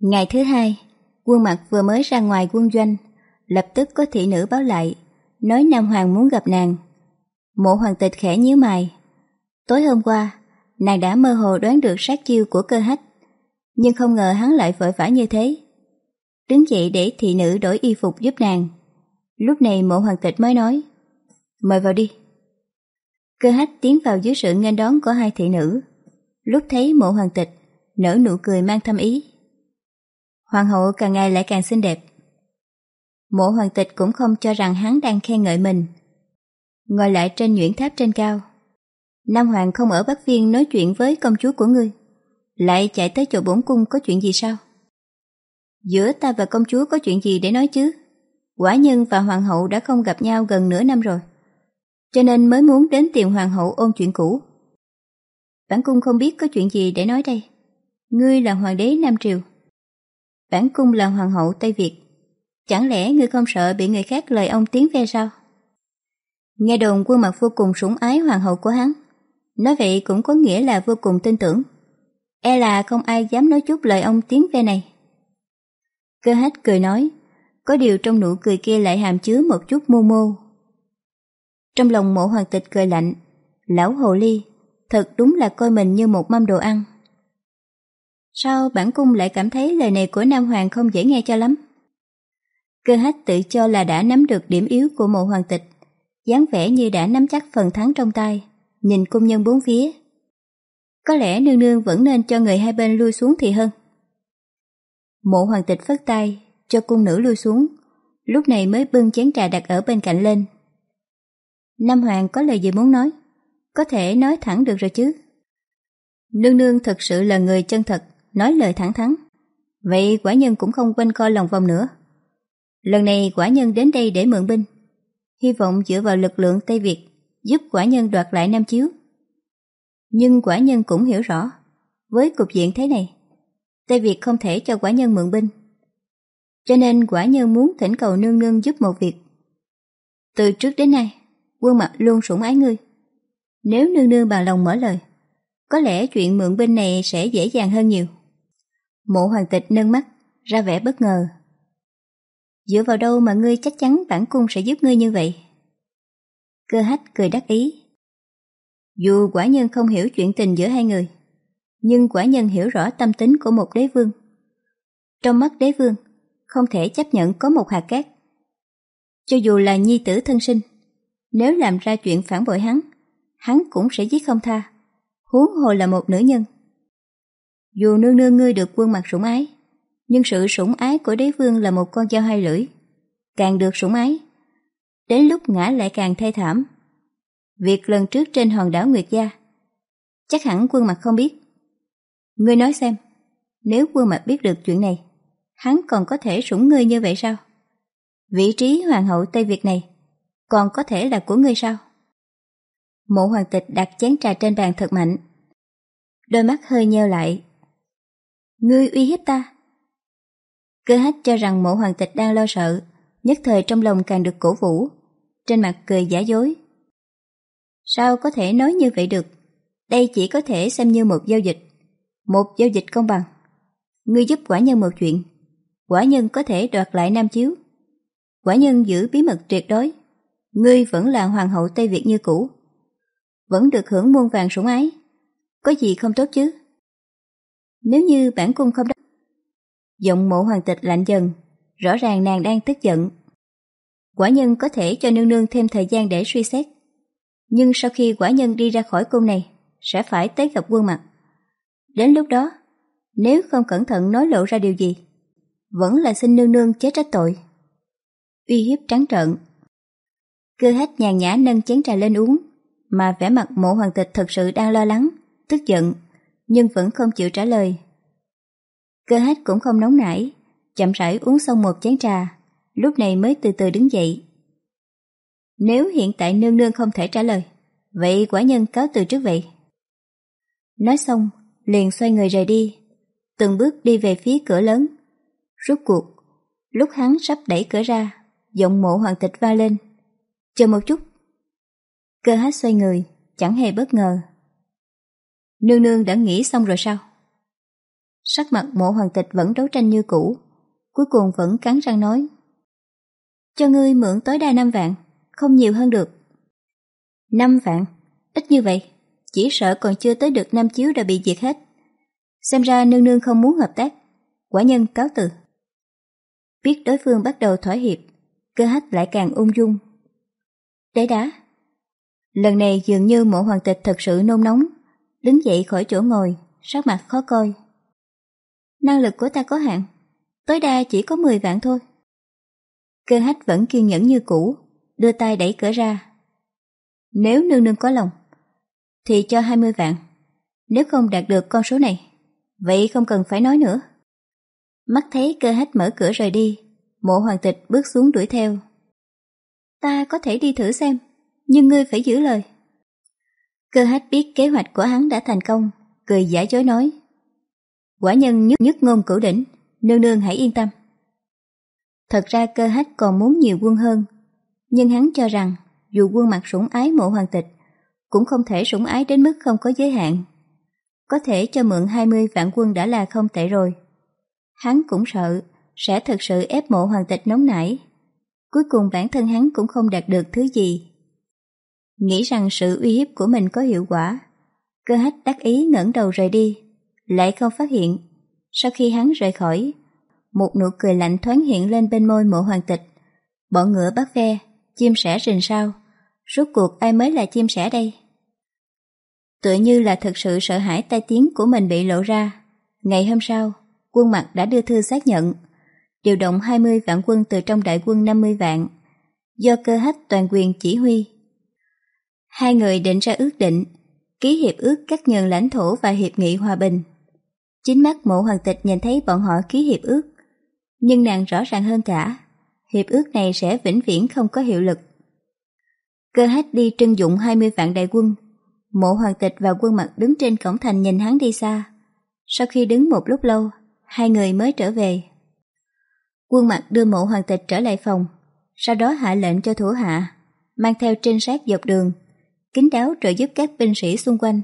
Ngày thứ hai, quân mặt vừa mới ra ngoài quân doanh, lập tức có thị nữ báo lại, nói Nam Hoàng muốn gặp nàng. Mộ hoàng tịch khẽ nhíu mày. Tối hôm qua, nàng đã mơ hồ đoán được sát chiêu của cơ hách, nhưng không ngờ hắn lại vội vã như thế. Đứng dậy để thị nữ đổi y phục giúp nàng. Lúc này mộ hoàng tịch mới nói, mời vào đi. Cơ hách tiến vào dưới sự nghênh đón của hai thị nữ. Lúc thấy mộ hoàng tịch, nở nụ cười mang thâm ý. Hoàng hậu càng ngày lại càng xinh đẹp. Mộ hoàng tịch cũng không cho rằng hắn đang khen ngợi mình. Ngồi lại trên nhuyễn tháp trên cao. Nam Hoàng không ở Bắc Viên nói chuyện với công chúa của ngươi. Lại chạy tới chỗ bổn cung có chuyện gì sao? Giữa ta và công chúa có chuyện gì để nói chứ? Quả nhân và hoàng hậu đã không gặp nhau gần nửa năm rồi. Cho nên mới muốn đến tìm hoàng hậu ôn chuyện cũ. Bản cung không biết có chuyện gì để nói đây. Ngươi là hoàng đế Nam Triều. Bản cung là hoàng hậu Tây Việt. Chẳng lẽ ngươi không sợ bị người khác lời ông tiếng ve sao? Nghe đồn quân mặt vô cùng sủng ái hoàng hậu của hắn. Nói vậy cũng có nghĩa là vô cùng tin tưởng. E là không ai dám nói chút lời ông tiếng ve này. Cơ hát cười nói, có điều trong nụ cười kia lại hàm chứa một chút mô mô. Trong lòng mộ hoàng tịch cười lạnh, lão hồ ly, thật đúng là coi mình như một mâm đồ ăn. Sao bản cung lại cảm thấy lời này của Nam Hoàng không dễ nghe cho lắm? Cơ hách tự cho là đã nắm được điểm yếu của mộ hoàng tịch, dáng vẻ như đã nắm chắc phần thắng trong tay, nhìn cung nhân bốn phía. Có lẽ nương nương vẫn nên cho người hai bên lui xuống thì hơn. Mộ hoàng tịch phất tay, cho cung nữ lui xuống, lúc này mới bưng chén trà đặt ở bên cạnh lên. Nam Hoàng có lời gì muốn nói? Có thể nói thẳng được rồi chứ. Nương nương thật sự là người chân thật, nói lời thẳng thắn. Vậy quả nhân cũng không quanh co lòng vòng nữa. Lần này quả nhân đến đây để mượn binh. Hy vọng dựa vào lực lượng Tây Việt giúp quả nhân đoạt lại Nam Chiếu. Nhưng quả nhân cũng hiểu rõ, với cục diện thế này, Tây Việt không thể cho quả nhân mượn binh. Cho nên quả nhân muốn thỉnh cầu nương nương giúp một việc. Từ trước đến nay, quân mặt luôn sủng ái ngươi. Nếu nương nương bằng lòng mở lời, có lẽ chuyện mượn binh này sẽ dễ dàng hơn nhiều. Mộ hoàng tịch nâng mắt, ra vẻ bất ngờ. Dựa vào đâu mà ngươi chắc chắn bản cung sẽ giúp ngươi như vậy? Cơ hách cười đắc ý. Dù quả nhân không hiểu chuyện tình giữa hai người, nhưng quả nhân hiểu rõ tâm tính của một đế vương. Trong mắt đế vương, không thể chấp nhận có một hạt cát. Cho dù là nhi tử thân sinh, nếu làm ra chuyện phản bội hắn, hắn cũng sẽ giết không tha. Huống hồ là một nữ nhân. Dù nương nương ngươi được quân mặt sủng ái, nhưng sự sủng ái của đế vương là một con dao hai lưỡi. Càng được sủng ái, đến lúc ngã lại càng thê thảm. Việc lần trước trên hòn đảo Nguyệt Gia, chắc hẳn quân mặt không biết. Ngươi nói xem, nếu quân mặt biết được chuyện này, hắn còn có thể sủng ngươi như vậy sao? Vị trí hoàng hậu Tây Việt này còn có thể là của ngươi sao? Mộ hoàng tịch đặt chén trà trên bàn thật mạnh. Đôi mắt hơi nheo lại. Ngươi uy hiếp ta? Cơ hách cho rằng mộ hoàng tịch đang lo sợ, nhất thời trong lòng càng được cổ vũ, trên mặt cười giả dối. Sao có thể nói như vậy được? Đây chỉ có thể xem như một giao dịch, một giao dịch công bằng. Ngươi giúp quả nhân một chuyện, quả nhân có thể đoạt lại Nam Chiếu. Quả nhân giữ bí mật tuyệt đối, ngươi vẫn là hoàng hậu Tây Việt như cũ. Vẫn được hưởng muôn vàng sủng ái, có gì không tốt chứ? Nếu như bản cung không đáp Giọng mộ hoàng tịch lạnh dần, rõ ràng nàng đang tức giận. Quả nhân có thể cho nương nương thêm thời gian để suy xét. Nhưng sau khi quả nhân đi ra khỏi cung này, sẽ phải tới gặp quân mặt. Đến lúc đó, nếu không cẩn thận nói lộ ra điều gì, vẫn là xin nương nương chết trách tội. Uy hiếp trắng trợn. Cơ hết nhàn nhã nâng chén trà lên uống, mà vẻ mặt mộ hoàng tịch thật sự đang lo lắng, tức giận, nhưng vẫn không chịu trả lời. Cơ Hách cũng không nóng nảy, chậm rãi uống xong một chén trà, lúc này mới từ từ đứng dậy. Nếu hiện tại nương nương không thể trả lời, vậy quả nhân cáo từ trước vậy. Nói xong, liền xoay người rời đi, từng bước đi về phía cửa lớn. Rút cuộc, lúc hắn sắp đẩy cửa ra, giọng mộ hoàng tịch va lên. Chờ một chút. Cơ hát xoay người, chẳng hề bất ngờ. Nương nương đã nghĩ xong rồi sao? Sắc mặt mộ hoàng tịch vẫn đấu tranh như cũ, cuối cùng vẫn cắn răng nói. Cho ngươi mượn tối đa 5 vạn, không nhiều hơn được. 5 vạn? Ít như vậy, chỉ sợ còn chưa tới được năm chiếu đã bị diệt hết. Xem ra nương nương không muốn hợp tác, quả nhân cáo từ. Biết đối phương bắt đầu thỏa hiệp, cơ hách lại càng ung dung. Đấy đã. Lần này dường như mộ hoàng tịch thật sự nôn nóng, đứng dậy khỏi chỗ ngồi, sắc mặt khó coi. Năng lực của ta có hạn, tối đa chỉ có 10 vạn thôi. Cơ hách vẫn kiên nhẫn như cũ, đưa tay đẩy cửa ra. Nếu nương nương có lòng, thì cho 20 vạn. Nếu không đạt được con số này, vậy không cần phải nói nữa. Mắt thấy cơ hách mở cửa rời đi, mộ hoàng tịch bước xuống đuổi theo. Ta có thể đi thử xem, nhưng ngươi phải giữ lời. Cơ hách biết kế hoạch của hắn đã thành công, cười giả dối nói. Quả nhân nhất nhất ngôn cửu đỉnh, nương nương hãy yên tâm. Thật ra cơ hách còn muốn nhiều quân hơn, nhưng hắn cho rằng dù quân mặt sủng ái mộ hoàng tịch, cũng không thể sủng ái đến mức không có giới hạn. Có thể cho mượn 20 vạn quân đã là không tệ rồi. Hắn cũng sợ sẽ thật sự ép mộ hoàng tịch nóng nảy. Cuối cùng bản thân hắn cũng không đạt được thứ gì. Nghĩ rằng sự uy hiếp của mình có hiệu quả. Cơ hách đắc ý ngẩng đầu rời đi, lại không phát hiện. Sau khi hắn rời khỏi, một nụ cười lạnh thoáng hiện lên bên môi mộ hoàng tịch. Bọn ngựa bắt ve, chim sẻ rình sao. Rốt cuộc ai mới là chim sẻ đây? Tựa như là thực sự sợ hãi tai tiếng của mình bị lộ ra. Ngày hôm sau, quân mặt đã đưa thư xác nhận, điều động 20 vạn quân từ trong đại quân 50 vạn, do cơ hách toàn quyền chỉ huy. Hai người định ra ước định, ký hiệp ước cắt nhường lãnh thổ và hiệp nghị hòa bình. Chính mắt mộ hoàng tịch nhìn thấy bọn họ ký hiệp ước, nhưng nàng rõ ràng hơn cả, hiệp ước này sẽ vĩnh viễn không có hiệu lực. Cơ hách đi trưng dụng 20 vạn đại quân, mộ hoàng tịch và quân mặt đứng trên cổng thành nhìn hắn đi xa. Sau khi đứng một lúc lâu, hai người mới trở về. Quân mặt đưa mộ hoàng tịch trở lại phòng, sau đó hạ lệnh cho thủ hạ, mang theo trinh sát dọc đường, kính đáo trợ giúp các binh sĩ xung quanh.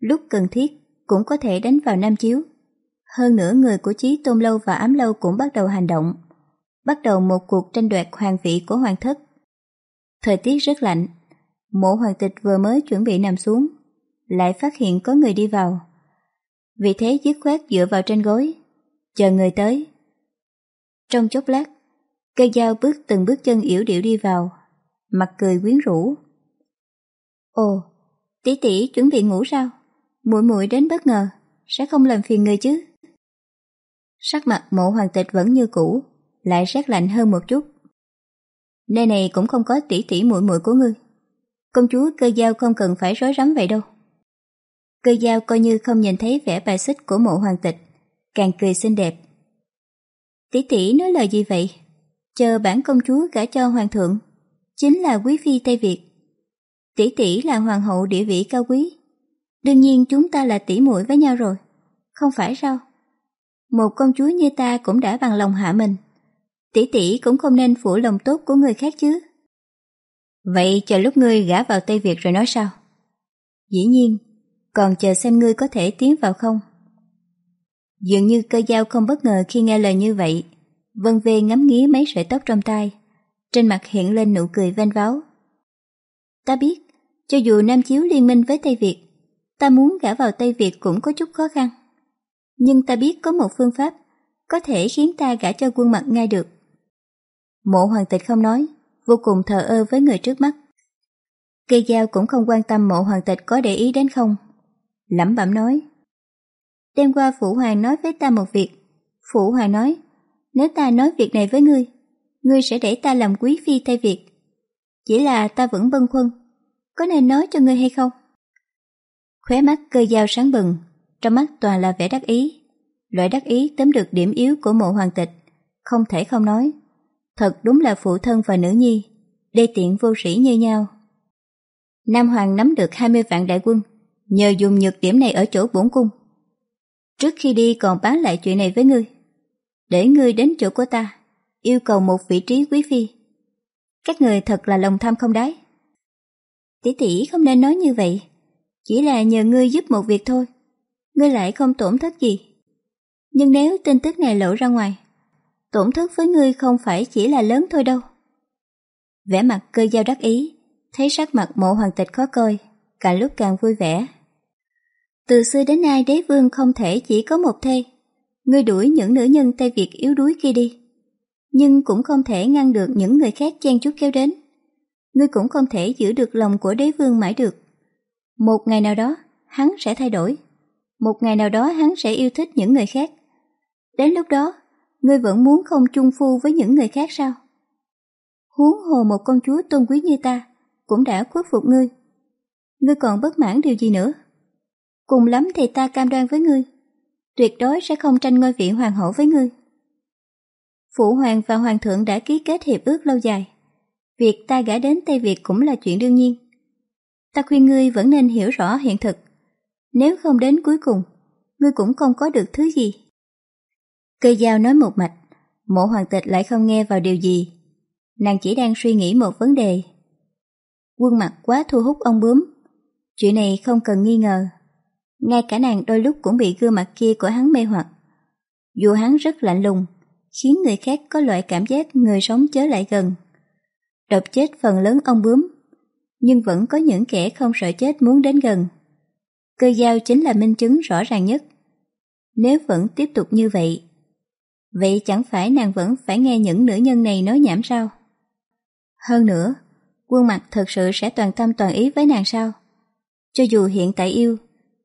Lúc cần thiết, cũng có thể đánh vào Nam Chiếu. Hơn nữa người của Chí Tôn Lâu và Ám Lâu cũng bắt đầu hành động, bắt đầu một cuộc tranh đoạt hoàng vị của hoàng thất. Thời tiết rất lạnh, mộ hoàng tịch vừa mới chuẩn bị nằm xuống, lại phát hiện có người đi vào. Vì thế dứt khoát dựa vào trên gối, chờ người tới. Trong chốc lát, cây dao bước từng bước chân yểu điệu đi vào, mặt cười quyến rũ. Ồ, tỷ tỷ chuẩn bị ngủ sao? Muội muội đến bất ngờ, sẽ không làm phiền người chứ? Sắc mặt mộ hoàng tịch vẫn như cũ, lại rét lạnh hơn một chút. Nơi này cũng không có tỷ tỷ muội muội của ngươi. Công chúa cơ giao không cần phải rối rắm vậy đâu. Cơ giao coi như không nhìn thấy vẻ bài xích của mộ hoàng tịch, càng cười xinh đẹp. Tỷ tỷ nói lời gì vậy? Chờ bản công chúa gả cho hoàng thượng, chính là quý phi Tây Việt. Tỷ tỷ là hoàng hậu địa vị cao quý. Đương nhiên chúng ta là tỷ muội với nhau rồi, không phải sao? Một công chúa như ta cũng đã bằng lòng hạ mình. Tỷ tỷ cũng không nên phủ lòng tốt của người khác chứ. Vậy chờ lúc ngươi gả vào Tây Việt rồi nói sao? Dĩ nhiên, còn chờ xem ngươi có thể tiến vào không. Dường như cơ giao không bất ngờ khi nghe lời như vậy, vân về ngắm nghía mấy sợi tóc trong tay, trên mặt hiện lên nụ cười vênh váo. Ta biết, cho dù Nam Chiếu liên minh với Tây Việt, ta muốn gả vào Tây Việt cũng có chút khó khăn. Nhưng ta biết có một phương pháp có thể khiến ta gả cho quân mặt ngay được. Mộ hoàng tịch không nói, vô cùng thờ ơ với người trước mắt. Cây dao cũng không quan tâm mộ hoàng tịch có để ý đến không. Lẩm bẩm nói. Đêm qua Phụ Hoàng nói với ta một việc. Phụ Hoàng nói, nếu ta nói việc này với ngươi, ngươi sẽ để ta làm quý phi Tây Việt. Chỉ là ta vẫn bâng khuâng, có nên nói cho ngươi hay không? Khóe mắt cơ dao sáng bừng, trong mắt toàn là vẻ đắc ý. Loại đắc ý tóm được điểm yếu của mộ hoàng tịch, không thể không nói. Thật đúng là phụ thân và nữ nhi, đê tiện vô sĩ như nhau. Nam Hoàng nắm được 20 vạn đại quân, nhờ dùng nhược điểm này ở chỗ bổn cung. Trước khi đi còn bán lại chuyện này với ngươi. Để ngươi đến chỗ của ta, yêu cầu một vị trí quý phi. Các người thật là lòng tham không đáy. Tỷ tỷ không nên nói như vậy, chỉ là nhờ ngươi giúp một việc thôi. Ngươi lại không tổn thất gì. Nhưng nếu tin tức này lộ ra ngoài, tổn thất với ngươi không phải chỉ là lớn thôi đâu. Vẻ mặt cơ giao đắc ý, thấy sắc mặt mộ hoàng tịch khó coi, càng lúc càng vui vẻ. Từ xưa đến nay đế vương không thể chỉ có một thê. Ngươi đuổi những nữ nhân tay việc yếu đuối kia đi. Nhưng cũng không thể ngăn được những người khác chen chút kéo đến. Ngươi cũng không thể giữ được lòng của đế vương mãi được. Một ngày nào đó, hắn sẽ thay đổi. Một ngày nào đó hắn sẽ yêu thích những người khác. Đến lúc đó, ngươi vẫn muốn không chung phu với những người khác sao? Huống hồ một con chúa tôn quý như ta cũng đã khuất phục ngươi. Ngươi còn bất mãn điều gì nữa? Cùng lắm thì ta cam đoan với ngươi, tuyệt đối sẽ không tranh ngôi vị hoàng hậu với ngươi. Phụ hoàng và hoàng thượng đã ký kết hiệp ước lâu dài. Việc ta gả đến Tây Việt cũng là chuyện đương nhiên. Ta khuyên ngươi vẫn nên hiểu rõ hiện thực. Nếu không đến cuối cùng, ngươi cũng không có được thứ gì. cơ giao nói một mạch, mộ hoàng tịch lại không nghe vào điều gì. Nàng chỉ đang suy nghĩ một vấn đề. Quân mặt quá thu hút ông bướm. Chuyện này không cần nghi ngờ. Ngay cả nàng đôi lúc cũng bị gương mặt kia của hắn mê hoặc. Dù hắn rất lạnh lùng, khiến người khác có loại cảm giác người sống chớ lại gần. Độc chết phần lớn ông bướm, nhưng vẫn có những kẻ không sợ chết muốn đến gần. Cơ giao chính là minh chứng rõ ràng nhất. Nếu vẫn tiếp tục như vậy, vậy chẳng phải nàng vẫn phải nghe những nữ nhân này nói nhảm sao? Hơn nữa, quân mặt thật sự sẽ toàn tâm toàn ý với nàng sao? Cho dù hiện tại yêu,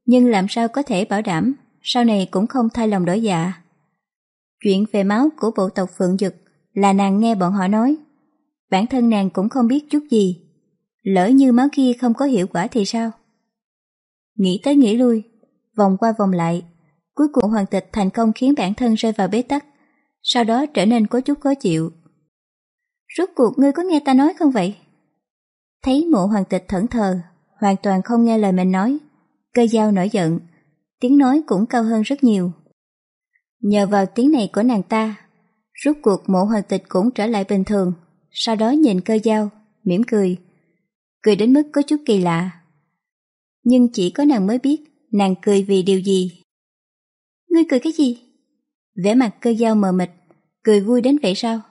nhưng làm sao có thể bảo đảm sau này cũng không thay lòng đổi dạ. Chuyện về máu của bộ tộc Phượng Dực là nàng nghe bọn họ nói. Bản thân nàng cũng không biết chút gì. Lỡ như máu kia không có hiệu quả thì sao? Nghĩ tới nghĩ lui, vòng qua vòng lại, cuối cùng hoàng tịch thành công khiến bản thân rơi vào bế tắc, sau đó trở nên có chút khó chịu. Rốt cuộc ngươi có nghe ta nói không vậy? Thấy mộ hoàng tịch thẫn thờ, hoàn toàn không nghe lời mình nói, Cơ dao nổi giận, tiếng nói cũng cao hơn rất nhiều. Nhờ vào tiếng này của nàng ta, rút cuộc mộ hoàng tịch cũng trở lại bình thường, sau đó nhìn cơ dao, mỉm cười. Cười đến mức có chút kỳ lạ. Nhưng chỉ có nàng mới biết nàng cười vì điều gì. Ngươi cười cái gì? Vẻ mặt cơ dao mờ mịt, cười vui đến vậy sao?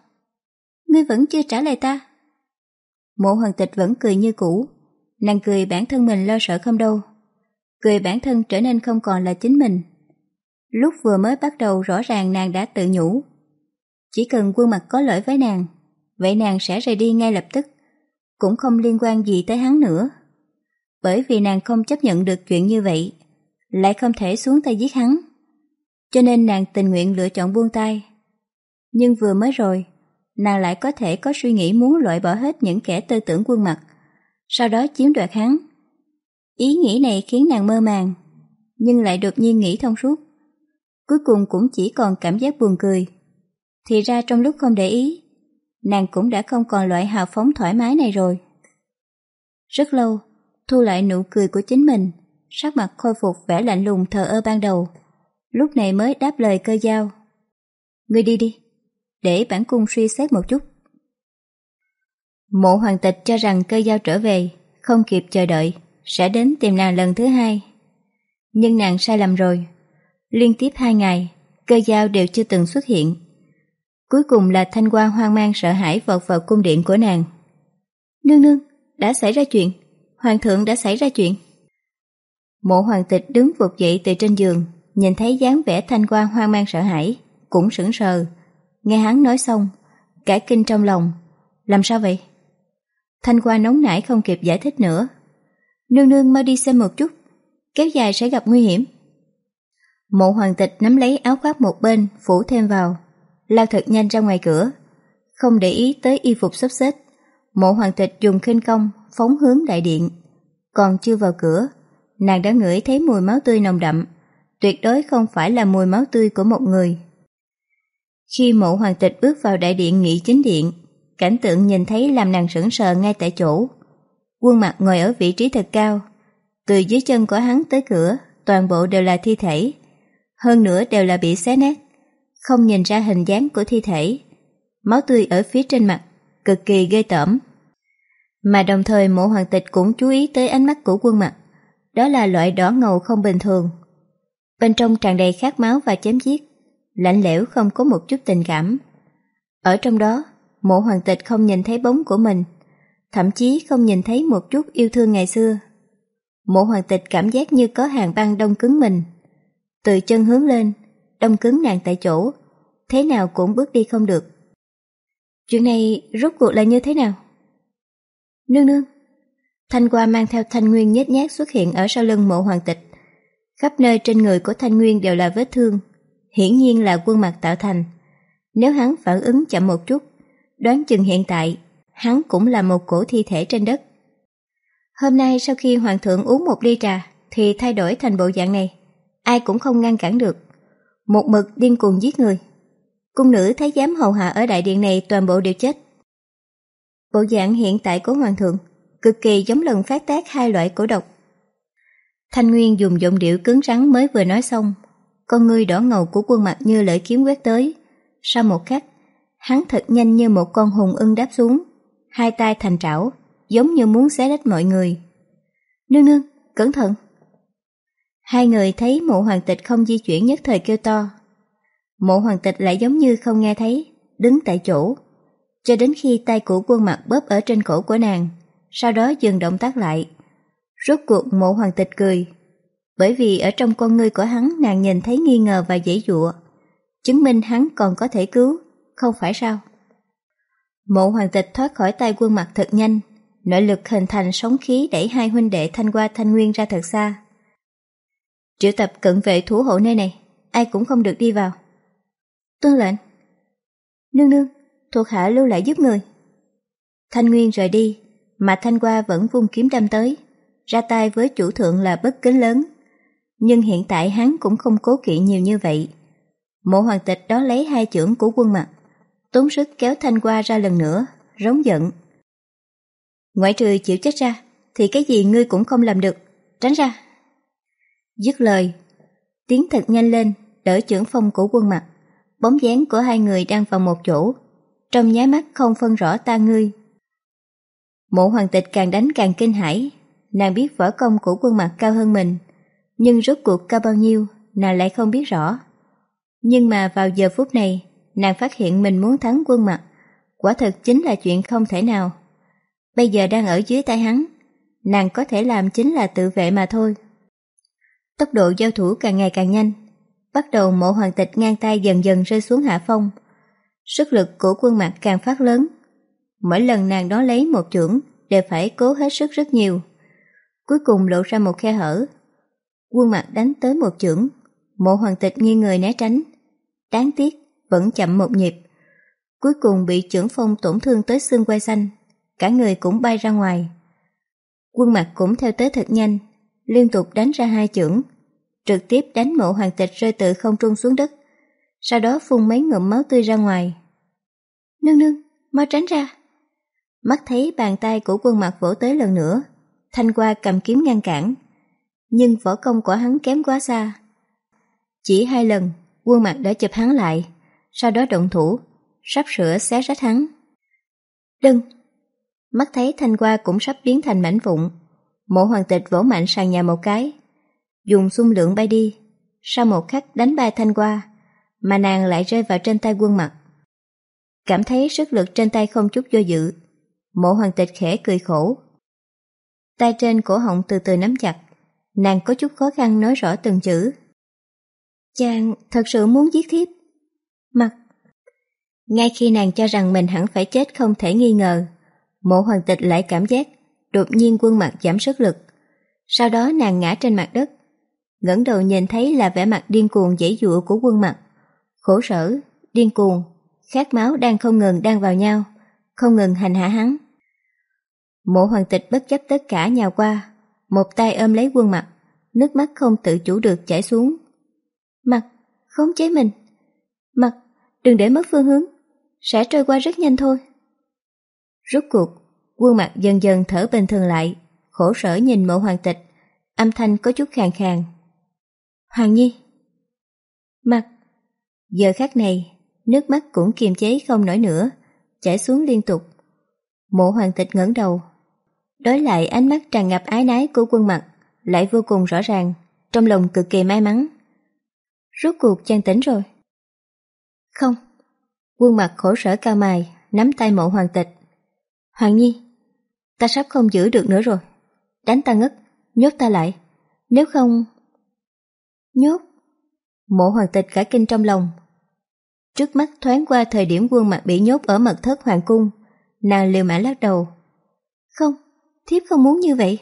Ngươi vẫn chưa trả lời ta. Mộ hoàng tịch vẫn cười như cũ, nàng cười bản thân mình lo sợ không đâu cười bản thân trở nên không còn là chính mình. Lúc vừa mới bắt đầu rõ ràng nàng đã tự nhủ. Chỉ cần quân mặt có lỗi với nàng, vậy nàng sẽ rời đi ngay lập tức, cũng không liên quan gì tới hắn nữa. Bởi vì nàng không chấp nhận được chuyện như vậy, lại không thể xuống tay giết hắn. Cho nên nàng tình nguyện lựa chọn buông tay. Nhưng vừa mới rồi, nàng lại có thể có suy nghĩ muốn loại bỏ hết những kẻ tư tưởng quân mặt, sau đó chiếm đoạt hắn Ý nghĩ này khiến nàng mơ màng, nhưng lại đột nhiên nghĩ thông suốt. Cuối cùng cũng chỉ còn cảm giác buồn cười. Thì ra trong lúc không để ý, nàng cũng đã không còn loại hào phóng thoải mái này rồi. Rất lâu, thu lại nụ cười của chính mình, sắc mặt khôi phục vẻ lạnh lùng thờ ơ ban đầu. Lúc này mới đáp lời cơ giao. Ngươi đi đi, để bản cung suy xét một chút. Mộ hoàng tịch cho rằng cơ giao trở về, không kịp chờ đợi, sẽ đến tìm nàng lần thứ hai. Nhưng nàng sai lầm rồi. Liên tiếp hai ngày, cơ giao đều chưa từng xuất hiện. Cuối cùng là thanh quan hoang mang sợ hãi vọt vào cung điện của nàng. Nương nương, đã xảy ra chuyện. Hoàng thượng đã xảy ra chuyện. Mộ hoàng tịch đứng vụt dậy từ trên giường, nhìn thấy dáng vẻ thanh quan hoang mang sợ hãi, cũng sững sờ. Nghe hắn nói xong, cả kinh trong lòng. Làm sao vậy? Thanh quan nóng nảy không kịp giải thích nữa, Nương nương mau đi xem một chút, kéo dài sẽ gặp nguy hiểm. Mộ hoàng tịch nắm lấy áo khoác một bên, phủ thêm vào, lao thật nhanh ra ngoài cửa, không để ý tới y phục sắp xếp. Mộ hoàng tịch dùng khinh công, phóng hướng đại điện. Còn chưa vào cửa, nàng đã ngửi thấy mùi máu tươi nồng đậm, tuyệt đối không phải là mùi máu tươi của một người. Khi mộ hoàng tịch bước vào đại điện nghị chính điện, cảnh tượng nhìn thấy làm nàng sững sờ ngay tại chỗ. Quân mặt ngồi ở vị trí thật cao. Từ dưới chân của hắn tới cửa, toàn bộ đều là thi thể. Hơn nữa đều là bị xé nát. Không nhìn ra hình dáng của thi thể. Máu tươi ở phía trên mặt, cực kỳ ghê tởm. Mà đồng thời mộ hoàng tịch cũng chú ý tới ánh mắt của quân mặt. Đó là loại đỏ ngầu không bình thường. Bên trong tràn đầy khát máu và chém giết. lạnh lẽo không có một chút tình cảm. Ở trong đó, mộ hoàng tịch không nhìn thấy bóng của mình, thậm chí không nhìn thấy một chút yêu thương ngày xưa. Mộ hoàng tịch cảm giác như có hàng băng đông cứng mình. Từ chân hướng lên, đông cứng nàng tại chỗ, thế nào cũng bước đi không được. Chuyện này rốt cuộc là như thế nào? Nương nương. Thanh Qua mang theo Thanh Nguyên nhét nhát xuất hiện ở sau lưng mộ hoàng tịch. Khắp nơi trên người của Thanh Nguyên đều là vết thương, hiển nhiên là quân mặt tạo thành. Nếu hắn phản ứng chậm một chút, đoán chừng hiện tại, hắn cũng là một cổ thi thể trên đất. Hôm nay sau khi hoàng thượng uống một ly trà, thì thay đổi thành bộ dạng này. Ai cũng không ngăn cản được. Một mực điên cuồng giết người. Cung nữ thấy giám hầu hạ ở đại điện này toàn bộ đều chết. Bộ dạng hiện tại của hoàng thượng cực kỳ giống lần phát tác hai loại cổ độc. Thanh Nguyên dùng giọng điệu cứng rắn mới vừa nói xong, con ngươi đỏ ngầu của quân mặt như lợi kiếm quét tới. Sau một khắc, hắn thật nhanh như một con hùng ưng đáp xuống, hai tay thành trảo, giống như muốn xé rách mọi người. Nương nương, cẩn thận! Hai người thấy mộ hoàng tịch không di chuyển nhất thời kêu to. Mộ hoàng tịch lại giống như không nghe thấy, đứng tại chỗ, cho đến khi tay của quân mặt bóp ở trên cổ của nàng, sau đó dừng động tác lại. Rốt cuộc mộ hoàng tịch cười, bởi vì ở trong con ngươi của hắn nàng nhìn thấy nghi ngờ và dễ dụa, chứng minh hắn còn có thể cứu, không phải sao? Mộ hoàng tịch thoát khỏi tay quân mặt thật nhanh, nội lực hình thành sóng khí đẩy hai huynh đệ thanh qua thanh nguyên ra thật xa. Triệu tập cận vệ thủ hộ nơi này, ai cũng không được đi vào. Tuân lệnh. Nương nương, thuộc hạ lưu lại giúp người. Thanh Nguyên rời đi, mà Thanh Qua vẫn vung kiếm đâm tới, ra tay với chủ thượng là bất kính lớn. Nhưng hiện tại hắn cũng không cố kỵ nhiều như vậy. Mộ hoàng tịch đó lấy hai chưởng của quân mặt, tốn sức kéo Thanh Qua ra lần nữa, rống giận. Ngoại trừ chịu chết ra, thì cái gì ngươi cũng không làm được, tránh ra. Dứt lời, tiếng thật nhanh lên, đỡ trưởng phong của quân mặt, bóng dáng của hai người đang vào một chỗ, trong nháy mắt không phân rõ ta ngươi. Mộ hoàng tịch càng đánh càng kinh hãi, nàng biết võ công của quân mặt cao hơn mình, nhưng rốt cuộc cao bao nhiêu, nàng lại không biết rõ. Nhưng mà vào giờ phút này, nàng phát hiện mình muốn thắng quân mặt, quả thực chính là chuyện không thể nào. Bây giờ đang ở dưới tay hắn, nàng có thể làm chính là tự vệ mà thôi. Tốc độ giao thủ càng ngày càng nhanh, bắt đầu mộ hoàng tịch ngang tay dần dần rơi xuống hạ phong. Sức lực của quân mặt càng phát lớn. Mỗi lần nàng đó lấy một chưởng đều phải cố hết sức rất nhiều. Cuối cùng lộ ra một khe hở. Quân mặt đánh tới một chưởng, mộ hoàng tịch nghiêng người né tránh. Đáng tiếc, vẫn chậm một nhịp. Cuối cùng bị trưởng phong tổn thương tới xương quay xanh, cả người cũng bay ra ngoài. Quân mặt cũng theo tới thật nhanh, liên tục đánh ra hai chưởng, trực tiếp đánh mộ hoàng tịch rơi từ không trung xuống đất, sau đó phun mấy ngụm máu tươi ra ngoài. Nương nương, mau tránh ra. Mắt thấy bàn tay của quân mặt vỗ tới lần nữa, thanh qua cầm kiếm ngăn cản, nhưng võ công của hắn kém quá xa. Chỉ hai lần, quân mặt đã chụp hắn lại, sau đó động thủ, sắp sửa xé rách hắn. Đừng! Mắt thấy thanh qua cũng sắp biến thành mảnh vụn, mộ hoàng tịch vỗ mạnh sàn nhà một cái, dùng xung lượng bay đi, sau một khắc đánh bay thanh qua, mà nàng lại rơi vào trên tay quân mặt. Cảm thấy sức lực trên tay không chút do dự, mộ hoàng tịch khẽ cười khổ. Tay trên cổ họng từ từ nắm chặt, nàng có chút khó khăn nói rõ từng chữ. Chàng thật sự muốn giết thiếp. Mặt. Ngay khi nàng cho rằng mình hẳn phải chết không thể nghi ngờ, mộ hoàng tịch lại cảm giác đột nhiên quân mặt giảm sức lực. Sau đó nàng ngã trên mặt đất, ngẩng đầu nhìn thấy là vẻ mặt điên cuồng dãy dụa của quân mặt. Khổ sở, điên cuồng, khát máu đang không ngừng đang vào nhau, không ngừng hành hạ hắn. Mộ hoàng tịch bất chấp tất cả nhào qua, một tay ôm lấy quân mặt, nước mắt không tự chủ được chảy xuống. Mặt, khống chế mình. Mặt, đừng để mất phương hướng, sẽ trôi qua rất nhanh thôi. Rốt cuộc, quân mặt dần dần thở bình thường lại, khổ sở nhìn mộ hoàng tịch, âm thanh có chút khàn khàn. Hoàng Nhi Mặt Giờ khắc này, nước mắt cũng kiềm chế không nổi nữa, chảy xuống liên tục. Mộ hoàng tịch ngẩng đầu, đối lại ánh mắt tràn ngập ái nái của quân mặt, lại vô cùng rõ ràng, trong lòng cực kỳ may mắn. Rốt cuộc chàng tỉnh rồi. Không. Quân mặt khổ sở cao mài, nắm tay mộ hoàng tịch. Hoàng Nhi, ta sắp không giữ được nữa rồi. Đánh ta ngất, nhốt ta lại. Nếu không... Nhốt. Mộ hoàng tịch cả kinh trong lòng. Trước mắt thoáng qua thời điểm quân mặt bị nhốt ở mật thất hoàng cung. Nàng liều mã lắc đầu. Không, thiếp không muốn như vậy.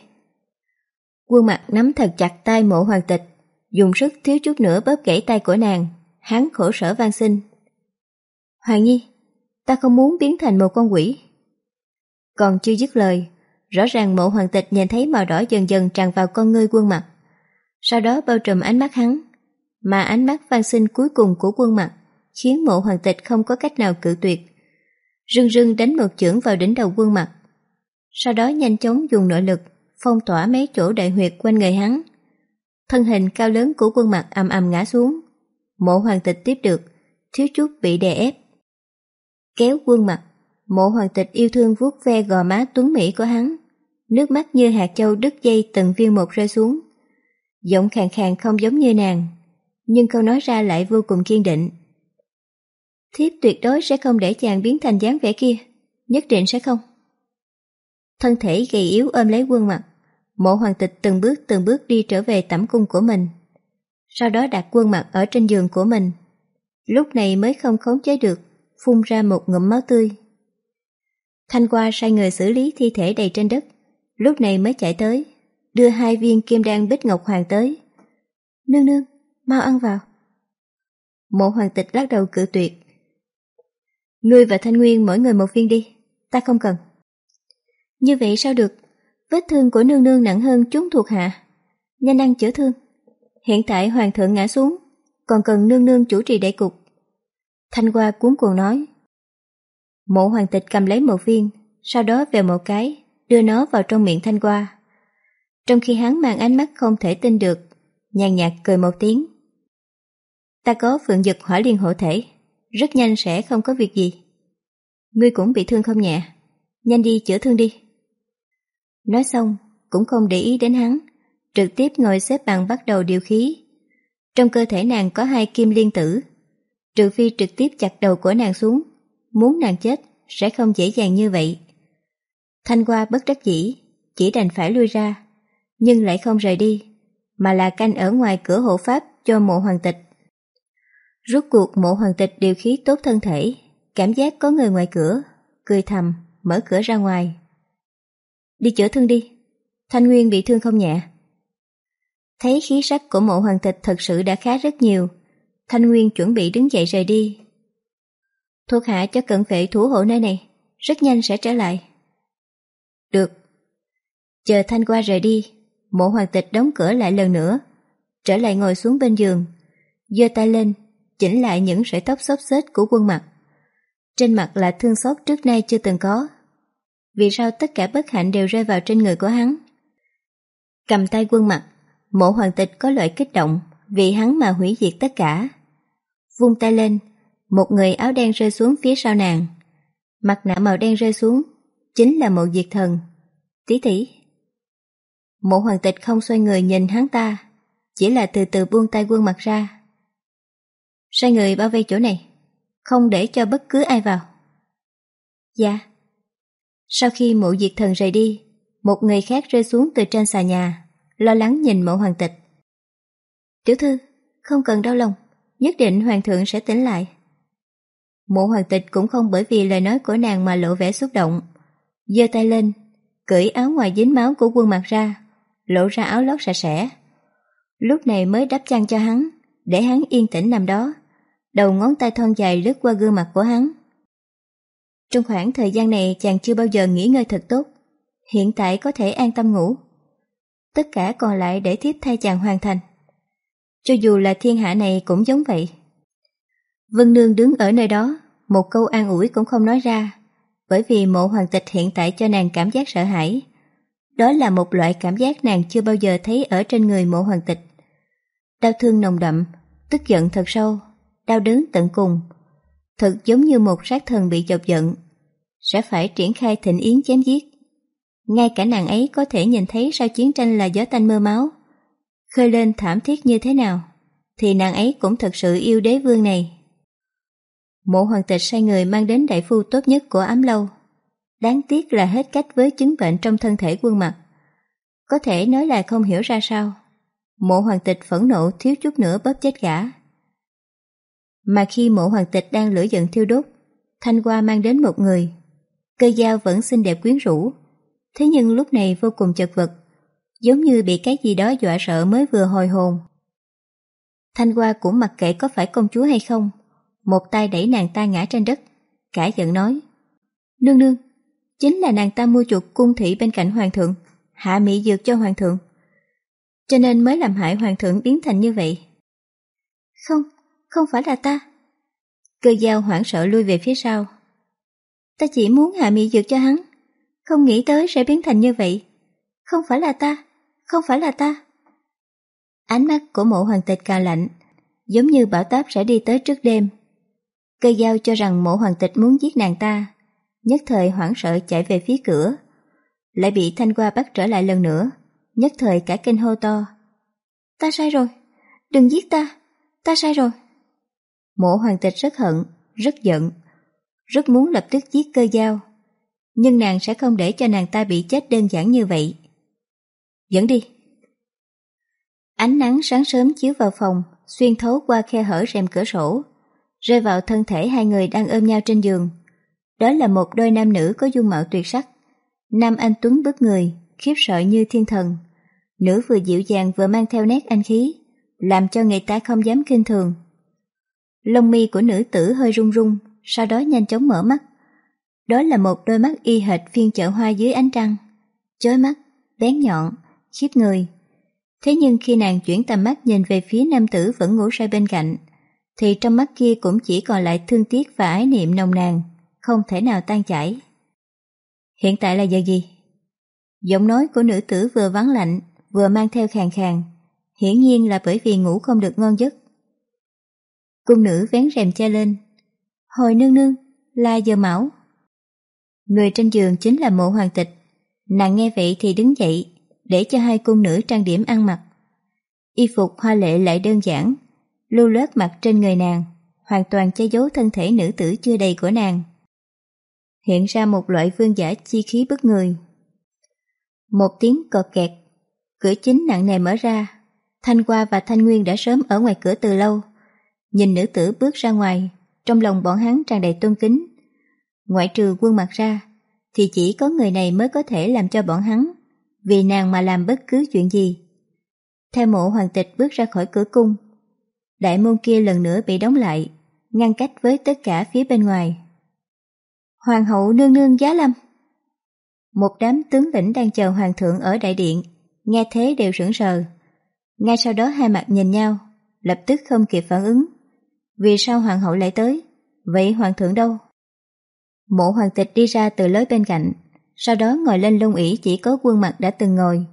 Quân mặt nắm thật chặt tay mộ hoàng tịch, dùng sức thiếu chút nữa bóp gãy tay của nàng, hắn khổ sở van xin. Hoàng Nhi, ta không muốn biến thành một con quỷ. Còn chưa dứt lời, rõ ràng mộ hoàng tịch nhìn thấy màu đỏ dần dần tràn vào con ngươi quân mặt. Sau đó bao trùm ánh mắt hắn, mà ánh mắt van xin cuối cùng của quân mặt khiến mộ hoàng tịch không có cách nào cự tuyệt. Rưng rưng đánh một chưởng vào đỉnh đầu quân mặt. Sau đó nhanh chóng dùng nội lực phong tỏa mấy chỗ đại huyệt quanh người hắn. Thân hình cao lớn của quân mặt ầm ầm ngã xuống. Mộ hoàng tịch tiếp được, thiếu chút bị đè ép. Kéo quân mặt, mộ hoàng tịch yêu thương vuốt ve gò má tuấn mỹ của hắn. Nước mắt như hạt châu đứt dây từng viên một rơi xuống. Giọng khàn khàn không giống như nàng, nhưng câu nói ra lại vô cùng kiên định. Thiếp tuyệt đối sẽ không để chàng biến thành dáng vẻ kia, nhất định sẽ không. Thân thể gầy yếu ôm lấy quân mặt, Mộ hoàng tịch từng bước từng bước đi trở về tẩm cung của mình. Sau đó đặt quân mặt ở trên giường của mình. Lúc này mới không khống chế được, phun ra một ngụm máu tươi. Thanh qua sai người xử lý thi thể đầy trên đất, lúc này mới chạy tới, đưa hai viên kim đan bích ngọc hoàng tới. Nương nương, mau ăn vào. Mộ hoàng tịch lắc đầu cự tuyệt. Ngươi và Thanh Nguyên mỗi người một viên đi, ta không cần. Như vậy sao được, Vết thương của nương nương nặng hơn chúng thuộc hạ. Nhanh ăn chữa thương. Hiện tại hoàng thượng ngã xuống, còn cần nương nương chủ trì đại cục. Thanh Hoa cuốn cuồng nói. Mộ hoàng tịch cầm lấy một viên, sau đó về một cái, đưa nó vào trong miệng Thanh Hoa. Trong khi hắn mang ánh mắt không thể tin được, nhàn nhạt cười một tiếng. Ta có phượng dực hỏa liên hộ thể, rất nhanh sẽ không có việc gì. Ngươi cũng bị thương không nhẹ, nhanh đi chữa thương đi. Nói xong, cũng không để ý đến hắn, trực tiếp ngồi xếp bằng bắt đầu điều khí. Trong cơ thể nàng có hai kim liên tử, trừ phi trực tiếp chặt đầu của nàng xuống, muốn nàng chết sẽ không dễ dàng như vậy. Thanh qua bất đắc dĩ, chỉ đành phải lui ra, nhưng lại không rời đi, mà là canh ở ngoài cửa hộ pháp cho mộ hoàng tịch. Rốt cuộc mộ hoàng tịch điều khí tốt thân thể, cảm giác có người ngoài cửa, cười thầm, mở cửa ra ngoài. Đi chữa thương đi. Thanh Nguyên bị thương không nhẹ. Thấy khí sắc của mộ hoàng tịch thật sự đã khá rất nhiều. Thanh Nguyên chuẩn bị đứng dậy rời đi. Thuộc hạ cho cận vệ thủ hộ nơi này, rất nhanh sẽ trở lại. Được. Chờ Thanh qua rời đi, mộ hoàng tịch đóng cửa lại lần nữa, trở lại ngồi xuống bên giường, giơ tay lên, chỉnh lại những sợi tóc xốp xếch của quân mặt. Trên mặt là thương xót trước nay chưa từng có. Vì sao tất cả bất hạnh đều rơi vào trên người của hắn? Cầm tay quân mặt, mộ hoàng tịch có loại kích động vì hắn mà hủy diệt tất cả. Vung tay lên, một người áo đen rơi xuống phía sau nàng. Mặt nạ màu đen rơi xuống, chính là mộ diệt thần. Tí tỷ. Mộ hoàng tịch không xoay người nhìn hắn ta, chỉ là từ từ buông tay quân mặt ra. Sai người bao vây chỗ này, không để cho bất cứ ai vào. Dạ. Sau khi mộ diệt thần rời đi, một người khác rơi xuống từ trên xà nhà, lo lắng nhìn mộ hoàng tịch. Tiểu thư, không cần đau lòng, nhất định hoàng thượng sẽ tỉnh lại. Mộ hoàng tịch cũng không bởi vì lời nói của nàng mà lộ vẻ xúc động. giơ tay lên, cởi áo ngoài dính máu của quân mặt ra, lộ ra áo lót sạch sẽ. Lúc này mới đắp chăn cho hắn, để hắn yên tĩnh nằm đó. Đầu ngón tay thon dài lướt qua gương mặt của hắn. Trong khoảng thời gian này chàng chưa bao giờ nghỉ ngơi thật tốt, hiện tại có thể an tâm ngủ. Tất cả còn lại để tiếp thay chàng hoàn thành. Cho dù là thiên hạ này cũng giống vậy. Vân Nương đứng ở nơi đó, một câu an ủi cũng không nói ra, bởi vì mộ hoàng tịch hiện tại cho nàng cảm giác sợ hãi. Đó là một loại cảm giác nàng chưa bao giờ thấy ở trên người mộ hoàng tịch. Đau thương nồng đậm, tức giận thật sâu, đau đớn tận cùng, thật giống như một sát thần bị chọc giận, sẽ phải triển khai thịnh yến chém giết. Ngay cả nàng ấy có thể nhìn thấy sau chiến tranh là gió tanh mưa máu, khơi lên thảm thiết như thế nào, thì nàng ấy cũng thật sự yêu đế vương này. Mộ hoàng tịch sai người mang đến đại phu tốt nhất của ám lâu. Đáng tiếc là hết cách với chứng bệnh trong thân thể quân mặt. Có thể nói là không hiểu ra sao. Mộ hoàng tịch phẫn nộ thiếu chút nữa bóp chết gã. Mà khi mộ hoàng tịch đang lửa giận thiêu đốt, Thanh Hoa mang đến một người. Cơ dao vẫn xinh đẹp quyến rũ, thế nhưng lúc này vô cùng chật vật, giống như bị cái gì đó dọa sợ mới vừa hồi hồn. Thanh Hoa cũng mặc kệ có phải công chúa hay không, một tay đẩy nàng ta ngã trên đất, cả giận nói. Nương nương, chính là nàng ta mua chuộc cung thị bên cạnh hoàng thượng, hạ mỹ dược cho hoàng thượng. Cho nên mới làm hại hoàng thượng biến thành như vậy. Không, không phải là ta. Cơ giao hoảng sợ lui về phía sau. Ta chỉ muốn hạ mỹ dược cho hắn, không nghĩ tới sẽ biến thành như vậy. Không phải là ta, không phải là ta. Ánh mắt của mộ hoàng tịch cà lạnh, giống như bảo táp sẽ đi tới trước đêm. Cây dao cho rằng mộ hoàng tịch muốn giết nàng ta, nhất thời hoảng sợ chạy về phía cửa. Lại bị thanh qua bắt trở lại lần nữa, nhất thời cả kinh hô to. Ta sai rồi, đừng giết ta, ta sai rồi. Mộ hoàng tịch rất hận, rất giận, rất muốn lập tức giết cơ dao. Nhưng nàng sẽ không để cho nàng ta bị chết đơn giản như vậy. Dẫn đi. Ánh nắng sáng sớm chiếu vào phòng, xuyên thấu qua khe hở rèm cửa sổ, rơi vào thân thể hai người đang ôm nhau trên giường. Đó là một đôi nam nữ có dung mạo tuyệt sắc. Nam anh Tuấn bước người, khiếp sợ như thiên thần. Nữ vừa dịu dàng vừa mang theo nét anh khí, làm cho người ta không dám kinh thường. Lông mi của nữ tử hơi rung rung, sau đó nhanh chóng mở mắt. Đó là một đôi mắt y hệt phiên chợ hoa dưới ánh trăng. Chói mắt, bén nhọn, khiếp người. Thế nhưng khi nàng chuyển tầm mắt nhìn về phía nam tử vẫn ngủ say bên cạnh, thì trong mắt kia cũng chỉ còn lại thương tiếc và ái niệm nồng nàn, không thể nào tan chảy. Hiện tại là giờ gì? Giọng nói của nữ tử vừa vắng lạnh, vừa mang theo khàn khàn, hiển nhiên là bởi vì ngủ không được ngon giấc. Cung nữ vén rèm che lên. Hồi nương nương, là giờ mão. Người trên giường chính là mộ hoàng tịch. Nàng nghe vậy thì đứng dậy, để cho hai cung nữ trang điểm ăn mặc. Y phục hoa lệ lại đơn giản, lưu lết mặt trên người nàng, hoàn toàn che giấu thân thể nữ tử chưa đầy của nàng. Hiện ra một loại vương giả chi khí bức người. Một tiếng cọt kẹt, cửa chính nặng nề mở ra. Thanh Qua và Thanh Nguyên đã sớm ở ngoài cửa từ lâu. Nhìn nữ tử bước ra ngoài, trong lòng bọn hắn tràn đầy tôn kính. Ngoại trừ quân mặt ra, thì chỉ có người này mới có thể làm cho bọn hắn, vì nàng mà làm bất cứ chuyện gì. Theo mộ hoàng tịch bước ra khỏi cửa cung, đại môn kia lần nữa bị đóng lại, ngăn cách với tất cả phía bên ngoài. Hoàng hậu nương nương giá lâm. Một đám tướng lĩnh đang chờ hoàng thượng ở đại điện, nghe thế đều sững sờ. Ngay sau đó hai mặt nhìn nhau, lập tức không kịp phản ứng. Vì sao hoàng hậu lại tới? Vậy hoàng thượng đâu? Mộ hoàng tịch đi ra từ lối bên cạnh, sau đó ngồi lên lông ỷ chỉ có quân mặt đã từng ngồi.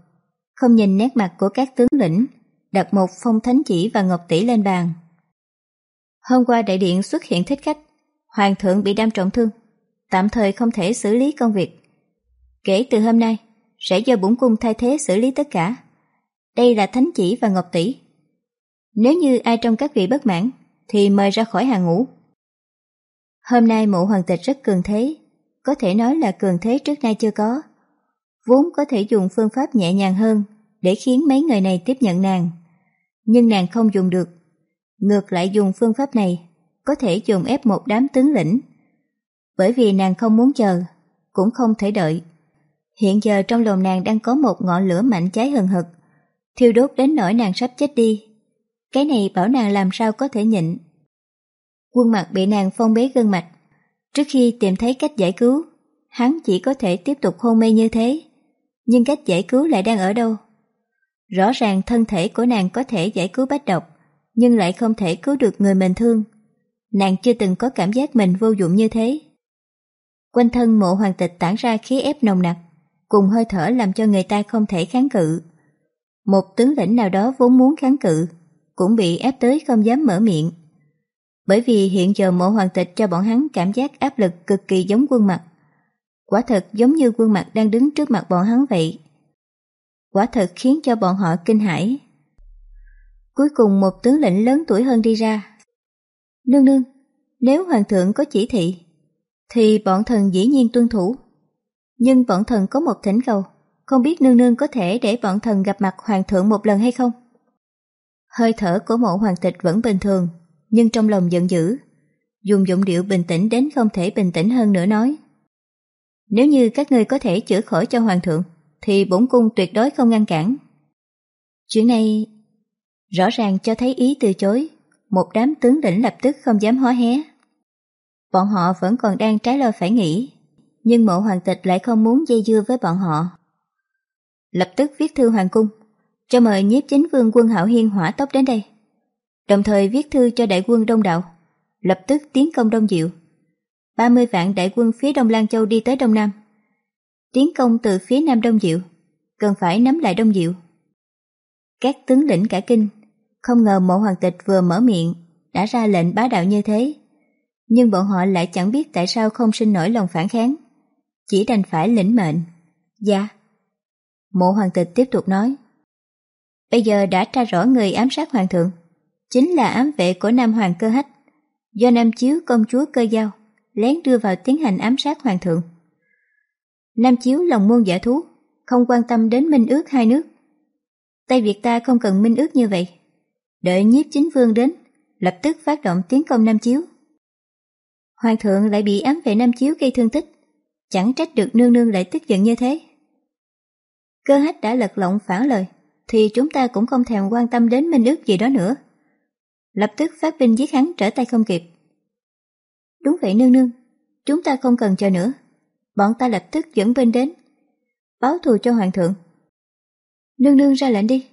Không nhìn nét mặt của các tướng lĩnh, đặt một phong thánh chỉ và ngọc tỷ lên bàn. Hôm qua đại điện xuất hiện thích khách, hoàng thượng bị đâm trọng thương, tạm thời không thể xử lý công việc. Kể từ hôm nay, sẽ do bổn cung thay thế xử lý tất cả. Đây là thánh chỉ và ngọc tỷ. Nếu như ai trong các vị bất mãn, thì mời ra khỏi hàng ngũ. Hôm nay mộ hoàng tịch rất cường thế, có thể nói là cường thế trước nay chưa có. Vốn có thể dùng phương pháp nhẹ nhàng hơn để khiến mấy người này tiếp nhận nàng. Nhưng nàng không dùng được. Ngược lại dùng phương pháp này, có thể dùng ép một đám tướng lĩnh. Bởi vì nàng không muốn chờ, cũng không thể đợi. Hiện giờ trong lòng nàng đang có một ngọn lửa mạnh cháy hừng hực, thiêu đốt đến nỗi nàng sắp chết đi. Cái này bảo nàng làm sao có thể nhịn. Quân mặt bị nàng phong bế gân mạch. Trước khi tìm thấy cách giải cứu, hắn chỉ có thể tiếp tục hôn mê như thế. Nhưng cách giải cứu lại đang ở đâu? Rõ ràng thân thể của nàng có thể giải cứu bách độc, nhưng lại không thể cứu được người mình thương. Nàng chưa từng có cảm giác mình vô dụng như thế. Quanh thân mộ hoàng tịch tản ra khí ép nồng nặc, cùng hơi thở làm cho người ta không thể kháng cự. Một tướng lĩnh nào đó vốn muốn kháng cự, cũng bị ép tới không dám mở miệng. Bởi vì hiện giờ mộ hoàng tịch cho bọn hắn cảm giác áp lực cực kỳ giống quân mặt. Quả thật giống như quân mặt đang đứng trước mặt bọn hắn vậy. Quả thật khiến cho bọn họ kinh hãi. Cuối cùng một tướng lĩnh lớn tuổi hơn đi ra. Nương nương, nếu hoàng thượng có chỉ thị, thì bọn thần dĩ nhiên tuân thủ. Nhưng bọn thần có một thỉnh cầu, không biết nương nương có thể để bọn thần gặp mặt hoàng thượng một lần hay không? Hơi thở của mộ hoàng tịch vẫn bình thường, nhưng trong lòng giận dữ. Dùng giọng điệu bình tĩnh đến không thể bình tĩnh hơn nữa nói. Nếu như các ngươi có thể chữa khỏi cho hoàng thượng, thì bổn cung tuyệt đối không ngăn cản. Chuyện này rõ ràng cho thấy ý từ chối, một đám tướng lĩnh lập tức không dám hó hé. Bọn họ vẫn còn đang trái lo phải nghĩ, nhưng mộ hoàng tịch lại không muốn dây dưa với bọn họ. Lập tức viết thư hoàng cung, cho mời nhiếp chính vương quân hảo hiên hỏa tốc đến đây. Đồng thời viết thư cho đại quân Đông Đạo, lập tức tiến công Đông Diệu. 30 vạn đại quân phía Đông Lan Châu đi tới Đông Nam. Tiến công từ phía Nam Đông Diệu, cần phải nắm lại Đông Diệu. Các tướng lĩnh cả kinh, không ngờ mộ hoàng tịch vừa mở miệng đã ra lệnh bá đạo như thế. Nhưng bọn họ lại chẳng biết tại sao không sinh nổi lòng phản kháng. Chỉ đành phải lĩnh mệnh. Dạ. Mộ hoàng tịch tiếp tục nói. Bây giờ đã tra rõ người ám sát hoàng thượng. Chính là ám vệ của Nam Hoàng cơ hách. Do Nam Chiếu công chúa cơ giao lén đưa vào tiến hành ám sát hoàng thượng. Nam Chiếu lòng muôn giả thú, không quan tâm đến minh ước hai nước. Tây Việt ta không cần minh ước như vậy. Đợi nhiếp chính vương đến, lập tức phát động tiến công Nam Chiếu. Hoàng thượng lại bị ám vệ Nam Chiếu gây thương tích, chẳng trách được nương nương lại tức giận như thế. Cơ hách đã lật lọng phản lời, thì chúng ta cũng không thèm quan tâm đến minh ước gì đó nữa. Lập tức phát binh giết hắn trở tay không kịp. Đúng vậy nương nương, chúng ta không cần chờ nữa. Bọn ta lập tức dẫn binh đến, báo thù cho hoàng thượng. Nương nương ra lệnh đi,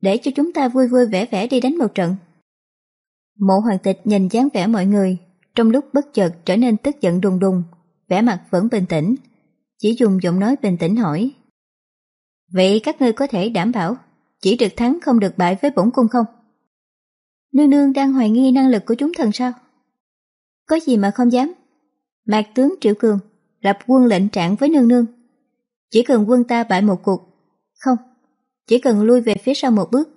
để cho chúng ta vui vui vẻ vẻ đi đánh một trận. Mộ hoàng tịch nhìn dáng vẻ mọi người, trong lúc bất chợt trở nên tức giận đùng đùng, vẻ mặt vẫn bình tĩnh, chỉ dùng giọng nói bình tĩnh hỏi. Vậy các ngươi có thể đảm bảo chỉ được thắng không được bại với bổn cung không? Nương nương đang hoài nghi năng lực của chúng thần sao? Có gì mà không dám? Mạc tướng Triệu Cường lập quân lệnh trạng với nương nương. Chỉ cần quân ta bại một cuộc, không, chỉ cần lui về phía sau một bước,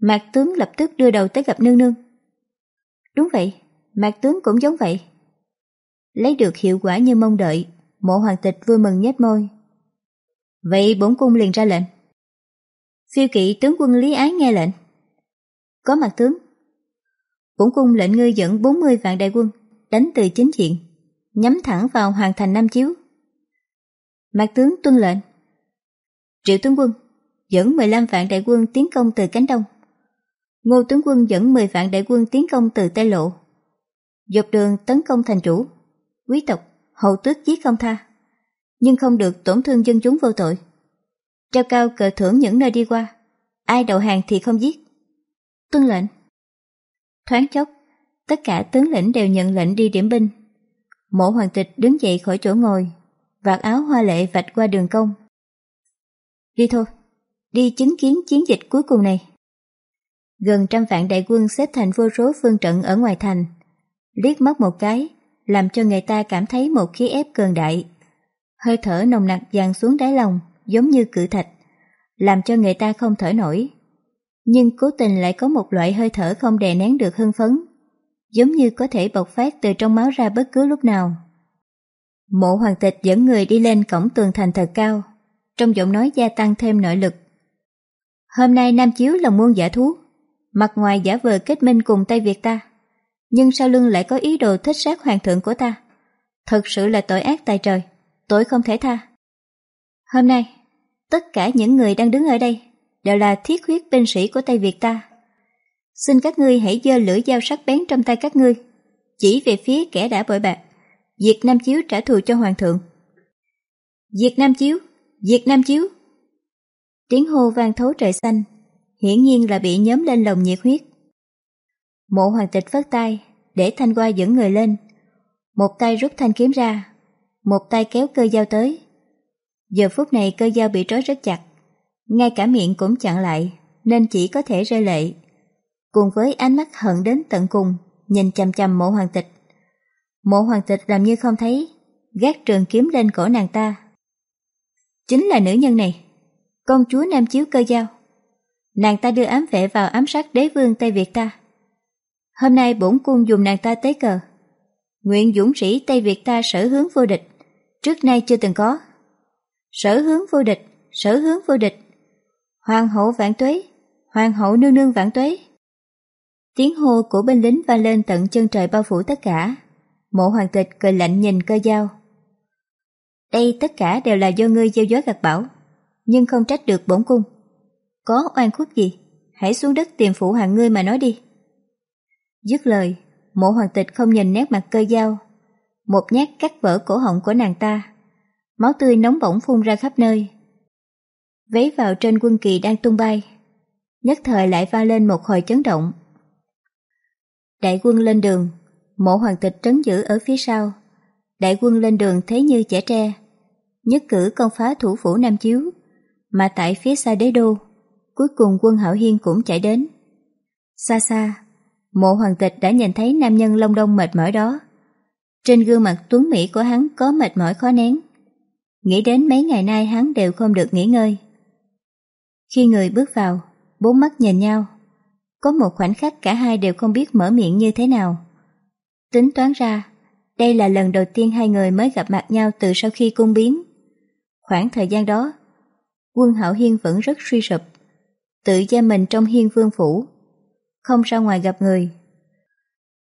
Mạc tướng lập tức đưa đầu tới gặp nương nương. Đúng vậy, Mạc tướng cũng giống vậy. Lấy được hiệu quả như mong đợi, mộ hoàng tịch vui mừng nhếch môi. Vậy bổn cung liền ra lệnh. Phiêu kỵ tướng quân Lý Ái nghe lệnh. Có mặt tướng. Bổn cung lệnh ngươi dẫn 40 vạn đại quân đánh từ chính diện, nhắm thẳng vào hoàng thành Nam Chiếu. Mạc tướng tuân lệnh. Triệu tướng quân dẫn 15 vạn đại quân tiến công từ cánh đông. Ngô tướng quân dẫn 10 vạn đại quân tiến công từ Tây Lộ. Dọc đường tấn công thành chủ, quý tộc, hậu tước giết không tha, nhưng không được tổn thương dân chúng vô tội. Trao cao cờ thưởng những nơi đi qua, ai đầu hàng thì không giết. Tuân lệnh. Thoáng chốc, tất cả tướng lĩnh đều nhận lệnh đi điểm binh. Mộ hoàng tịch đứng dậy khỏi chỗ ngồi, vạt áo hoa lệ vạch qua đường công. Đi thôi đi chứng kiến chiến dịch cuối cùng này. Gần trăm vạn đại quân xếp thành vô số phương trận ở ngoài thành, liếc mắt một cái, làm cho người ta cảm thấy một khí ép cường đại. Hơi thở nồng nặc dàn xuống đáy lòng, giống như cự thạch, làm cho người ta không thở nổi. Nhưng cố tình lại có một loại hơi thở không đè nén được hưng phấn, giống như có thể bộc phát từ trong máu ra bất cứ lúc nào. Mộ hoàng tịch dẫn người đi lên cổng tường thành thật cao, trong giọng nói gia tăng thêm nội lực Hôm nay Nam Chiếu là muôn giả thú, mặt ngoài giả vờ kết minh cùng Tây Việt ta, nhưng sau lưng lại có ý đồ thích sát hoàng thượng của ta. Thật sự là tội ác tại trời, tội không thể tha. Hôm nay, tất cả những người đang đứng ở đây đều là thiết huyết binh sĩ của Tây Việt ta. Xin các ngươi hãy giơ lưỡi dao sắc bén trong tay các ngươi, chỉ về phía kẻ đã bội bạc, diệt Nam Chiếu trả thù cho hoàng thượng. Diệt Nam Chiếu, diệt Nam Chiếu. Tiếng hô vang thấu trời xanh, hiển nhiên là bị nhóm lên lòng nhiệt huyết. Mộ hoàng tịch vất tay, để thanh qua dẫn người lên. Một tay rút thanh kiếm ra, một tay kéo cơ dao tới. Giờ phút này cơ dao bị trói rất chặt, ngay cả miệng cũng chặn lại, nên chỉ có thể rơi lệ. Cùng với ánh mắt hận đến tận cùng, nhìn chằm chằm mộ hoàng tịch. Mộ hoàng tịch làm như không thấy, gác trường kiếm lên cổ nàng ta. Chính là nữ nhân này công chúa Nam Chiếu cơ giao. Nàng ta đưa ám vệ vào ám sát đế vương Tây Việt ta. Hôm nay bổn cung dùng nàng ta tế cờ, Nguyện dũng sĩ Tây Việt ta sở hướng vô địch, trước nay chưa từng có. Sở hướng vô địch, sở hướng vô địch. Hoàng hậu vạn tuế, hoàng hậu nương nương vạn tuế. Tiếng hô của binh lính vang lên tận chân trời bao phủ tất cả. Mộ hoàng tịch cười lạnh nhìn cơ dao. Đây tất cả đều là do ngươi gieo gió gặt bão, nhưng không trách được bổn cung. Có oan khuất gì? Hãy xuống đất tìm phụ hoàng ngươi mà nói đi. Dứt lời, mộ hoàng tịch không nhìn nét mặt cơ dao. Một nhát cắt vỡ cổ họng của nàng ta. Máu tươi nóng bỏng phun ra khắp nơi. Vấy vào trên quân kỳ đang tung bay. Nhất thời lại va lên một hồi chấn động. Đại quân lên đường, mộ hoàng tịch trấn giữ ở phía sau. Đại quân lên đường thế như trẻ tre, nhất cử công phá thủ phủ Nam Chiếu, mà tại phía xa đế đô, cuối cùng quân Hảo Hiên cũng chạy đến. Xa xa, mộ hoàng tịch đã nhìn thấy nam nhân lông đông mệt mỏi đó. Trên gương mặt tuấn Mỹ của hắn có mệt mỏi khó nén. Nghĩ đến mấy ngày nay hắn đều không được nghỉ ngơi. Khi người bước vào, bốn mắt nhìn nhau. Có một khoảnh khắc cả hai đều không biết mở miệng như thế nào. Tính toán ra, đây là lần đầu tiên hai người mới gặp mặt nhau từ sau khi cung biến. Khoảng thời gian đó, quân Hạo Hiên vẫn rất suy sụp, tự giam mình trong hiên vương phủ, không ra ngoài gặp người.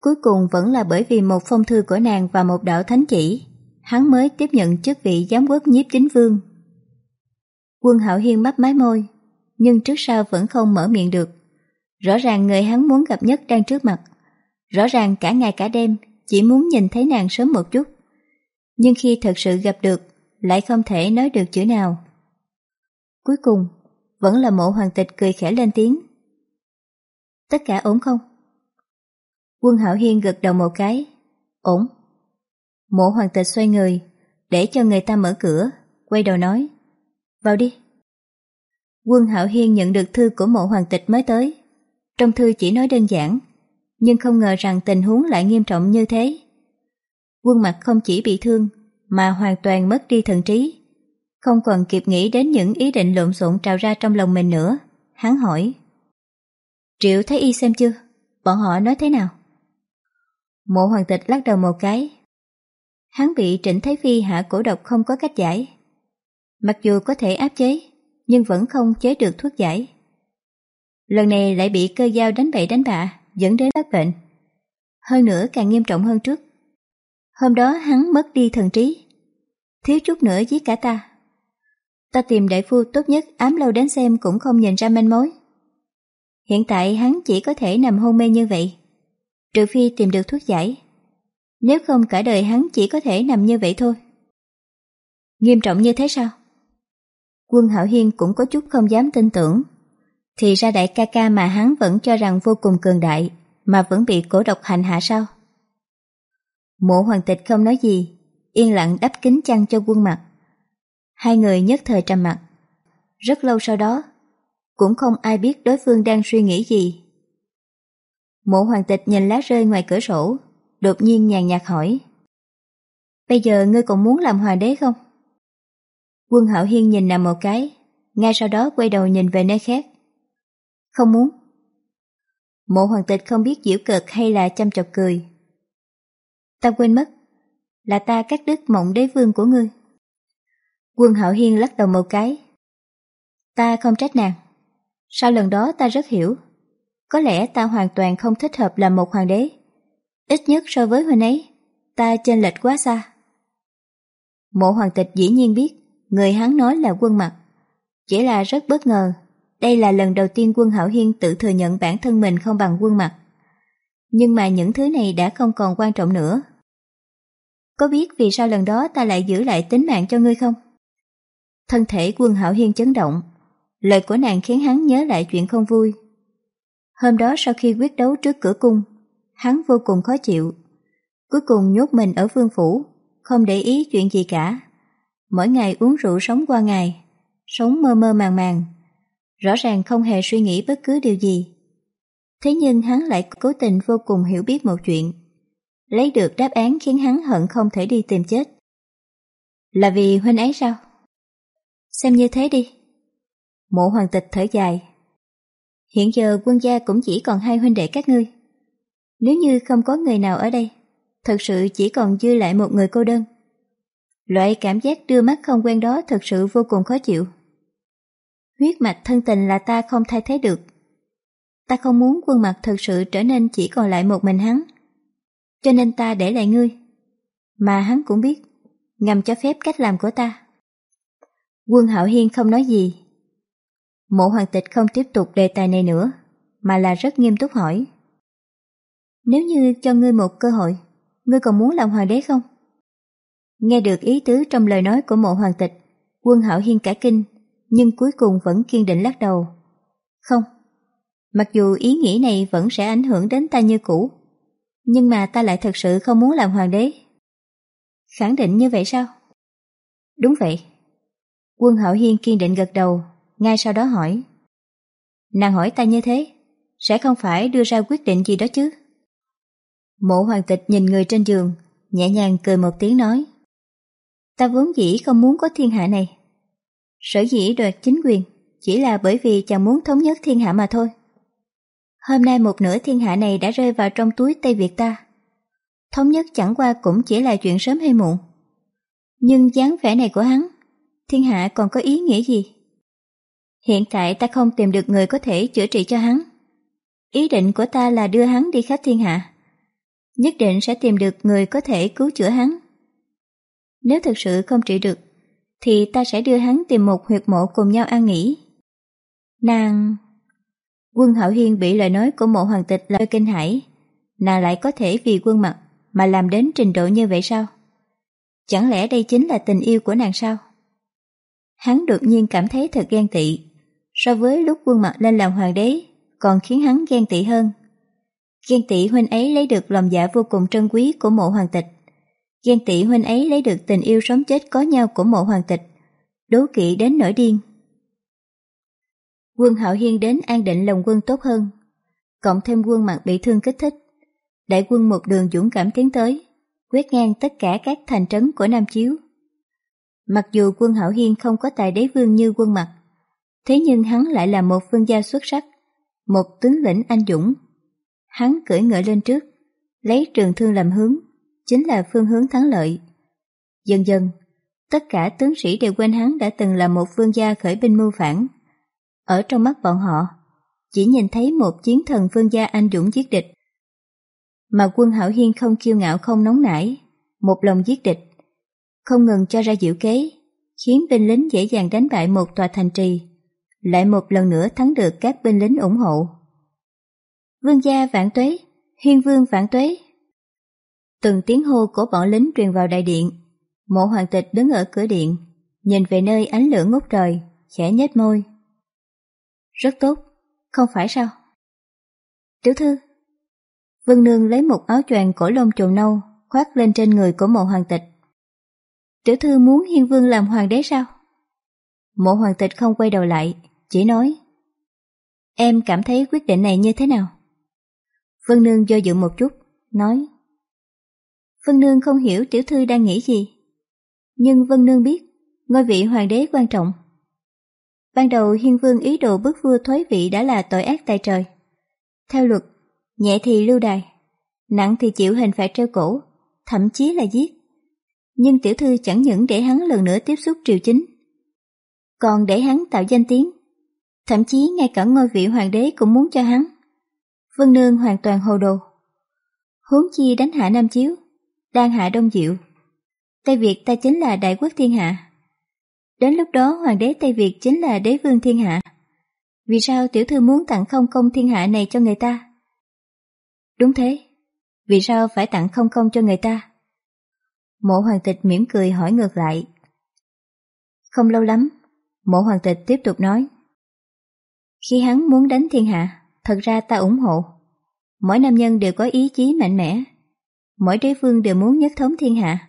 Cuối cùng vẫn là bởi vì một phong thư của nàng và một đạo thánh chỉ, hắn mới tiếp nhận chức vị giám quốc nhiếp chính vương. Quân Hạo Hiên mắt mái môi, nhưng trước sau vẫn không mở miệng được. Rõ ràng người hắn muốn gặp nhất đang trước mặt. Rõ ràng cả ngày cả đêm chỉ muốn nhìn thấy nàng sớm một chút. Nhưng khi thật sự gặp được, lại không thể nói được chữ nào. Cuối cùng, vẫn là mộ hoàng tịch cười khẽ lên tiếng. Tất cả ổn không? Quân Hảo Hiên gật đầu một cái. Ổn. Mộ hoàng tịch xoay người, để cho người ta mở cửa, quay đầu nói. Vào đi. Quân Hạo Hiên nhận được thư của mộ hoàng tịch mới tới. Trong thư chỉ nói đơn giản, nhưng không ngờ rằng tình huống lại nghiêm trọng như thế. Quân mặt không chỉ bị thương, mà hoàn toàn mất đi thần trí. Không còn kịp nghĩ đến những ý định lộn xộn trào ra trong lòng mình nữa. Hắn hỏi. Triệu thấy y xem chưa? Bọn họ nói thế nào? Mộ hoàng tịch lắc đầu một cái. Hắn bị Trịnh Thái Phi hạ cổ độc không có cách giải. Mặc dù có thể áp chế, nhưng vẫn không chế được thuốc giải. Lần này lại bị cơ dao đánh bậy đánh bạ, dẫn đến mắc bệnh. Hơn nữa càng nghiêm trọng hơn trước. Hôm đó hắn mất đi thần trí. Thiếu chút nữa giết cả ta. Ta tìm đại phu tốt nhất ám lâu đến xem cũng không nhìn ra manh mối. Hiện tại hắn chỉ có thể nằm hôn mê như vậy. Trừ phi tìm được thuốc giải. Nếu không cả đời hắn chỉ có thể nằm như vậy thôi. Nghiêm trọng như thế sao? Quân Hảo Hiên cũng có chút không dám tin tưởng thì ra đại ca ca mà hắn vẫn cho rằng vô cùng cường đại mà vẫn bị cổ độc hành hạ sao? Mộ hoàng tịch không nói gì, yên lặng đắp kính chăn cho quân mặt. Hai người nhất thời trầm mặt. Rất lâu sau đó, cũng không ai biết đối phương đang suy nghĩ gì. Mộ hoàng tịch nhìn lá rơi ngoài cửa sổ, đột nhiên nhàn nhạt hỏi. Bây giờ ngươi còn muốn làm hoàng đế không? Quân Hạo Hiên nhìn nằm một cái, ngay sau đó quay đầu nhìn về nơi khác. Không muốn. Mộ hoàng tịch không biết giễu cợt hay là chăm chọc cười. Ta quên mất, là ta cắt đứt mộng đế vương của ngươi. Quân Hạo Hiên lắc đầu một cái. Ta không trách nàng. Sau lần đó ta rất hiểu. Có lẽ ta hoàn toàn không thích hợp làm một hoàng đế. Ít nhất so với huynh ấy, ta chênh lệch quá xa. Mộ hoàng tịch dĩ nhiên biết người hắn nói là quân mặt. Chỉ là rất bất ngờ đây là lần đầu tiên quân Hảo Hiên tự thừa nhận bản thân mình không bằng quân mặt. Nhưng mà những thứ này đã không còn quan trọng nữa. Có biết vì sao lần đó ta lại giữ lại tính mạng cho ngươi không? Thân thể quân Hảo Hiên chấn động. Lời của nàng khiến hắn nhớ lại chuyện không vui. Hôm đó sau khi quyết đấu trước cửa cung, hắn vô cùng khó chịu. Cuối cùng nhốt mình ở phương phủ, không để ý chuyện gì cả. Mỗi ngày uống rượu sống qua ngày, sống mơ mơ màng màng, rõ ràng không hề suy nghĩ bất cứ điều gì. Thế nhưng hắn lại cố tình vô cùng hiểu biết một chuyện, lấy được đáp án khiến hắn hận không thể đi tìm chết. Là vì huynh ấy sao? Xem như thế đi. Mộ hoàng tịch thở dài. Hiện giờ quân gia cũng chỉ còn hai huynh đệ các ngươi. Nếu như không có người nào ở đây, thật sự chỉ còn dư lại một người cô đơn. Loại cảm giác đưa mắt không quen đó thật sự vô cùng khó chịu. Huyết mạch thân tình là ta không thay thế được. Ta không muốn quân mặt thật sự trở nên chỉ còn lại một mình hắn. Cho nên ta để lại ngươi. Mà hắn cũng biết, ngầm cho phép cách làm của ta. Quân Hạo Hiên không nói gì. Mộ hoàng tịch không tiếp tục đề tài này nữa, mà là rất nghiêm túc hỏi. Nếu như cho ngươi một cơ hội, ngươi còn muốn làm hoàng đế không? Nghe được ý tứ trong lời nói của mộ hoàng tịch, quân Hạo Hiên cả kinh, nhưng cuối cùng vẫn kiên định lắc đầu. Không, mặc dù ý nghĩ này vẫn sẽ ảnh hưởng đến ta như cũ, nhưng mà ta lại thật sự không muốn làm hoàng đế. Khẳng định như vậy sao? Đúng vậy. Quân Hạo Hiên kiên định gật đầu, ngay sau đó hỏi. Nàng hỏi ta như thế, sẽ không phải đưa ra quyết định gì đó chứ? Mộ hoàng tịch nhìn người trên giường, nhẹ nhàng cười một tiếng nói. Ta vốn dĩ không muốn có thiên hạ này. Sở dĩ đoạt chính quyền chỉ là bởi vì chàng muốn thống nhất thiên hạ mà thôi. Hôm nay một nửa thiên hạ này đã rơi vào trong túi Tây Việt ta. Thống nhất chẳng qua cũng chỉ là chuyện sớm hay muộn. Nhưng dáng vẻ này của hắn, thiên hạ còn có ý nghĩa gì? Hiện tại ta không tìm được người có thể chữa trị cho hắn. Ý định của ta là đưa hắn đi khắp thiên hạ. Nhất định sẽ tìm được người có thể cứu chữa hắn. Nếu thực sự không trị được, thì ta sẽ đưa hắn tìm một huyệt mộ cùng nhau an nghỉ. Nàng... Quân Hảo Hiên bị lời nói của mộ hoàng tịch làm kinh hãi. Nàng lại có thể vì quân mặt mà làm đến trình độ như vậy sao? Chẳng lẽ đây chính là tình yêu của nàng sao? Hắn đột nhiên cảm thấy thật ghen tị. So với lúc quân mặt lên làm hoàng đế, còn khiến hắn ghen tị hơn. Ghen tị huynh ấy lấy được lòng dạ vô cùng trân quý của mộ hoàng tịch. Ghen tị huynh ấy lấy được tình yêu sống chết có nhau của mộ hoàng tịch. Đố kỵ đến nỗi điên. Quân Hạo Hiên đến an định lòng quân tốt hơn. Cộng thêm quân mặt bị thương kích thích. Đại quân một đường dũng cảm tiến tới, quét ngang tất cả các thành trấn của Nam Chiếu. Mặc dù quân Hạo Hiên không có tài đế vương như quân mặt, thế nhưng hắn lại là một vương gia xuất sắc, một tướng lĩnh anh dũng. Hắn cưỡi ngựa lên trước, lấy trường thương làm hướng, chính là phương hướng thắng lợi. Dần dần, tất cả tướng sĩ đều quên hắn đã từng là một vương gia khởi binh mưu phản. Ở trong mắt bọn họ, chỉ nhìn thấy một chiến thần vương gia anh dũng giết địch. Mà quân Hảo Hiên không kiêu ngạo không nóng nảy, một lòng giết địch, không ngừng cho ra diệu kế, khiến binh lính dễ dàng đánh bại một tòa thành trì, lại một lần nữa thắng được các binh lính ủng hộ. Vương gia vạn tuế, hiên vương vạn tuế. Từng tiếng hô của bọn lính truyền vào đại điện, mộ hoàng tịch đứng ở cửa điện, nhìn về nơi ánh lửa ngút trời, khẽ nhếch môi. Rất tốt, không phải sao? Tiểu thư, Vân Nương lấy một áo choàng cổ lông trồn nâu khoác lên trên người của mộ hoàng tịch. Tiểu thư muốn hiên vương làm hoàng đế sao? Mộ hoàng tịch không quay đầu lại, chỉ nói Em cảm thấy quyết định này như thế nào? Vân Nương do dự một chút, nói Vân Nương không hiểu tiểu thư đang nghĩ gì. Nhưng Vân Nương biết, ngôi vị hoàng đế quan trọng. Ban đầu hiên vương ý đồ bức vua thoái vị đã là tội ác tại trời. Theo luật, nhẹ thì lưu đài, nặng thì chịu hình phạt treo cổ, thậm chí là giết. Nhưng tiểu thư chẳng những để hắn lần nữa tiếp xúc triều chính, còn để hắn tạo danh tiếng. Thậm chí ngay cả ngôi vị hoàng đế cũng muốn cho hắn. Vân Nương hoàn toàn hồ đồ. Huống chi đánh hạ Nam Chiếu, đang hạ Đông Diệu. Tây Việt ta chính là đại quốc thiên hạ. Đến lúc đó hoàng đế Tây Việt chính là đế vương thiên hạ. Vì sao tiểu thư muốn tặng không công thiên hạ này cho người ta? Đúng thế. Vì sao phải tặng không công cho người ta? Mộ hoàng tịch mỉm cười hỏi ngược lại. Không lâu lắm, mộ hoàng tịch tiếp tục nói. Khi hắn muốn đánh thiên hạ, thật ra ta ủng hộ. Mỗi nam nhân đều có ý chí mạnh mẽ. Mỗi đế vương đều muốn nhất thống thiên hạ.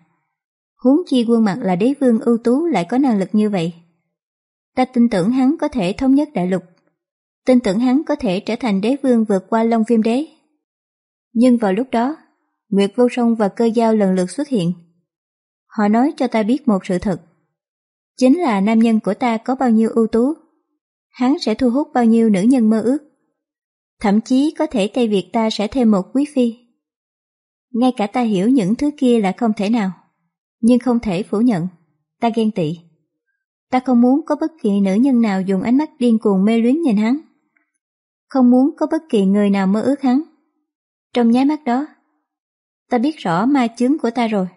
Huống chi quân mặt là đế vương ưu tú lại có năng lực như vậy. Ta tin tưởng hắn có thể thống nhất đại lục. Tin tưởng hắn có thể trở thành đế vương vượt qua Long Viêm Đế. Nhưng vào lúc đó, Nguyệt Vô Song và Cơ Giao lần lượt xuất hiện. Họ nói cho ta biết một sự thật. Chính là nam nhân của ta có bao nhiêu ưu tú. Hắn sẽ thu hút bao nhiêu nữ nhân mơ ước. Thậm chí có thể Tây Việt ta sẽ thêm một quý phi. Ngay cả ta hiểu những thứ kia là không thể nào. Nhưng không thể phủ nhận. Ta ghen tị. Ta không muốn có bất kỳ nữ nhân nào dùng ánh mắt điên cuồng mê luyến nhìn hắn. Không muốn có bất kỳ người nào mơ ước hắn. Trong nháy mắt đó, ta biết rõ ma chướng của ta rồi.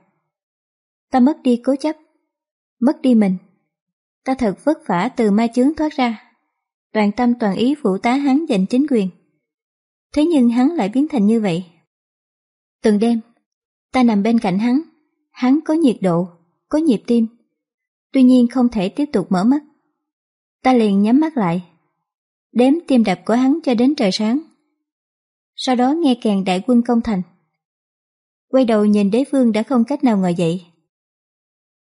Ta mất đi cố chấp, mất đi mình. Ta thật vất vả từ ma chướng thoát ra, toàn tâm toàn ý phụ tá hắn giành chính quyền. Thế nhưng hắn lại biến thành như vậy. Từng đêm, ta nằm bên cạnh hắn, hắn có nhiệt độ, có nhịp tim. Tuy nhiên không thể tiếp tục mở mắt. Ta liền nhắm mắt lại, đếm tim đập của hắn cho đến trời sáng. Sau đó nghe kèn đại quân công thành. Quay đầu nhìn đế vương đã không cách nào ngồi dậy.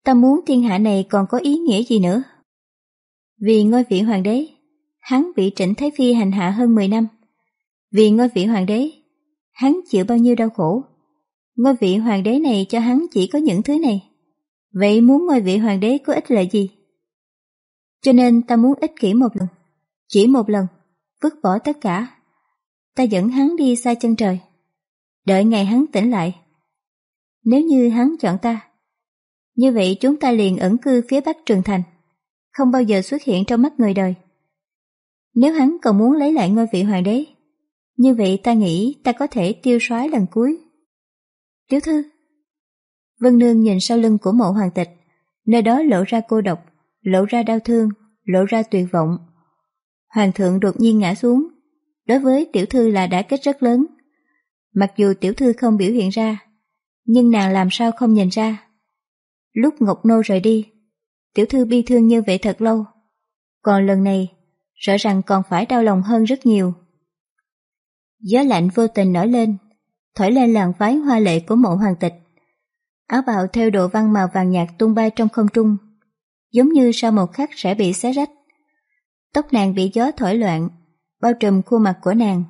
Ta muốn thiên hạ này còn có ý nghĩa gì nữa. Vì ngôi vị hoàng đế, hắn bị trịnh Thái Phi hành hạ hơn 10 năm. Vì ngôi vị hoàng đế, hắn chịu bao nhiêu đau khổ. Ngôi vị hoàng đế này cho hắn chỉ có những thứ này. Vậy muốn ngôi vị hoàng đế có ích lợi gì? Cho nên ta muốn ích kỷ một lần, chỉ một lần, vứt bỏ tất cả. Ta dẫn hắn đi xa chân trời, đợi ngày hắn tỉnh lại. Nếu như hắn chọn ta, như vậy chúng ta liền ẩn cư phía bắc trường thành, không bao giờ xuất hiện trong mắt người đời. Nếu hắn còn muốn lấy lại ngôi vị hoàng đế, như vậy ta nghĩ ta có thể tiêu soái lần cuối. Tiểu thư Vân Nương nhìn sau lưng của mộ hoàng tịch, nơi đó lộ ra cô độc, lộ ra đau thương, lộ ra tuyệt vọng. Hoàng thượng đột nhiên ngã xuống, đối với tiểu thư là đã kết rất lớn. Mặc dù tiểu thư không biểu hiện ra, nhưng nàng làm sao không nhìn ra. Lúc Ngọc Nô rời đi, tiểu thư bi thương như vậy thật lâu. Còn lần này, sợ rằng còn phải đau lòng hơn rất nhiều. Gió lạnh vô tình nổi lên, thổi lên làn váy hoa lệ của mộ hoàng tịch. Áo bào theo độ văn màu vàng nhạt tung bay trong không trung, giống như sau một khắc sẽ bị xé rách. Tóc nàng bị gió thổi loạn, bao trùm khuôn mặt của nàng,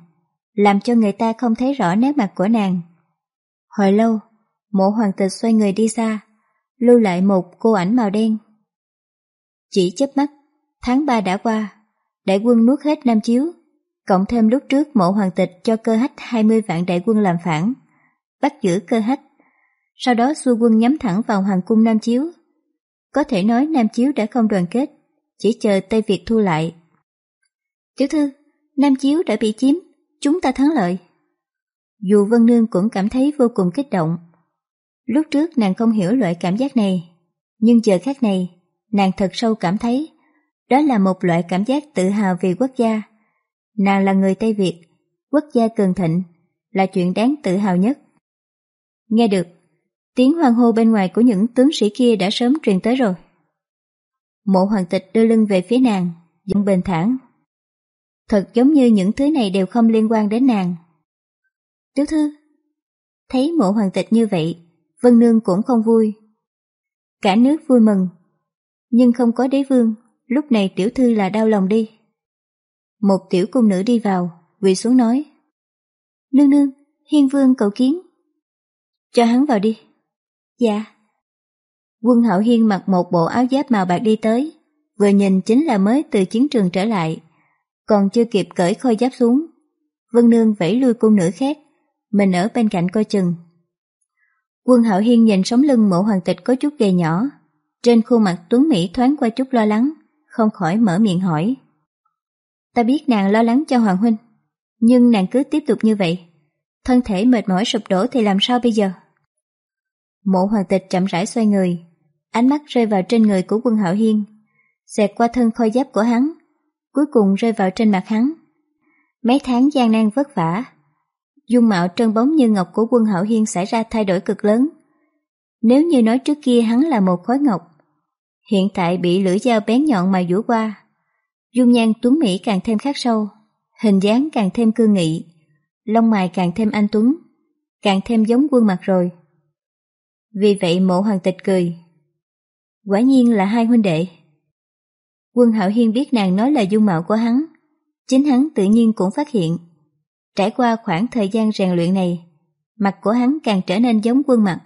làm cho người ta không thấy rõ nét mặt của nàng. Hồi lâu, mộ hoàng tịch xoay người đi xa, lưu lại một cô ảnh màu đen. Chỉ chớp mắt, tháng 3 đã qua, đại quân nuốt hết Nam Chiếu, cộng thêm lúc trước mộ hoàng tịch cho cơ hách 20 vạn đại quân làm phản, bắt giữ cơ hách, sau đó xua quân nhắm thẳng vào hoàng cung Nam Chiếu. Có thể nói Nam Chiếu đã không đoàn kết, chỉ chờ Tây Việt thu lại. Tiểu thư, Nam Chiếu đã bị chiếm, chúng ta thắng lợi. Dù Vân Nương cũng cảm thấy vô cùng kích động. Lúc trước nàng không hiểu loại cảm giác này, nhưng giờ khác này, nàng thật sâu cảm thấy đó là một loại cảm giác tự hào vì quốc gia. Nàng là người Tây Việt, quốc gia cường thịnh, là chuyện đáng tự hào nhất. Nghe được, tiếng hoan hô bên ngoài của những tướng sĩ kia đã sớm truyền tới rồi. Mộ hoàng tịch đưa lưng về phía nàng, giọng bình thản. Thật giống như những thứ này đều không liên quan đến nàng. Tiểu thư, thấy mộ hoàng tịch như vậy, Vân Nương cũng không vui. Cả nước vui mừng, nhưng không có đế vương, lúc này tiểu thư là đau lòng đi. Một tiểu cung nữ đi vào, quỳ xuống nói. Nương nương, hiên vương cầu kiến. Cho hắn vào đi. Dạ. Quân hậu hiên mặc một bộ áo giáp màu bạc đi tới, vừa nhìn chính là mới từ chiến trường trở lại, còn chưa kịp cởi khôi giáp xuống. Vân Nương vẫy lui cung nữ khác, mình ở bên cạnh coi chừng. Quân hậu hiên nhìn sống lưng mộ hoàng tịch có chút gầy nhỏ, trên khuôn mặt Tuấn Mỹ thoáng qua chút lo lắng, không khỏi mở miệng hỏi. Ta biết nàng lo lắng cho Hoàng Huynh, nhưng nàng cứ tiếp tục như vậy. Thân thể mệt mỏi sụp đổ thì làm sao bây giờ? Mộ hoàng tịch chậm rãi xoay người, ánh mắt rơi vào trên người của quân hạo hiên, xẹt qua thân khôi giáp của hắn, cuối cùng rơi vào trên mặt hắn. Mấy tháng gian nan vất vả, dung mạo trơn bóng như ngọc của quân hạo hiên xảy ra thay đổi cực lớn. Nếu như nói trước kia hắn là một khối ngọc, hiện tại bị lưỡi dao bén nhọn mà dũa qua. Dung nhan tuấn Mỹ càng thêm khắc sâu, hình dáng càng thêm cương nghị, lông mày càng thêm anh tuấn, càng thêm giống quân mặt rồi. Vì vậy mộ hoàng tịch cười. Quả nhiên là hai huynh đệ. Quân Hạo Hiên biết nàng nói là dung mạo của hắn, chính hắn tự nhiên cũng phát hiện. Trải qua khoảng thời gian rèn luyện này, mặt của hắn càng trở nên giống quân mặt.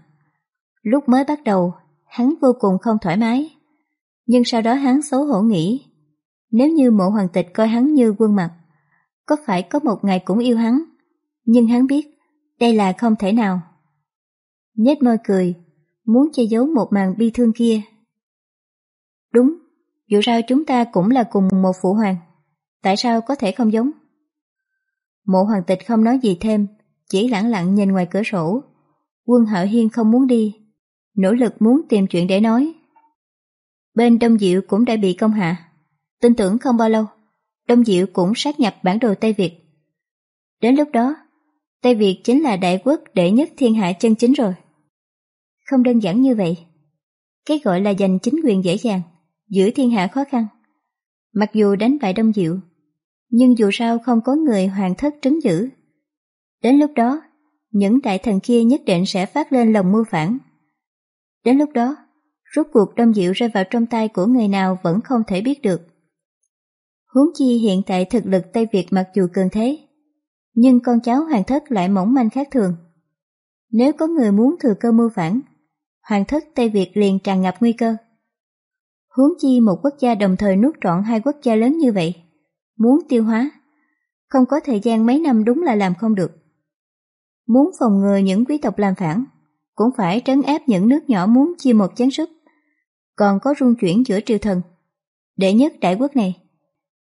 Lúc mới bắt đầu, hắn vô cùng không thoải mái, nhưng sau đó hắn xấu hổ nghĩ, nếu như mộ hoàng tịch coi hắn như quân mặt, có phải có một ngày cũng yêu hắn, nhưng hắn biết đây là không thể nào. Nhết môi cười, muốn che giấu một màn bi thương kia. Đúng, dù sao chúng ta cũng là cùng một phụ hoàng, tại sao có thể không giống? Mộ hoàng tịch không nói gì thêm, chỉ lẳng lặng nhìn ngoài cửa sổ. Quân Hạo Hiên không muốn đi, nỗ lực muốn tìm chuyện để nói. Bên Đông Diệu cũng đã bị công hạ, tin tưởng không bao lâu, Đông Diệu cũng sát nhập bản đồ Tây Việt. Đến lúc đó, Tây Việt chính là đại quốc đệ nhất thiên hạ chân chính rồi. Không đơn giản như vậy. Cái gọi là giành chính quyền dễ dàng, giữ thiên hạ khó khăn. Mặc dù đánh bại Đông Diệu, nhưng dù sao không có người hoàng thất trứng giữ. Đến lúc đó, những đại thần kia nhất định sẽ phát lên lòng mưu phản. Đến lúc đó, rốt cuộc Đông Diệu rơi vào trong tay của người nào vẫn không thể biết được. Huống chi hiện tại thực lực Tây Việt mặc dù cường thế, nhưng con cháu hoàng thất lại mỏng manh khác thường. Nếu có người muốn thừa cơ mưu phản, hoàng thất Tây Việt liền tràn ngập nguy cơ. Huống chi một quốc gia đồng thời nuốt trọn hai quốc gia lớn như vậy, muốn tiêu hóa, không có thời gian mấy năm đúng là làm không được. Muốn phòng ngừa những quý tộc làm phản, cũng phải trấn áp những nước nhỏ muốn chia một chén sức, còn có rung chuyển giữa triều thần. Đệ nhất đại quốc này,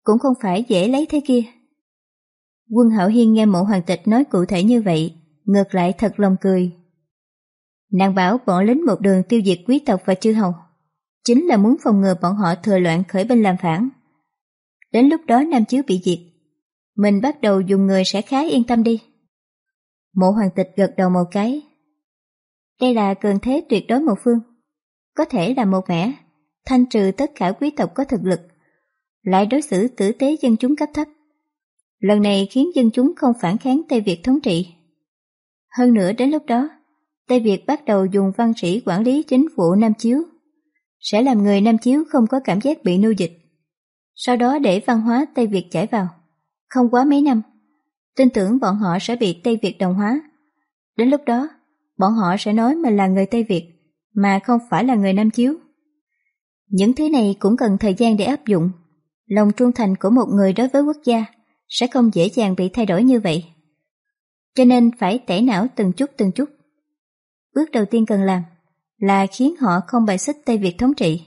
cũng không phải dễ lấy thế kia. Quân Hạo Hiên nghe mộ hoàng tịch nói cụ thể như vậy, ngược lại thật lòng cười. Nàng bảo bọn lính một đường tiêu diệt quý tộc và chư hầu, chính là muốn phòng ngừa bọn họ thừa loạn khởi binh làm phản. Đến lúc đó Nam Chiếu bị diệt, mình bắt đầu dùng người sẽ khá yên tâm đi. Mộ hoàng tịch gật đầu một cái. Đây là cường thế tuyệt đối một phương, có thể là một mẻ, thanh trừ tất cả quý tộc có thực lực, lại đối xử tử tế dân chúng cấp thấp. Lần này khiến dân chúng không phản kháng Tây Việt thống trị. Hơn nữa đến lúc đó, Tây Việt bắt đầu dùng văn sĩ quản lý chính phủ Nam Chiếu, sẽ làm người Nam Chiếu không có cảm giác bị nô dịch. Sau đó để văn hóa Tây Việt chảy vào. Không quá mấy năm, tin tưởng bọn họ sẽ bị Tây Việt đồng hóa. Đến lúc đó, bọn họ sẽ nói mình là người Tây Việt, mà không phải là người Nam Chiếu. Những thứ này cũng cần thời gian để áp dụng. Lòng trung thành của một người đối với quốc gia sẽ không dễ dàng bị thay đổi như vậy. Cho nên phải tẩy não từng chút từng chút. Bước đầu tiên cần làm là khiến họ không bài xích Tây Việt thống trị.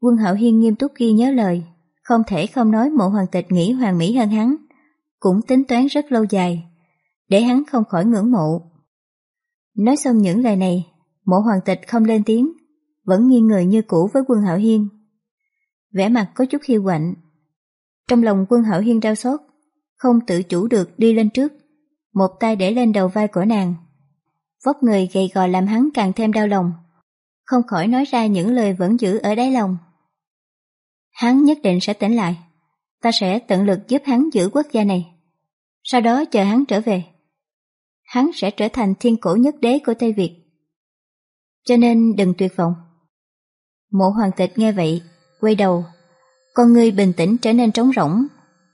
Quân Hạo Hiên nghiêm túc ghi nhớ lời, không thể không nói mộ hoàng tịch nghĩ hoàng mỹ hơn hắn, cũng tính toán rất lâu dài, để hắn không khỏi ngưỡng mộ. Nói xong những lời này, mộ hoàng tịch không lên tiếng, vẫn nghiêng người như cũ với quân Hạo Hiên vẻ mặt có chút hiu quạnh, trong lòng quân hảo hiên đau xót, không tự chủ được đi lên trước, một tay để lên đầu vai của nàng. Vóc người gầy gò làm hắn càng thêm đau lòng, không khỏi nói ra những lời vẫn giữ ở đáy lòng. Hắn nhất định sẽ tỉnh lại, ta sẽ tận lực giúp hắn giữ quốc gia này. Sau đó chờ hắn trở về. Hắn sẽ trở thành thiên cổ nhất đế của Tây Việt. Cho nên đừng tuyệt vọng. Mộ hoàng tịch nghe vậy, quay đầu con người bình tĩnh trở nên trống rỗng,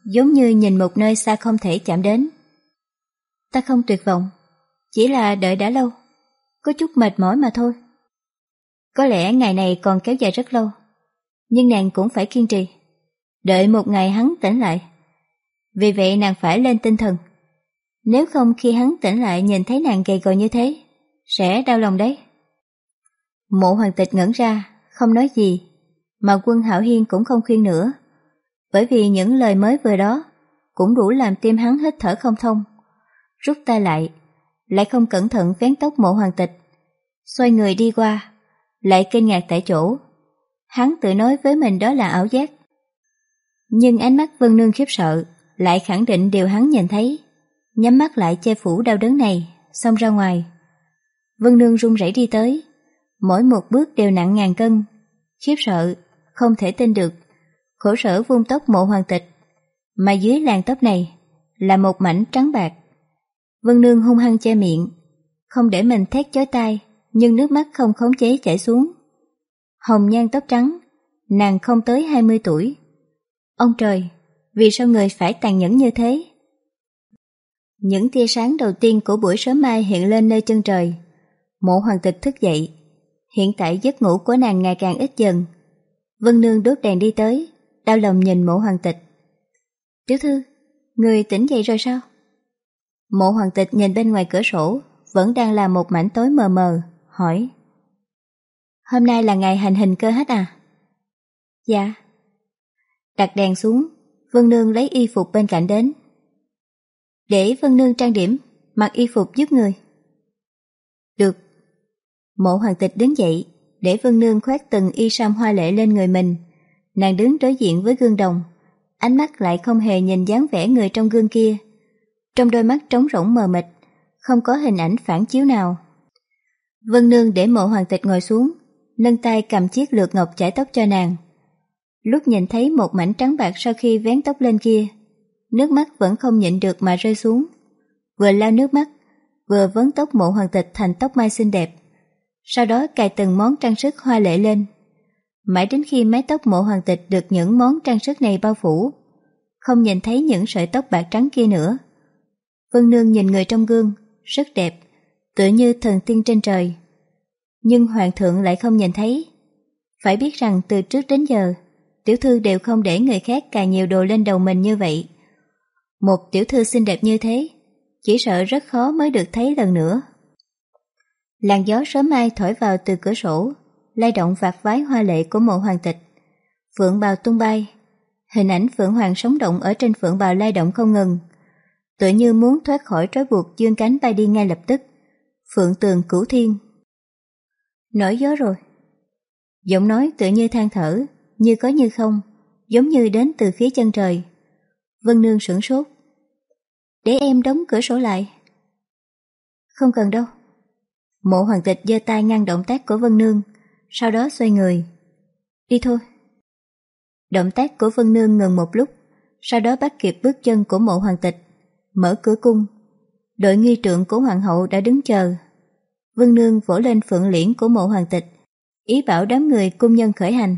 giống như nhìn một nơi xa không thể chạm đến. Ta không tuyệt vọng, chỉ là đợi đã lâu, có chút mệt mỏi mà thôi. Có lẽ ngày này còn kéo dài rất lâu, nhưng nàng cũng phải kiên trì, đợi một ngày hắn tỉnh lại. Vì vậy nàng phải lên tinh thần. Nếu không khi hắn tỉnh lại nhìn thấy nàng gầy gò như thế, sẽ đau lòng đấy. Mộ hoàng tịch ngẩn ra, không nói gì, mà quân Hảo Hiên cũng không khuyên nữa, bởi vì những lời mới vừa đó cũng đủ làm tim hắn hít thở không thông. Rút tay lại, lại không cẩn thận vén tóc mộ hoàng tịch, xoay người đi qua, lại kinh ngạc tại chỗ. Hắn tự nói với mình đó là ảo giác. Nhưng ánh mắt Vân Nương khiếp sợ, lại khẳng định điều hắn nhìn thấy, nhắm mắt lại che phủ đau đớn này, xong ra ngoài. Vân Nương run rẩy đi tới, mỗi một bước đều nặng ngàn cân, khiếp sợ không thể tin được, khổ sở vuông tóc mộ hoàng tịch, mà dưới làn tóc này là một mảnh trắng bạc. Vân Nương hung hăng che miệng, không để mình thét chói tai, nhưng nước mắt không khống chế chảy xuống. Hồng nhan tóc trắng, nàng không tới 20 tuổi. Ông trời, vì sao người phải tàn nhẫn như thế? Những tia sáng đầu tiên của buổi sớm mai hiện lên nơi chân trời. Mộ hoàng tịch thức dậy. Hiện tại giấc ngủ của nàng ngày càng ít dần, Vân Nương đốt đèn đi tới, đau lòng nhìn mộ hoàng tịch. Tiểu thư, người tỉnh dậy rồi sao? Mộ hoàng tịch nhìn bên ngoài cửa sổ, vẫn đang là một mảnh tối mờ mờ, hỏi. Hôm nay là ngày hành hình cơ hết à? Dạ. Đặt đèn xuống, Vân Nương lấy y phục bên cạnh đến. Để Vân Nương trang điểm, mặc y phục giúp người. Được. Mộ hoàng tịch đứng dậy, để Vân Nương khoét từng y sam hoa lệ lên người mình. Nàng đứng đối diện với gương đồng, ánh mắt lại không hề nhìn dáng vẻ người trong gương kia. Trong đôi mắt trống rỗng mờ mịt, không có hình ảnh phản chiếu nào. Vân Nương để mộ hoàng tịch ngồi xuống, nâng tay cầm chiếc lược ngọc chải tóc cho nàng. Lúc nhìn thấy một mảnh trắng bạc sau khi vén tóc lên kia, nước mắt vẫn không nhịn được mà rơi xuống. Vừa lau nước mắt, vừa vấn tóc mộ hoàng tịch thành tóc mai xinh đẹp. Sau đó cài từng món trang sức hoa lệ lên. Mãi đến khi mái tóc mộ hoàng tịch được những món trang sức này bao phủ, không nhìn thấy những sợi tóc bạc trắng kia nữa. Vân Nương nhìn người trong gương, rất đẹp, tựa như thần tiên trên trời. Nhưng hoàng thượng lại không nhìn thấy. Phải biết rằng từ trước đến giờ, tiểu thư đều không để người khác cài nhiều đồ lên đầu mình như vậy. Một tiểu thư xinh đẹp như thế, chỉ sợ rất khó mới được thấy lần nữa. Làn gió sớm mai thổi vào từ cửa sổ, lay động vạt vái hoa lệ của mộ hoàng tịch. Phượng bào tung bay, hình ảnh Phượng Hoàng sống động ở trên phượng bào lay động không ngừng. Tựa như muốn thoát khỏi trói buộc dương cánh bay đi ngay lập tức. Phượng tường cửu thiên. Nổi gió rồi. Giọng nói tựa như than thở, như có như không, giống như đến từ phía chân trời. Vân Nương sửng sốt. Để em đóng cửa sổ lại. Không cần đâu. Mộ hoàng tịch giơ tay ngăn động tác của Vân Nương, sau đó xoay người. Đi thôi. Động tác của Vân Nương ngừng một lúc, sau đó bắt kịp bước chân của mộ hoàng tịch, mở cửa cung. Đội nghi trượng của hoàng hậu đã đứng chờ. Vân Nương vỗ lên phượng liễn của mộ hoàng tịch, ý bảo đám người cung nhân khởi hành.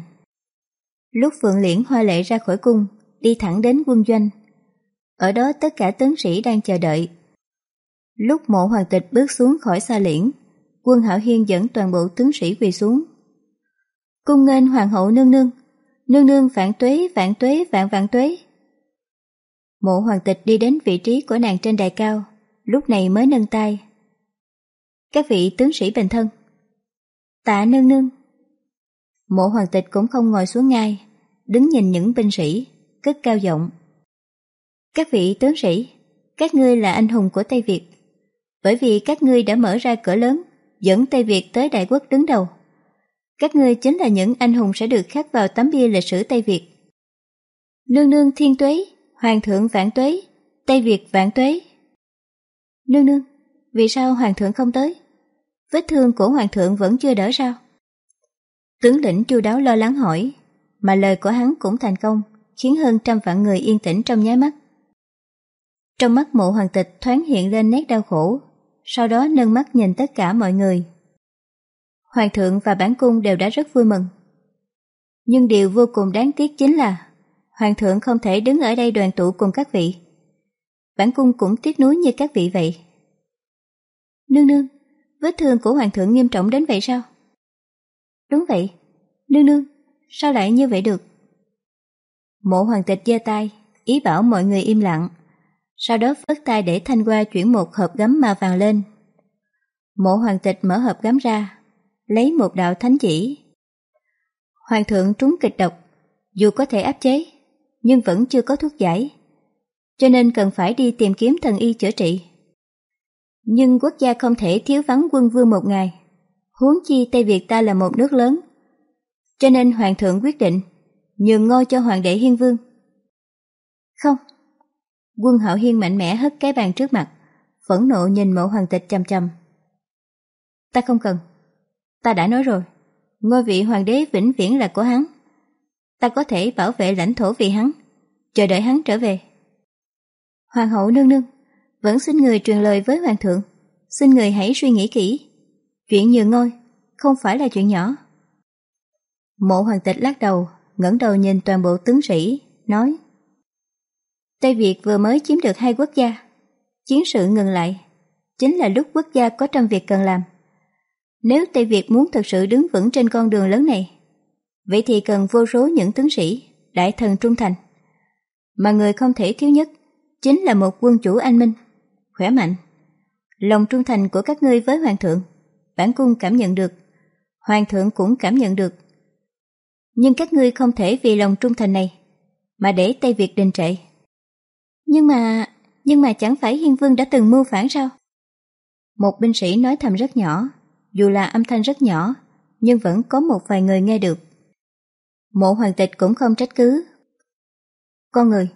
Lúc phượng liễn hoa lệ ra khỏi cung, đi thẳng đến quân doanh. Ở đó tất cả tướng sĩ đang chờ đợi. Lúc mộ hoàng tịch bước xuống khỏi xa liễn, quân hảo hiên dẫn toàn bộ tướng sĩ quỳ xuống. Cung nghênh hoàng hậu nương nương, nương nương vạn tuế, vạn tuế, vạn vạn tuế. Mộ hoàng tịch đi đến vị trí của nàng trên đài cao, lúc này mới nâng tay. Các vị tướng sĩ bình thân. Tạ nương nương. Mộ hoàng tịch cũng không ngồi xuống ngay, đứng nhìn những binh sĩ, cất cao giọng. Các vị tướng sĩ, các ngươi là anh hùng của Tây Việt, bởi vì các ngươi đã mở ra cửa lớn, dẫn Tây Việt tới đại quốc đứng đầu. Các ngươi chính là những anh hùng sẽ được khắc vào tấm bia lịch sử Tây Việt. Nương nương thiên tuế, hoàng thượng vạn tuế, Tây Việt vạn tuế. Nương nương, vì sao hoàng thượng không tới? Vết thương của hoàng thượng vẫn chưa đỡ sao? Tướng lĩnh chu đáo lo lắng hỏi, mà lời của hắn cũng thành công, khiến hơn trăm vạn người yên tĩnh trong nháy mắt. Trong mắt mộ hoàng tịch thoáng hiện lên nét đau khổ, sau đó nâng mắt nhìn tất cả mọi người. Hoàng thượng và bản cung đều đã rất vui mừng. Nhưng điều vô cùng đáng tiếc chính là Hoàng thượng không thể đứng ở đây đoàn tụ cùng các vị. Bản cung cũng tiếc nuối như các vị vậy. Nương nương, vết thương của hoàng thượng nghiêm trọng đến vậy sao? Đúng vậy, nương nương, sao lại như vậy được? Mộ hoàng tịch giơ tay, ý bảo mọi người im lặng. Sau đó phất tay để Thanh Hoa chuyển một hộp gấm màu vàng lên. Mộ hoàng tịch mở hộp gấm ra, lấy một đạo thánh chỉ. Hoàng thượng trúng kịch độc, dù có thể áp chế, nhưng vẫn chưa có thuốc giải, cho nên cần phải đi tìm kiếm thần y chữa trị. Nhưng quốc gia không thể thiếu vắng quân vương một ngày, huống chi Tây Việt ta là một nước lớn. Cho nên Hoàng thượng quyết định nhường ngôi cho Hoàng đệ Hiên Vương. Không, quân hạo hiên mạnh mẽ hất cái bàn trước mặt, phẫn nộ nhìn mộ hoàng tịch chăm chăm. Ta không cần, ta đã nói rồi, ngôi vị hoàng đế vĩnh viễn là của hắn. Ta có thể bảo vệ lãnh thổ vì hắn, chờ đợi hắn trở về. Hoàng hậu nương nương, vẫn xin người truyền lời với hoàng thượng, xin người hãy suy nghĩ kỹ. Chuyện nhường ngôi, không phải là chuyện nhỏ. Mộ hoàng tịch lắc đầu, ngẩng đầu nhìn toàn bộ tướng sĩ, nói Tây Việt vừa mới chiếm được hai quốc gia. Chiến sự ngừng lại, chính là lúc quốc gia có trăm việc cần làm. Nếu Tây Việt muốn thực sự đứng vững trên con đường lớn này, vậy thì cần vô số những tướng sĩ, đại thần trung thành. Mà người không thể thiếu nhất chính là một quân chủ anh minh, khỏe mạnh. Lòng trung thành của các ngươi với hoàng thượng, bản cung cảm nhận được, hoàng thượng cũng cảm nhận được. Nhưng các ngươi không thể vì lòng trung thành này mà để Tây Việt đình trệ. Nhưng mà, nhưng mà chẳng phải Hiên Vương đã từng mưu phản sao? Một binh sĩ nói thầm rất nhỏ, dù là âm thanh rất nhỏ, nhưng vẫn có một vài người nghe được. Mộ hoàng tịch cũng không trách cứ. Con người,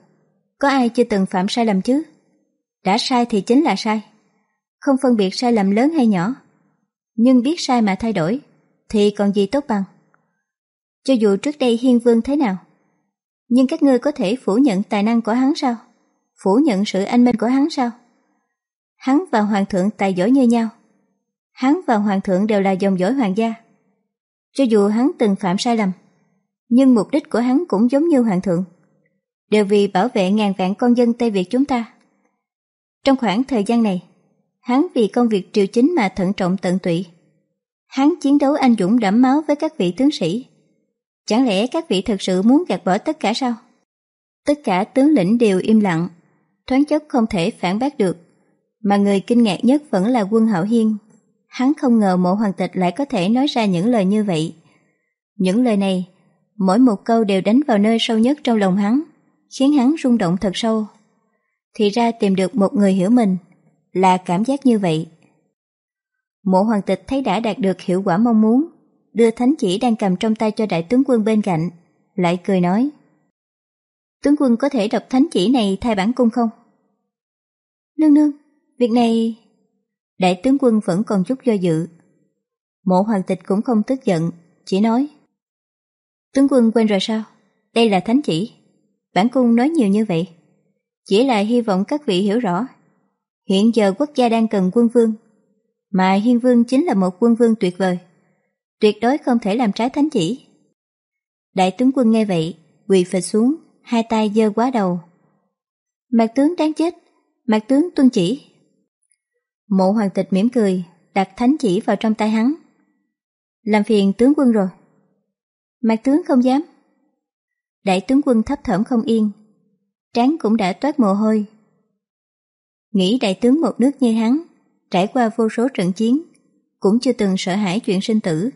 có ai chưa từng phạm sai lầm chứ? Đã sai thì chính là sai. Không phân biệt sai lầm lớn hay nhỏ. Nhưng biết sai mà thay đổi, thì còn gì tốt bằng. Cho dù trước đây hiên vương thế nào, nhưng các ngươi có thể phủ nhận tài năng của hắn sao? Phủ nhận sự anh minh của hắn sao? Hắn và hoàng thượng tài giỏi như nhau. Hắn và hoàng thượng đều là dòng dõi hoàng gia. Cho dù hắn từng phạm sai lầm, nhưng mục đích của hắn cũng giống như hoàng thượng, đều vì bảo vệ ngàn vạn con dân Tây Việt chúng ta. Trong khoảng thời gian này, hắn vì công việc triều chính mà thận trọng tận tụy. Hắn chiến đấu anh dũng đẫm máu với các vị tướng sĩ. Chẳng lẽ các vị thật sự muốn gạt bỏ tất cả sao? Tất cả tướng lĩnh đều im lặng, thoáng chốc không thể phản bác được. Mà người kinh ngạc nhất vẫn là quân Hạo Hiên. Hắn không ngờ mộ hoàng tịch lại có thể nói ra những lời như vậy. Những lời này, mỗi một câu đều đánh vào nơi sâu nhất trong lòng hắn, khiến hắn rung động thật sâu. Thì ra tìm được một người hiểu mình, là cảm giác như vậy. Mộ hoàng tịch thấy đã đạt được hiệu quả mong muốn, đưa thánh chỉ đang cầm trong tay cho đại tướng quân bên cạnh, lại cười nói. Tướng quân có thể đọc thánh chỉ này thay bản cung không? Nương nương, việc này... Đại tướng quân vẫn còn chút do dự. Mộ hoàng tịch cũng không tức giận, chỉ nói. Tướng quân quên rồi sao? Đây là thánh chỉ. Bản cung nói nhiều như vậy. Chỉ là hy vọng các vị hiểu rõ. Hiện giờ quốc gia đang cần quân vương. Mà hiên vương chính là một quân vương tuyệt vời. Tuyệt đối không thể làm trái thánh chỉ. Đại tướng quân nghe vậy, quỳ phịch xuống, hai tay giơ quá đầu. Mạc tướng đáng chết, mạc tướng tuân chỉ. Mộ hoàng tịch mỉm cười, đặt thánh chỉ vào trong tay hắn. Làm phiền tướng quân rồi. Mạc tướng không dám. Đại tướng quân thấp thởm không yên, trán cũng đã toát mồ hôi. Nghĩ đại tướng một nước như hắn, trải qua vô số trận chiến, cũng chưa từng sợ hãi chuyện sinh tử.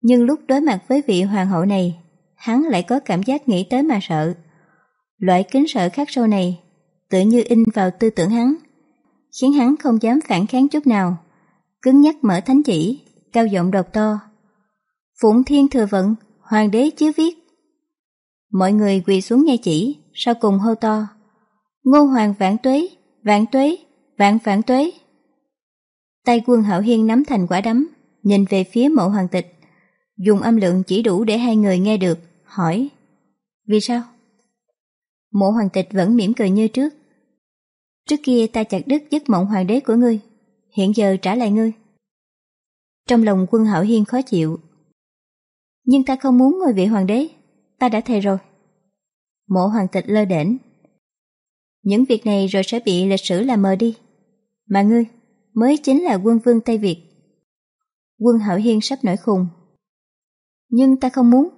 Nhưng lúc đối mặt với vị hoàng hậu này, hắn lại có cảm giác nghĩ tới mà sợ. Loại kính sợ khắc sâu này tự như in vào tư tưởng hắn, khiến hắn không dám phản kháng chút nào, cứng nhắc mở thánh chỉ, cao giọng đọc to. Phụng thiên thừa vận, hoàng đế chiếu viết. Mọi người quỳ xuống nghe chỉ, sau cùng hô to. Ngô hoàng vạn tuế, vạn tuế, vạn vạn tuế. Tay quân hạo hiên nắm thành quả đấm, nhìn về phía mộ hoàng tịch, dùng âm lượng chỉ đủ để hai người nghe được, hỏi. Vì sao? Mộ hoàng tịch vẫn mỉm cười như trước. Trước kia ta chặt đứt giấc mộng hoàng đế của ngươi, hiện giờ trả lại ngươi. Trong lòng quân hảo hiên khó chịu. Nhưng ta không muốn ngôi vị hoàng đế, ta đã thề rồi. Mộ hoàng tịch lơ đễnh. Những việc này rồi sẽ bị lịch sử làm mờ đi. Mà ngươi mới chính là quân vương Tây Việt. Quân hảo hiên sắp nổi khùng. Nhưng ta không muốn,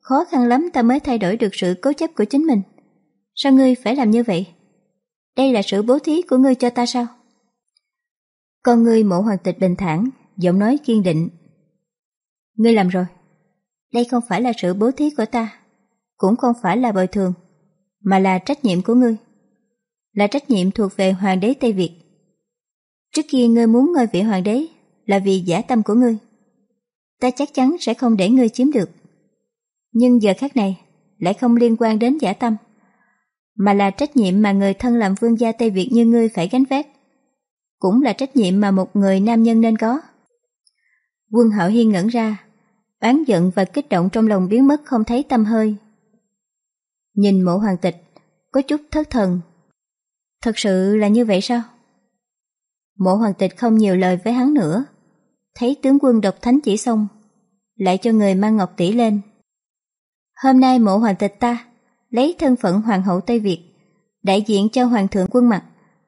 khó khăn lắm ta mới thay đổi được sự cố chấp của chính mình. Sao ngươi phải làm như vậy? Đây là sự bố thí của ngươi cho ta sao? Con ngươi mộ hoàng tịch bình thản, giọng nói kiên định. Ngươi làm rồi. Đây không phải là sự bố thí của ta, cũng không phải là bồi thường, mà là trách nhiệm của ngươi. Là trách nhiệm thuộc về hoàng đế Tây Việt. Trước kia ngươi muốn ngôi vị hoàng đế là vì giả tâm của ngươi. Ta chắc chắn sẽ không để ngươi chiếm được. Nhưng giờ khác này lại không liên quan đến giả tâm mà là trách nhiệm mà người thân làm vương gia Tây Việt như ngươi phải gánh vác. Cũng là trách nhiệm mà một người nam nhân nên có. Quân Hạo Hiên ngẩn ra, oán giận và kích động trong lòng biến mất không thấy tâm hơi. Nhìn mộ hoàng tịch, có chút thất thần. Thật sự là như vậy sao? Mộ hoàng tịch không nhiều lời với hắn nữa. Thấy tướng quân độc thánh chỉ xong, lại cho người mang ngọc tỷ lên. Hôm nay mộ hoàng tịch ta lấy thân phận Hoàng hậu Tây Việt, đại diện cho Hoàng thượng quân mặt,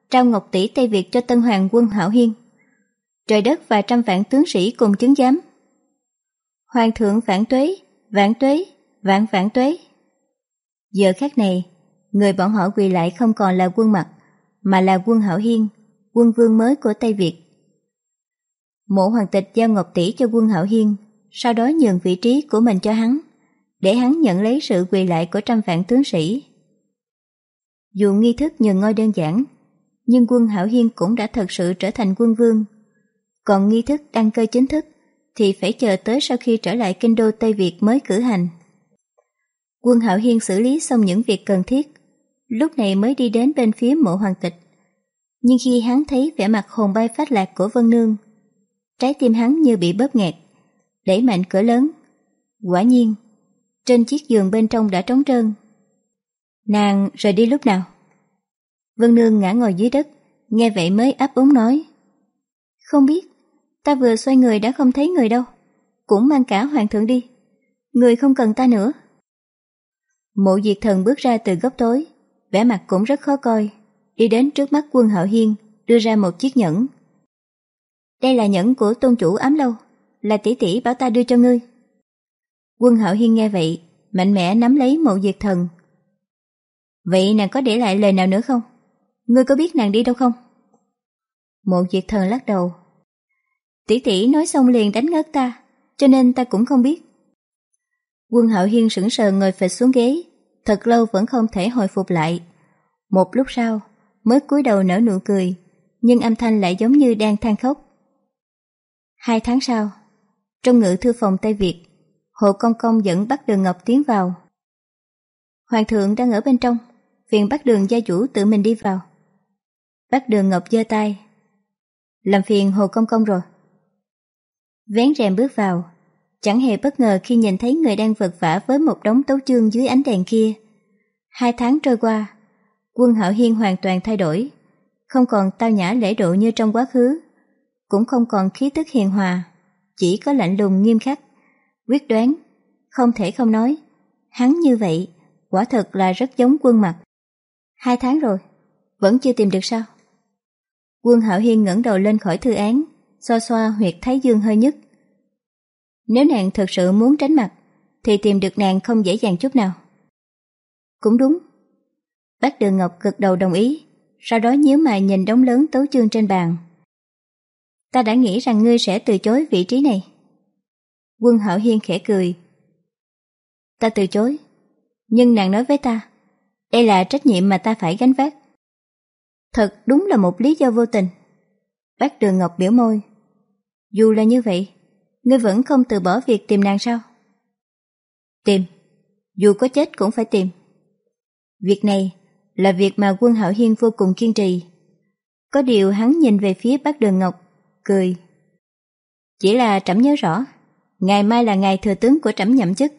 trao ngọc tỷ Tây Việt cho Tân Hoàng quân Hảo Hiên. Trời đất và trăm vạn tướng sĩ cùng chứng giám. Hoàng thượng vạn tuế, vạn tuế, vạn vạn tuế. Giờ khác này, người bọn họ quỳ lại không còn là quân mặt, mà là quân Hảo Hiên, quân vương mới của Tây Việt. Mộ hoàng tịch giao ngọc tỷ cho quân hảo Hiên, sau đó nhường vị trí của mình cho hắn, để hắn nhận lấy sự quỳ lại của trăm vạn tướng sĩ. Dù nghi thức nhường ngôi đơn giản, nhưng quân Hạo Hiên cũng đã thật sự trở thành quân vương. Còn nghi thức đăng cơ chính thức thì phải chờ tới sau khi trở lại kinh đô Tây Việt mới cử hành. Quân Hạo Hiên xử lý xong những việc cần thiết, lúc này mới đi đến bên phía mộ hoàng tịch. Nhưng khi hắn thấy vẻ mặt hồn bay phát lạc của Vân Nương, trái tim hắn như bị bóp nghẹt, đẩy mạnh cửa lớn. Quả nhiên, trên chiếc giường bên trong đã trống trơn. Nàng rời đi lúc nào? Vân Nương ngã ngồi dưới đất, nghe vậy mới áp úng nói. Không biết, ta vừa xoay người đã không thấy người đâu, cũng mang cả hoàng thượng đi. Người không cần ta nữa. Mộ diệt thần bước ra từ góc tối, vẻ mặt cũng rất khó coi, đi đến trước mắt quân hạo hiên, đưa ra một chiếc nhẫn. Đây là nhẫn của tôn chủ ám lâu, là tỷ tỷ bảo ta đưa cho ngươi. Quân hạo hiên nghe vậy, mạnh mẽ nắm lấy mộ diệt thần. Vậy nàng có để lại lời nào nữa không? Ngươi có biết nàng đi đâu không? Mộ diệt thần lắc đầu. Tỷ tỷ nói xong liền đánh ngất ta, cho nên ta cũng không biết. Quân hạo hiên sững sờ ngồi phịch xuống ghế, thật lâu vẫn không thể hồi phục lại. Một lúc sau, mới cúi đầu nở nụ cười, nhưng âm thanh lại giống như đang than khóc. Hai tháng sau, trong ngự thư phòng Tây Việt, Hồ Công Công dẫn bắt đường Ngọc tiến vào. Hoàng thượng đang ở bên trong, phiền bắt đường gia chủ tự mình đi vào. Bắt đường Ngọc giơ tay. Làm phiền Hồ Công Công rồi. Vén rèm bước vào, chẳng hề bất ngờ khi nhìn thấy người đang vật vả với một đống tấu chương dưới ánh đèn kia. Hai tháng trôi qua, quân Hạo Hiên hoàn toàn thay đổi, không còn tao nhã lễ độ như trong quá khứ, cũng không còn khí tức hiền hòa, chỉ có lạnh lùng nghiêm khắc, quyết đoán, không thể không nói. Hắn như vậy, quả thật là rất giống quân mặt. Hai tháng rồi, vẫn chưa tìm được sao? Quân Hạo Hiên ngẩng đầu lên khỏi thư án, xoa xoa huyệt thái dương hơi nhất. Nếu nàng thật sự muốn tránh mặt, thì tìm được nàng không dễ dàng chút nào. Cũng đúng. Bác Đường Ngọc gật đầu đồng ý, sau đó nhíu mày nhìn đống lớn tấu chương trên bàn. Ta đã nghĩ rằng ngươi sẽ từ chối vị trí này. Quân Hảo Hiên khẽ cười. Ta từ chối, nhưng nàng nói với ta, đây là trách nhiệm mà ta phải gánh vác. Thật đúng là một lý do vô tình. Bác Đường Ngọc biểu môi. Dù là như vậy, ngươi vẫn không từ bỏ việc tìm nàng sao? Tìm, dù có chết cũng phải tìm. Việc này là việc mà quân Hạo Hiên vô cùng kiên trì. Có điều hắn nhìn về phía bác Đường Ngọc, cười. Chỉ là trẫm nhớ rõ, ngày mai là ngày thừa tướng của trẫm nhậm chức.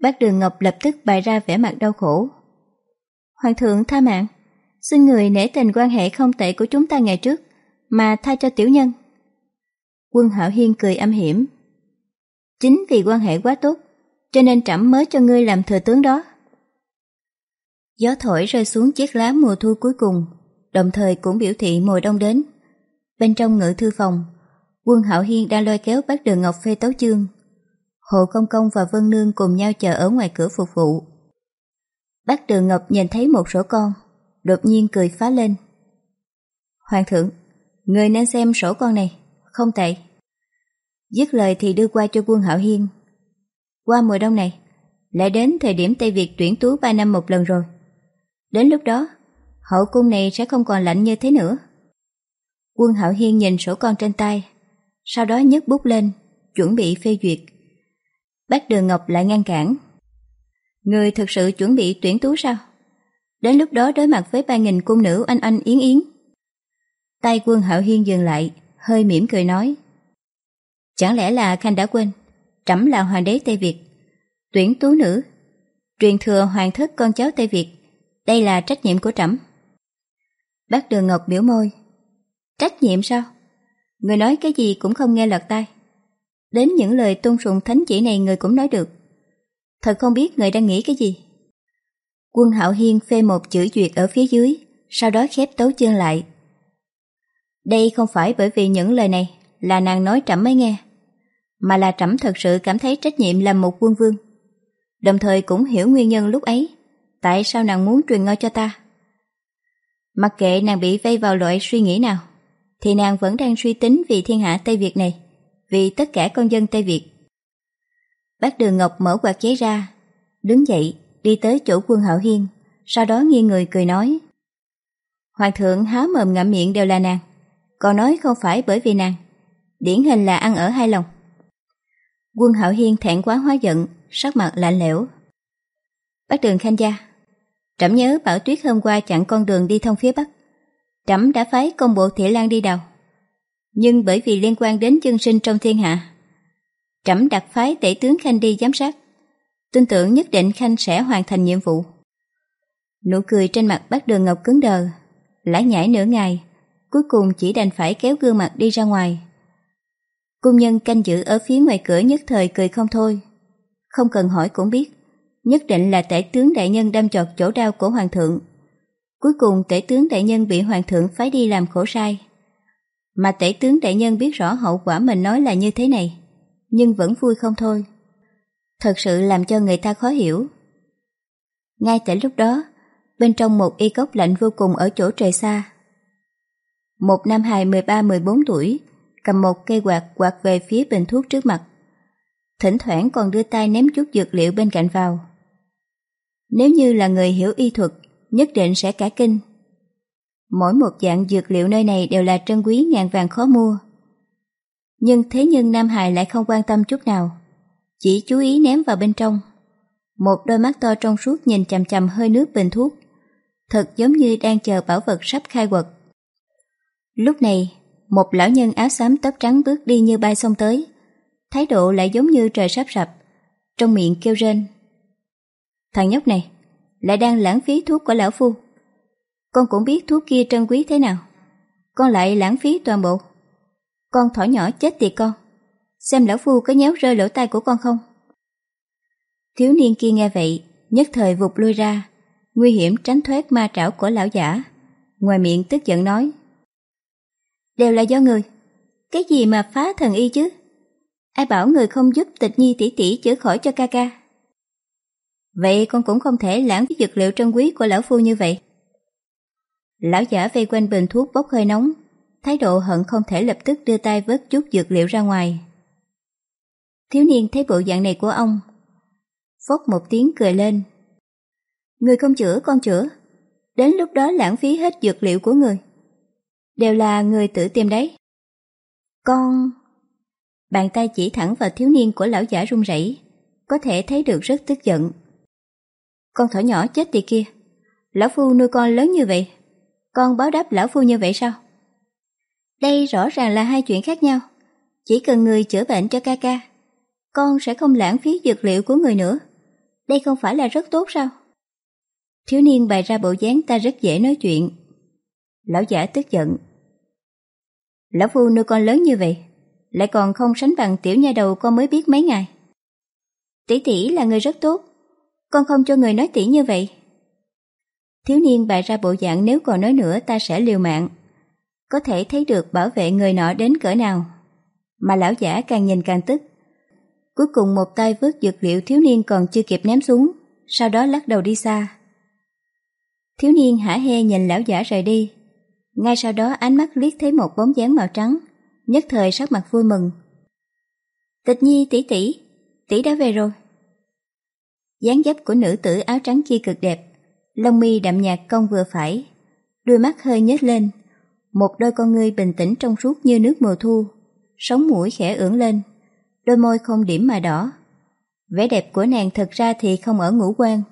Bác Đường Ngọc lập tức bày ra vẻ mặt đau khổ. Hoàng thượng tha mạng, xin người nể tình quan hệ không tệ của chúng ta ngày trước, mà tha cho tiểu nhân. Quân Hảo Hiên cười âm hiểm. Chính vì quan hệ quá tốt, cho nên trẫm mới cho ngươi làm thừa tướng đó. Gió thổi rơi xuống chiếc lá mùa thu cuối cùng, đồng thời cũng biểu thị mùa đông đến. Bên trong ngự thư phòng, quân Hạo Hiên đang lôi kéo bác đường Ngọc phê tấu chương. Hồ Công Công và Vân Nương cùng nhau chờ ở ngoài cửa phục vụ. Bác đường Ngọc nhìn thấy một sổ con, đột nhiên cười phá lên. Hoàng thượng, người nên xem sổ con này, không tệ. Dứt lời thì đưa qua cho quân Hạo Hiên. Qua mùa đông này, lại đến thời điểm Tây Việt tuyển tú 3 năm một lần rồi. Đến lúc đó, hậu cung này sẽ không còn lạnh như thế nữa. Quân Hạo Hiên nhìn sổ con trên tay, sau đó nhấc bút lên, chuẩn bị phê duyệt. Bác Đường Ngọc lại ngăn cản. Người thực sự chuẩn bị tuyển tú sao? Đến lúc đó đối mặt với ba nghìn cung nữ anh anh yến yến. Tay quân Hạo Hiên dừng lại, hơi mỉm cười nói. Chẳng lẽ là Khanh đã quên, trẫm là hoàng đế Tây Việt, tuyển tú nữ, truyền thừa hoàng thất con cháu Tây Việt, đây là trách nhiệm của trẫm. Bác Đường Ngọc biểu môi. Trách nhiệm sao? Người nói cái gì cũng không nghe lọt tai. Đến những lời tôn sùng thánh chỉ này người cũng nói được. Thật không biết người đang nghĩ cái gì. Quân Hạo Hiên phê một chữ duyệt ở phía dưới, sau đó khép tấu chương lại. Đây không phải bởi vì những lời này là nàng nói trẫm mới nghe, mà là trẫm thật sự cảm thấy trách nhiệm làm một quân vương. Đồng thời cũng hiểu nguyên nhân lúc ấy, tại sao nàng muốn truyền ngôi cho ta. Mặc kệ nàng bị vây vào loại suy nghĩ nào, thì nàng vẫn đang suy tính vì thiên hạ Tây Việt này, vì tất cả con dân Tây Việt. Bác Đường Ngọc mở quạt giấy ra, đứng dậy, đi tới chỗ quân Hạo Hiên, sau đó nghiêng người cười nói. Hoàng thượng há mồm ngậm miệng đều là nàng, còn nói không phải bởi vì nàng. Điển hình là ăn ở hai lòng. Quân Hạo Hiên thẹn quá hóa giận, sắc mặt lạnh lẽo. Bác Đường Khanh gia, trẫm nhớ Bảo Tuyết hôm qua chặn con đường đi thông phía Bắc. Trẫm đã phái công bộ Thị Lan đi đầu. Nhưng bởi vì liên quan đến chân sinh trong thiên hạ, trẫm đặt phái tể tướng Khanh đi giám sát. Tin tưởng nhất định Khanh sẽ hoàn thành nhiệm vụ. Nụ cười trên mặt bác đường ngọc cứng đờ, lãi nhảy nửa ngày, cuối cùng chỉ đành phải kéo gương mặt đi ra ngoài. Cung nhân canh giữ ở phía ngoài cửa nhất thời cười không thôi. Không cần hỏi cũng biết, nhất định là tể tướng đại nhân đâm chọt chỗ đau của hoàng thượng. Cuối cùng tể tướng đại nhân bị hoàng thượng phái đi làm khổ sai. Mà tể tướng đại nhân biết rõ hậu quả mình nói là như thế này, nhưng vẫn vui không thôi. Thật sự làm cho người ta khó hiểu. Ngay tại lúc đó, bên trong một y cốc lạnh vô cùng ở chỗ trời xa. Một nam hài 13-14 tuổi, cầm một cây quạt quạt về phía bình thuốc trước mặt. Thỉnh thoảng còn đưa tay ném chút dược liệu bên cạnh vào. Nếu như là người hiểu y thuật, nhất định sẽ cả kinh. Mỗi một dạng dược liệu nơi này đều là trân quý ngàn vàng khó mua. Nhưng thế nhưng Nam Hải lại không quan tâm chút nào, chỉ chú ý ném vào bên trong. Một đôi mắt to trong suốt nhìn chằm chằm hơi nước bình thuốc, thật giống như đang chờ bảo vật sắp khai quật. Lúc này, một lão nhân áo xám tóc trắng bước đi như bay xông tới, thái độ lại giống như trời sắp sập, trong miệng kêu rên. Thằng nhóc này, lại đang lãng phí thuốc của lão phu. Con cũng biết thuốc kia trân quý thế nào. Con lại lãng phí toàn bộ. Con thỏ nhỏ chết tiệt con. Xem lão phu có nhéo rơi lỗ tai của con không? Thiếu niên kia nghe vậy, nhất thời vụt lui ra, nguy hiểm tránh thoát ma trảo của lão giả. Ngoài miệng tức giận nói. Đều là do người. Cái gì mà phá thần y chứ? Ai bảo người không giúp tịch nhi tỷ tỷ chữa khỏi cho ca ca? Vậy con cũng không thể lãng phí dược liệu trân quý của lão phu như vậy. Lão giả vây quanh bình thuốc bốc hơi nóng, thái độ hận không thể lập tức đưa tay vớt chút dược liệu ra ngoài. Thiếu niên thấy bộ dạng này của ông, phốc một tiếng cười lên. Người không chữa con chữa, đến lúc đó lãng phí hết dược liệu của người. Đều là người tự tìm đấy. Con... Bàn tay chỉ thẳng vào thiếu niên của lão giả run rẩy, có thể thấy được rất tức giận. Con thỏ nhỏ chết tiệt kia, lão phu nuôi con lớn như vậy, con báo đáp lão phu như vậy sao? Đây rõ ràng là hai chuyện khác nhau. Chỉ cần người chữa bệnh cho ca ca, con sẽ không lãng phí dược liệu của người nữa. Đây không phải là rất tốt sao? Thiếu niên bày ra bộ dáng ta rất dễ nói chuyện. Lão giả tức giận. Lão phu nuôi con lớn như vậy, lại còn không sánh bằng tiểu nha đầu con mới biết mấy ngày. Tỷ tỷ là người rất tốt, con không cho người nói tỉ như vậy. Thiếu niên bày ra bộ dạng nếu còn nói nữa ta sẽ liều mạng. Có thể thấy được bảo vệ người nọ đến cỡ nào. Mà lão giả càng nhìn càng tức. Cuối cùng một tay vớt dược liệu thiếu niên còn chưa kịp ném xuống, sau đó lắc đầu đi xa. Thiếu niên hả hê nhìn lão giả rời đi. Ngay sau đó ánh mắt liếc thấy một bóng dáng màu trắng, nhất thời sắc mặt vui mừng. Tịch nhi tỷ tỷ, tỷ đã về rồi dáng dấp của nữ tử áo trắng kia cực đẹp, lông mi đậm nhạt cong vừa phải, đôi mắt hơi nhếch lên, một đôi con ngươi bình tĩnh trong suốt như nước mùa thu, sống mũi khẽ ưỡn lên, đôi môi không điểm mà đỏ. Vẻ đẹp của nàng thật ra thì không ở ngũ quan,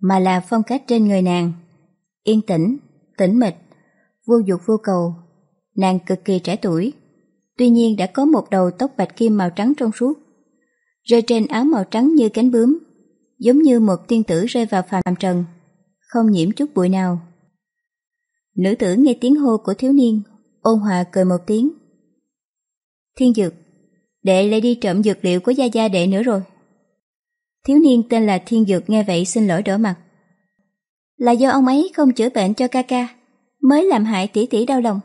mà là phong cách trên người nàng. Yên tĩnh, tĩnh mịch, vô dục vô cầu, nàng cực kỳ trẻ tuổi. Tuy nhiên đã có một đầu tóc bạch kim màu trắng trong suốt, rơi trên áo màu trắng như cánh bướm, giống như một tiên tử rơi vào phàm trần, không nhiễm chút bụi nào. Nữ tử nghe tiếng hô của thiếu niên, ôn hòa cười một tiếng. Thiên dược, đệ lại đi trộm dược liệu của gia gia đệ nữa rồi. Thiếu niên tên là Thiên Dược nghe vậy xin lỗi đỏ mặt. Là do ông ấy không chữa bệnh cho ca ca, mới làm hại tỷ tỷ đau lòng.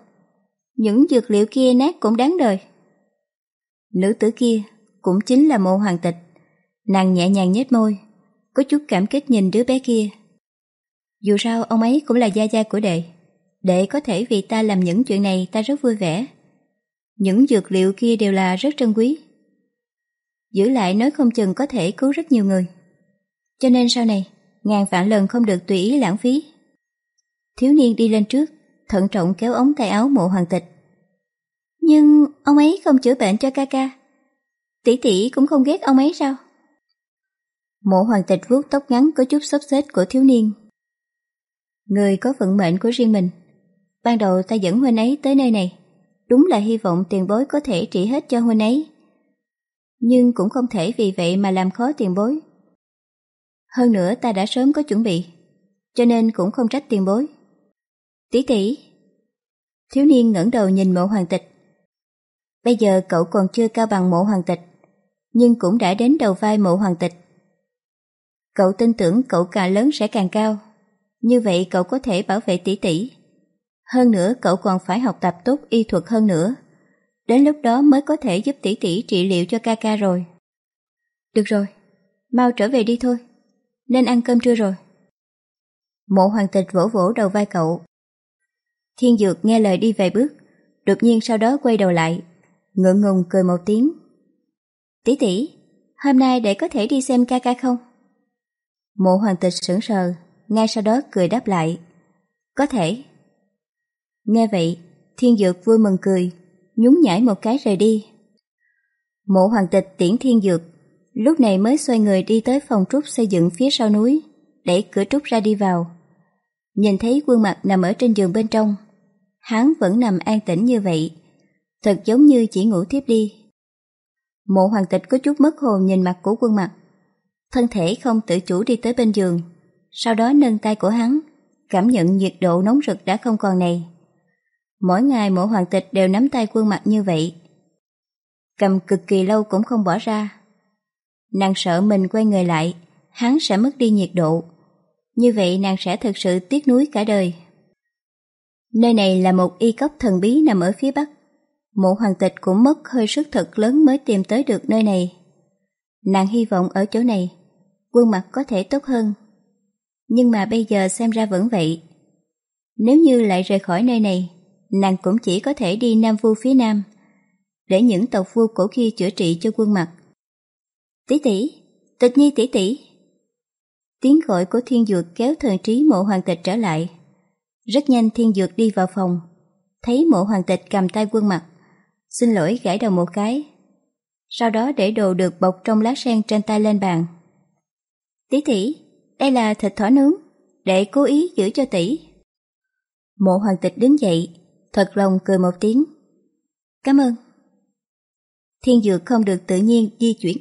Những dược liệu kia nát cũng đáng đời. Nữ tử kia cũng chính là mộ hoàng tịch. Nàng nhẹ nhàng nhếch môi, có chút cảm kích nhìn đứa bé kia. Dù sao ông ấy cũng là gia gia của đệ, đệ có thể vì ta làm những chuyện này ta rất vui vẻ. Những dược liệu kia đều là rất trân quý. Giữ lại nói không chừng có thể cứu rất nhiều người. Cho nên sau này, ngàn vạn lần không được tùy ý lãng phí. Thiếu niên đi lên trước, thận trọng kéo ống tay áo mộ hoàng tịch. Nhưng ông ấy không chữa bệnh cho ca ca. Tỷ tỷ cũng không ghét ông ấy sao? Mộ hoàng tịch vuốt tóc ngắn có chút xốc xếch của thiếu niên. Người có vận mệnh của riêng mình. Ban đầu ta dẫn huynh ấy tới nơi này. Đúng là hy vọng tiền bối có thể trị hết cho huynh ấy. Nhưng cũng không thể vì vậy mà làm khó tiền bối. Hơn nữa ta đã sớm có chuẩn bị, cho nên cũng không trách tiền bối. Tỷ tỷ. Thiếu niên ngẩng đầu nhìn mộ hoàng tịch. Bây giờ cậu còn chưa cao bằng mộ hoàng tịch, nhưng cũng đã đến đầu vai mộ hoàng tịch. Cậu tin tưởng cậu càng lớn sẽ càng cao, như vậy cậu có thể bảo vệ tỷ tỷ. Hơn nữa cậu còn phải học tập tốt y thuật hơn nữa. Đến lúc đó mới có thể giúp tỷ tỷ trị liệu cho ca ca rồi. Được rồi, mau trở về đi thôi. Nên ăn cơm trưa rồi. Mộ hoàng tịch vỗ vỗ đầu vai cậu. Thiên dược nghe lời đi vài bước, đột nhiên sau đó quay đầu lại, ngượng ngùng cười một tiếng. Tỷ tỷ, hôm nay để có thể đi xem ca ca không? Mộ hoàng tịch sững sờ, ngay sau đó cười đáp lại. Có thể. Nghe vậy, thiên dược vui mừng cười, nhún nhảy một cái rời đi. Mộ hoàng tịch tiễn thiên dược, lúc này mới xoay người đi tới phòng trúc xây dựng phía sau núi, đẩy cửa trúc ra đi vào. Nhìn thấy quân mặt nằm ở trên giường bên trong, hắn vẫn nằm an tĩnh như vậy, thật giống như chỉ ngủ tiếp đi. Mộ hoàng tịch có chút mất hồn nhìn mặt của quân mặt, thân thể không tự chủ đi tới bên giường, sau đó nâng tay của hắn, cảm nhận nhiệt độ nóng rực đã không còn này. Mỗi ngày mộ hoàng tịch đều nắm tay quân mặt như vậy. Cầm cực kỳ lâu cũng không bỏ ra. Nàng sợ mình quay người lại, hắn sẽ mất đi nhiệt độ. Như vậy nàng sẽ thực sự tiếc nuối cả đời. Nơi này là một y cốc thần bí nằm ở phía bắc. Mộ hoàng tịch cũng mất hơi sức thật lớn mới tìm tới được nơi này. Nàng hy vọng ở chỗ này, quân mặt có thể tốt hơn. Nhưng mà bây giờ xem ra vẫn vậy. Nếu như lại rời khỏi nơi này, nàng cũng chỉ có thể đi Nam Vu phía Nam, để những tộc vua cổ kia chữa trị cho quân mặt. Tỷ tỷ, tịch nhi tỷ tỷ. Tiếng gọi của thiên dược kéo thần trí mộ hoàng tịch trở lại. Rất nhanh thiên dược đi vào phòng, thấy mộ hoàng tịch cầm tay quân mặt, xin lỗi gãi đầu một cái. Sau đó để đồ được bọc trong lá sen trên tay lên bàn. Tỷ tỷ, đây là thịt thỏ nướng, để cố ý giữ cho tỷ. Mộ hoàng tịch đứng dậy, thật lòng cười một tiếng. Cảm ơn. Thiên dược không được tự nhiên di chuyển.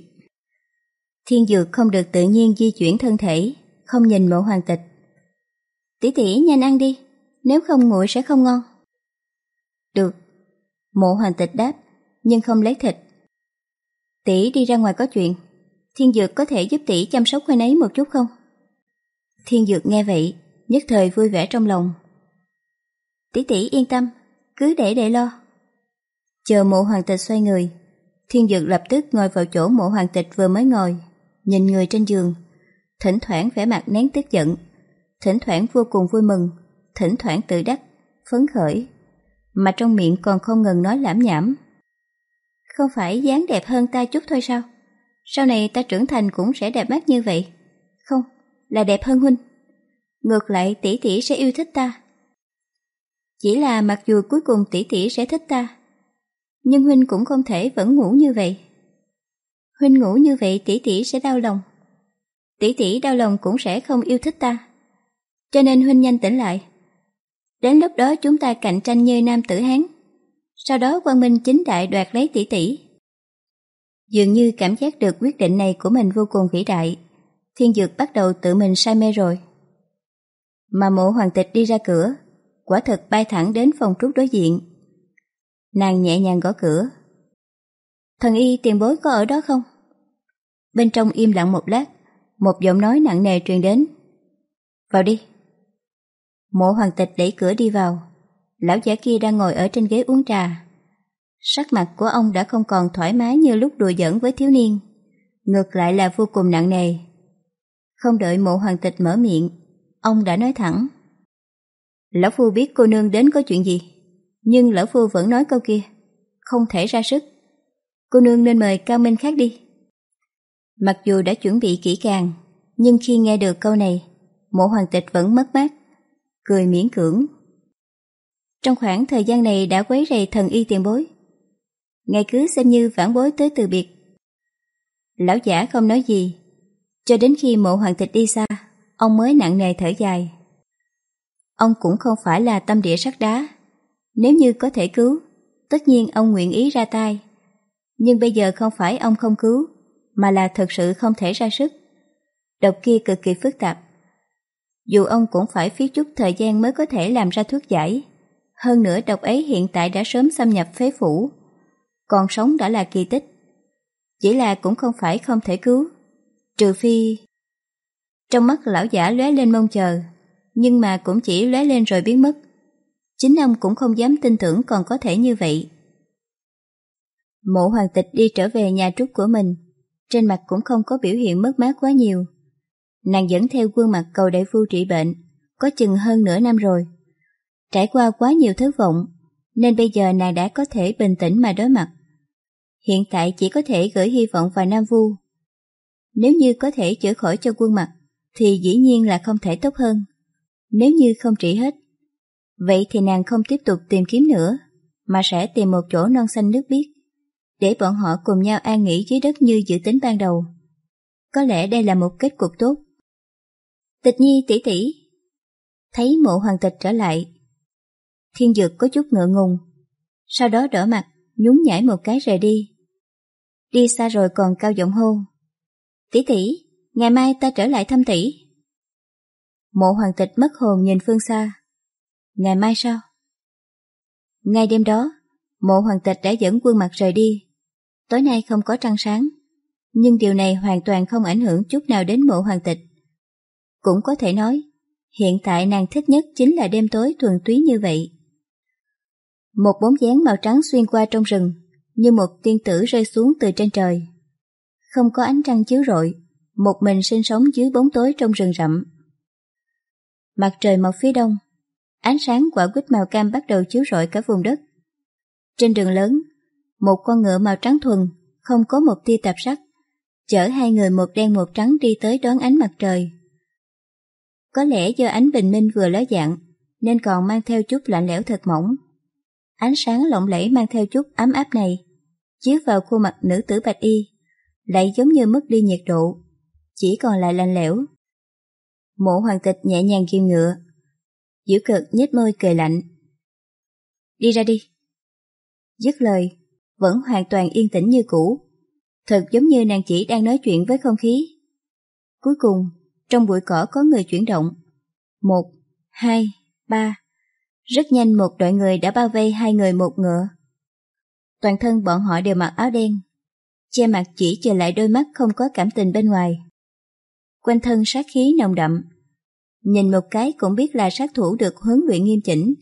Thiên dược không được tự nhiên di chuyển thân thể, không nhìn mộ hoàng tịch. Tỷ tỷ nhanh ăn đi, nếu không nguội sẽ không ngon. Được. Mộ hoàng tịch đáp, nhưng không lấy thịt. Tỷ đi ra ngoài có chuyện, thiên dược có thể giúp tỷ chăm sóc huynh ấy một chút không? Thiên dược nghe vậy, nhất thời vui vẻ trong lòng. Tỷ tỷ yên tâm, cứ để để lo. Chờ mộ hoàng tịch xoay người, thiên dược lập tức ngồi vào chỗ mộ hoàng tịch vừa mới ngồi, nhìn người trên giường, thỉnh thoảng vẻ mặt nén tức giận, thỉnh thoảng vô cùng vui mừng, thỉnh thoảng tự đắc, phấn khởi, mà trong miệng còn không ngừng nói lãm nhảm. Không phải dáng đẹp hơn ta chút thôi sao? Sau này ta trưởng thành cũng sẽ đẹp mắt như vậy. Không, là đẹp hơn huynh. Ngược lại tỷ tỷ sẽ yêu thích ta. Chỉ là mặc dù cuối cùng tỷ tỷ sẽ thích ta, nhưng huynh cũng không thể vẫn ngủ như vậy. Huynh ngủ như vậy tỷ tỷ sẽ đau lòng. Tỷ tỷ đau lòng cũng sẽ không yêu thích ta. Cho nên huynh nhanh tỉnh lại. Đến lúc đó chúng ta cạnh tranh như nam tử Hán. Sau đó quan minh chính đại đoạt lấy tỷ tỷ. Dường như cảm giác được quyết định này của mình vô cùng vĩ đại. Thiên dược bắt đầu tự mình say mê rồi. Mà mộ hoàng tịch đi ra cửa, quả thực bay thẳng đến phòng trúc đối diện. Nàng nhẹ nhàng gõ cửa. Thần y tiền bối có ở đó không? Bên trong im lặng một lát, một giọng nói nặng nề truyền đến. Vào đi. Mộ hoàng tịch đẩy cửa đi vào. Lão giả kia đang ngồi ở trên ghế uống trà. Sắc mặt của ông đã không còn thoải mái như lúc đùa giỡn với thiếu niên. Ngược lại là vô cùng nặng nề. Không đợi mộ hoàng tịch mở miệng, ông đã nói thẳng. Lão Phu biết cô nương đến có chuyện gì, nhưng Lão Phu vẫn nói câu kia, không thể ra sức. Cô nương nên mời cao minh khác đi. Mặc dù đã chuẩn bị kỹ càng, nhưng khi nghe được câu này, mộ hoàng tịch vẫn mất mát, cười miễn cưỡng. Trong khoảng thời gian này đã quấy rầy thần y tiền bối. Ngày cứ xem như vãn bối tới từ biệt. Lão giả không nói gì, cho đến khi mộ hoàng tịch đi xa, ông mới nặng nề thở dài. Ông cũng không phải là tâm địa sắt đá. Nếu như có thể cứu, tất nhiên ông nguyện ý ra tay. Nhưng bây giờ không phải ông không cứu, mà là thật sự không thể ra sức. Độc kia cực kỳ phức tạp. Dù ông cũng phải phí chút thời gian mới có thể làm ra thuốc giải. Hơn nữa độc ấy hiện tại đã sớm xâm nhập phế phủ. Còn sống đã là kỳ tích. Chỉ là cũng không phải không thể cứu. Trừ phi... Trong mắt lão giả lóe lên mong chờ, nhưng mà cũng chỉ lóe lên rồi biến mất. Chính ông cũng không dám tin tưởng còn có thể như vậy. Mộ hoàng tịch đi trở về nhà trúc của mình, trên mặt cũng không có biểu hiện mất mát quá nhiều. Nàng dẫn theo quân mặt cầu đại phu trị bệnh, có chừng hơn nửa năm rồi. Trải qua quá nhiều thất vọng, nên bây giờ nàng đã có thể bình tĩnh mà đối mặt. Hiện tại chỉ có thể gửi hy vọng vào Nam Vu. Nếu như có thể chữa khỏi cho quân mặt, thì dĩ nhiên là không thể tốt hơn. Nếu như không trị hết, vậy thì nàng không tiếp tục tìm kiếm nữa, mà sẽ tìm một chỗ non xanh nước biếc, để bọn họ cùng nhau an nghỉ dưới đất như dự tính ban đầu. Có lẽ đây là một kết cục tốt. Tịch nhi tỷ tỷ Thấy mộ hoàng tịch trở lại, thiên dược có chút ngựa ngùng, sau đó đỡ mặt, nhún nhảy một cái rời đi. Đi xa rồi còn cao giọng hô. Tỷ tỷ, ngày mai ta trở lại thăm tỷ. Mộ hoàng tịch mất hồn nhìn phương xa. Ngày mai sao? Ngay đêm đó, mộ hoàng tịch đã dẫn quân mặt rời đi. Tối nay không có trăng sáng, nhưng điều này hoàn toàn không ảnh hưởng chút nào đến mộ hoàng tịch. Cũng có thể nói, hiện tại nàng thích nhất chính là đêm tối thuần túy như vậy. Một bóng dáng màu trắng xuyên qua trong rừng, như một tiên tử rơi xuống từ trên trời. Không có ánh trăng chiếu rọi, một mình sinh sống dưới bóng tối trong rừng rậm. Mặt trời mọc phía đông, ánh sáng quả quýt màu cam bắt đầu chiếu rọi cả vùng đất. Trên đường lớn, một con ngựa màu trắng thuần, không có một tia tạp sắc, chở hai người một đen một trắng đi tới đón ánh mặt trời. Có lẽ do ánh bình minh vừa ló dạng, nên còn mang theo chút lạnh lẽo thật mỏng. Ánh sáng lộng lẫy mang theo chút ấm áp này, chiếu vào khuôn mặt nữ tử bạch y, lại giống như mất đi nhiệt độ, chỉ còn lại lạnh lẽo. Mộ hoàng tịch nhẹ nhàng kiêm ngựa, giữ cực nhếch môi cười lạnh. Đi ra đi. Dứt lời, vẫn hoàn toàn yên tĩnh như cũ. Thật giống như nàng chỉ đang nói chuyện với không khí. Cuối cùng, trong bụi cỏ có người chuyển động. Một, hai, ba. Rất nhanh một đội người đã bao vây hai người một ngựa. Toàn thân bọn họ đều mặc áo đen, che mặt chỉ chờ lại đôi mắt không có cảm tình bên ngoài. Quanh thân sát khí nồng đậm, nhìn một cái cũng biết là sát thủ được huấn luyện nghiêm chỉnh.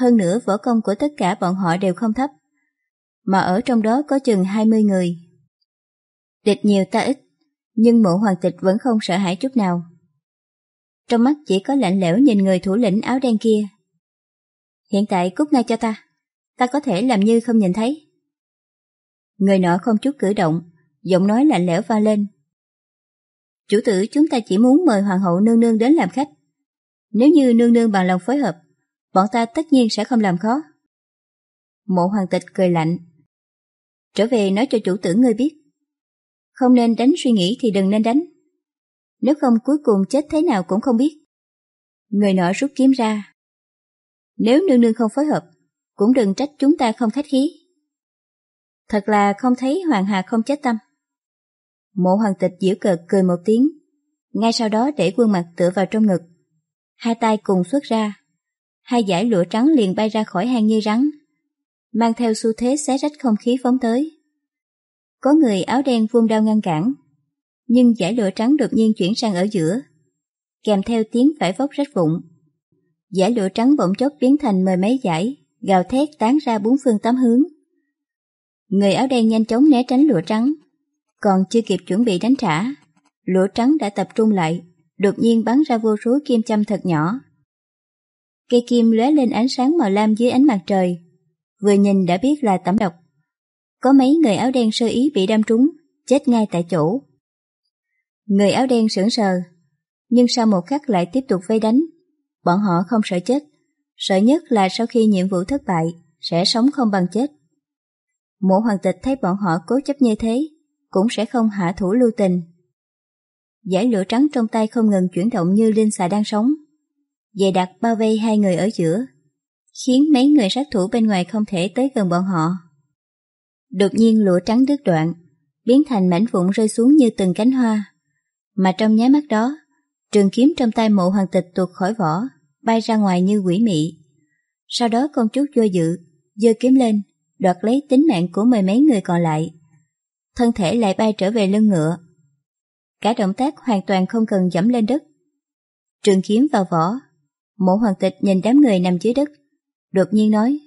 Hơn nữa võ công của tất cả bọn họ đều không thấp, mà ở trong đó có chừng 20 người. Địch nhiều ta ít, nhưng mộ hoàng tịch vẫn không sợ hãi chút nào. Trong mắt chỉ có lạnh lẽo nhìn người thủ lĩnh áo đen kia. Hiện tại cút ngay cho ta, ta có thể làm như không nhìn thấy. Người nọ không chút cử động, giọng nói lạnh lẽo va lên. Chủ tử chúng ta chỉ muốn mời hoàng hậu nương nương đến làm khách. Nếu như nương nương bằng lòng phối hợp, bọn ta tất nhiên sẽ không làm khó. Mộ hoàng tịch cười lạnh. Trở về nói cho chủ tử ngươi biết. Không nên đánh suy nghĩ thì đừng nên đánh. Nếu không cuối cùng chết thế nào cũng không biết. Người nọ rút kiếm ra. Nếu nương nương không phối hợp, cũng đừng trách chúng ta không khách khí. Thật là không thấy hoàng hà không chết tâm. Mộ hoàng tịch giễu cợt cười một tiếng, ngay sau đó để quân mặt tựa vào trong ngực. Hai tay cùng xuất ra, hai dải lụa trắng liền bay ra khỏi hang như rắn, mang theo xu thế xé rách không khí phóng tới. Có người áo đen vung đao ngăn cản, nhưng dải lụa trắng đột nhiên chuyển sang ở giữa, kèm theo tiếng vải vóc rách vụn. Dải lụa trắng bỗng chốc biến thành mười mấy dải, gào thét tán ra bốn phương tám hướng. Người áo đen nhanh chóng né tránh lụa trắng, còn chưa kịp chuẩn bị đánh trả, lụa trắng đã tập trung lại, đột nhiên bắn ra vô số kim châm thật nhỏ. Cây kim lóe lên ánh sáng màu lam dưới ánh mặt trời. Vừa nhìn đã biết là tẩm độc. Có mấy người áo đen sơ ý bị đâm trúng, chết ngay tại chỗ. Người áo đen sững sờ, nhưng sau một khắc lại tiếp tục vây đánh. Bọn họ không sợ chết, sợ nhất là sau khi nhiệm vụ thất bại, sẽ sống không bằng chết. Mộ hoàng tịch thấy bọn họ cố chấp như thế, cũng sẽ không hạ thủ lưu tình. Giải lửa trắng trong tay không ngừng chuyển động như linh xà đang sống. Dày đặc bao vây hai người ở giữa, khiến mấy người sát thủ bên ngoài không thể tới gần bọn họ. Đột nhiên lụa trắng đứt đoạn, biến thành mảnh vụn rơi xuống như từng cánh hoa. Mà trong nháy mắt đó, trường kiếm trong tay mộ hoàng tịch tuột khỏi vỏ, bay ra ngoài như quỷ mị. Sau đó con chúa vô dự, giơ kiếm lên, đoạt lấy tính mạng của mười mấy người còn lại. Thân thể lại bay trở về lưng ngựa. Cả động tác hoàn toàn không cần dẫm lên đất. Trường kiếm vào vỏ, mộ hoàng tịch nhìn đám người nằm dưới đất, đột nhiên nói.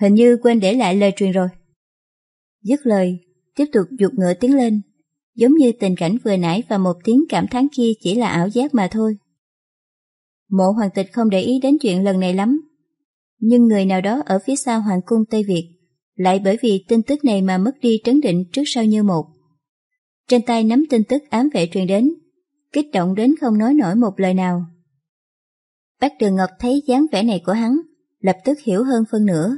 Hình như quên để lại lời truyền rồi. Dứt lời, tiếp tục dục ngựa tiến lên, giống như tình cảnh vừa nãy và một tiếng cảm thán kia chỉ là ảo giác mà thôi. Mộ hoàng tịch không để ý đến chuyện lần này lắm, nhưng người nào đó ở phía sau hoàng cung Tây Việt lại bởi vì tin tức này mà mất đi trấn định trước sau như một. Trên tay nắm tin tức ám vệ truyền đến, kích động đến không nói nổi một lời nào. Bác Đường Ngọc thấy dáng vẻ này của hắn, lập tức hiểu hơn phân nửa.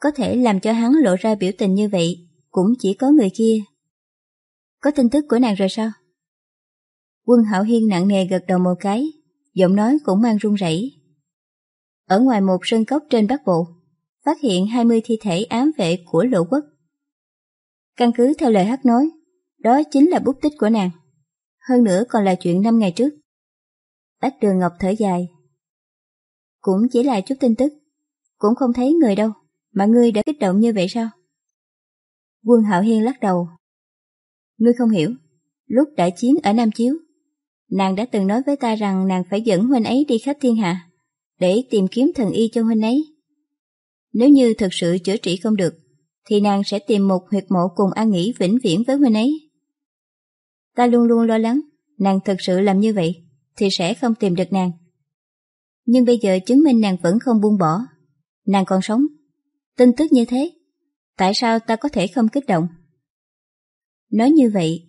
Có thể làm cho hắn lộ ra biểu tình như vậy, cũng chỉ có người kia. Có tin tức của nàng rồi sao? Quân Hạo Hiên nặng nề gật đầu một cái, giọng nói cũng mang run rẩy. Ở ngoài một sân cốc trên Bắc Bộ, phát hiện 20 thi thể ám vệ của lộ quốc. Căn cứ theo lời hát nói, đó chính là bút tích của nàng. Hơn nữa còn là chuyện 5 ngày trước. Bác Đường Ngọc thở dài. Cũng chỉ là chút tin tức, cũng không thấy người đâu, mà ngươi đã kích động như vậy sao? Quân Hạo Hiên lắc đầu. Ngươi không hiểu, lúc đại chiến ở Nam Chiếu, nàng đã từng nói với ta rằng nàng phải dẫn huynh ấy đi khắp thiên hạ, để tìm kiếm thần y cho huynh ấy. Nếu như thực sự chữa trị không được, thì nàng sẽ tìm một huyệt mộ cùng an nghỉ vĩnh viễn với huynh ấy. Ta luôn luôn lo lắng, nàng thực sự làm như vậy, thì sẽ không tìm được nàng. Nhưng bây giờ chứng minh nàng vẫn không buông bỏ. Nàng còn sống. Tin tức như thế, tại sao ta có thể không kích động? Nói như vậy,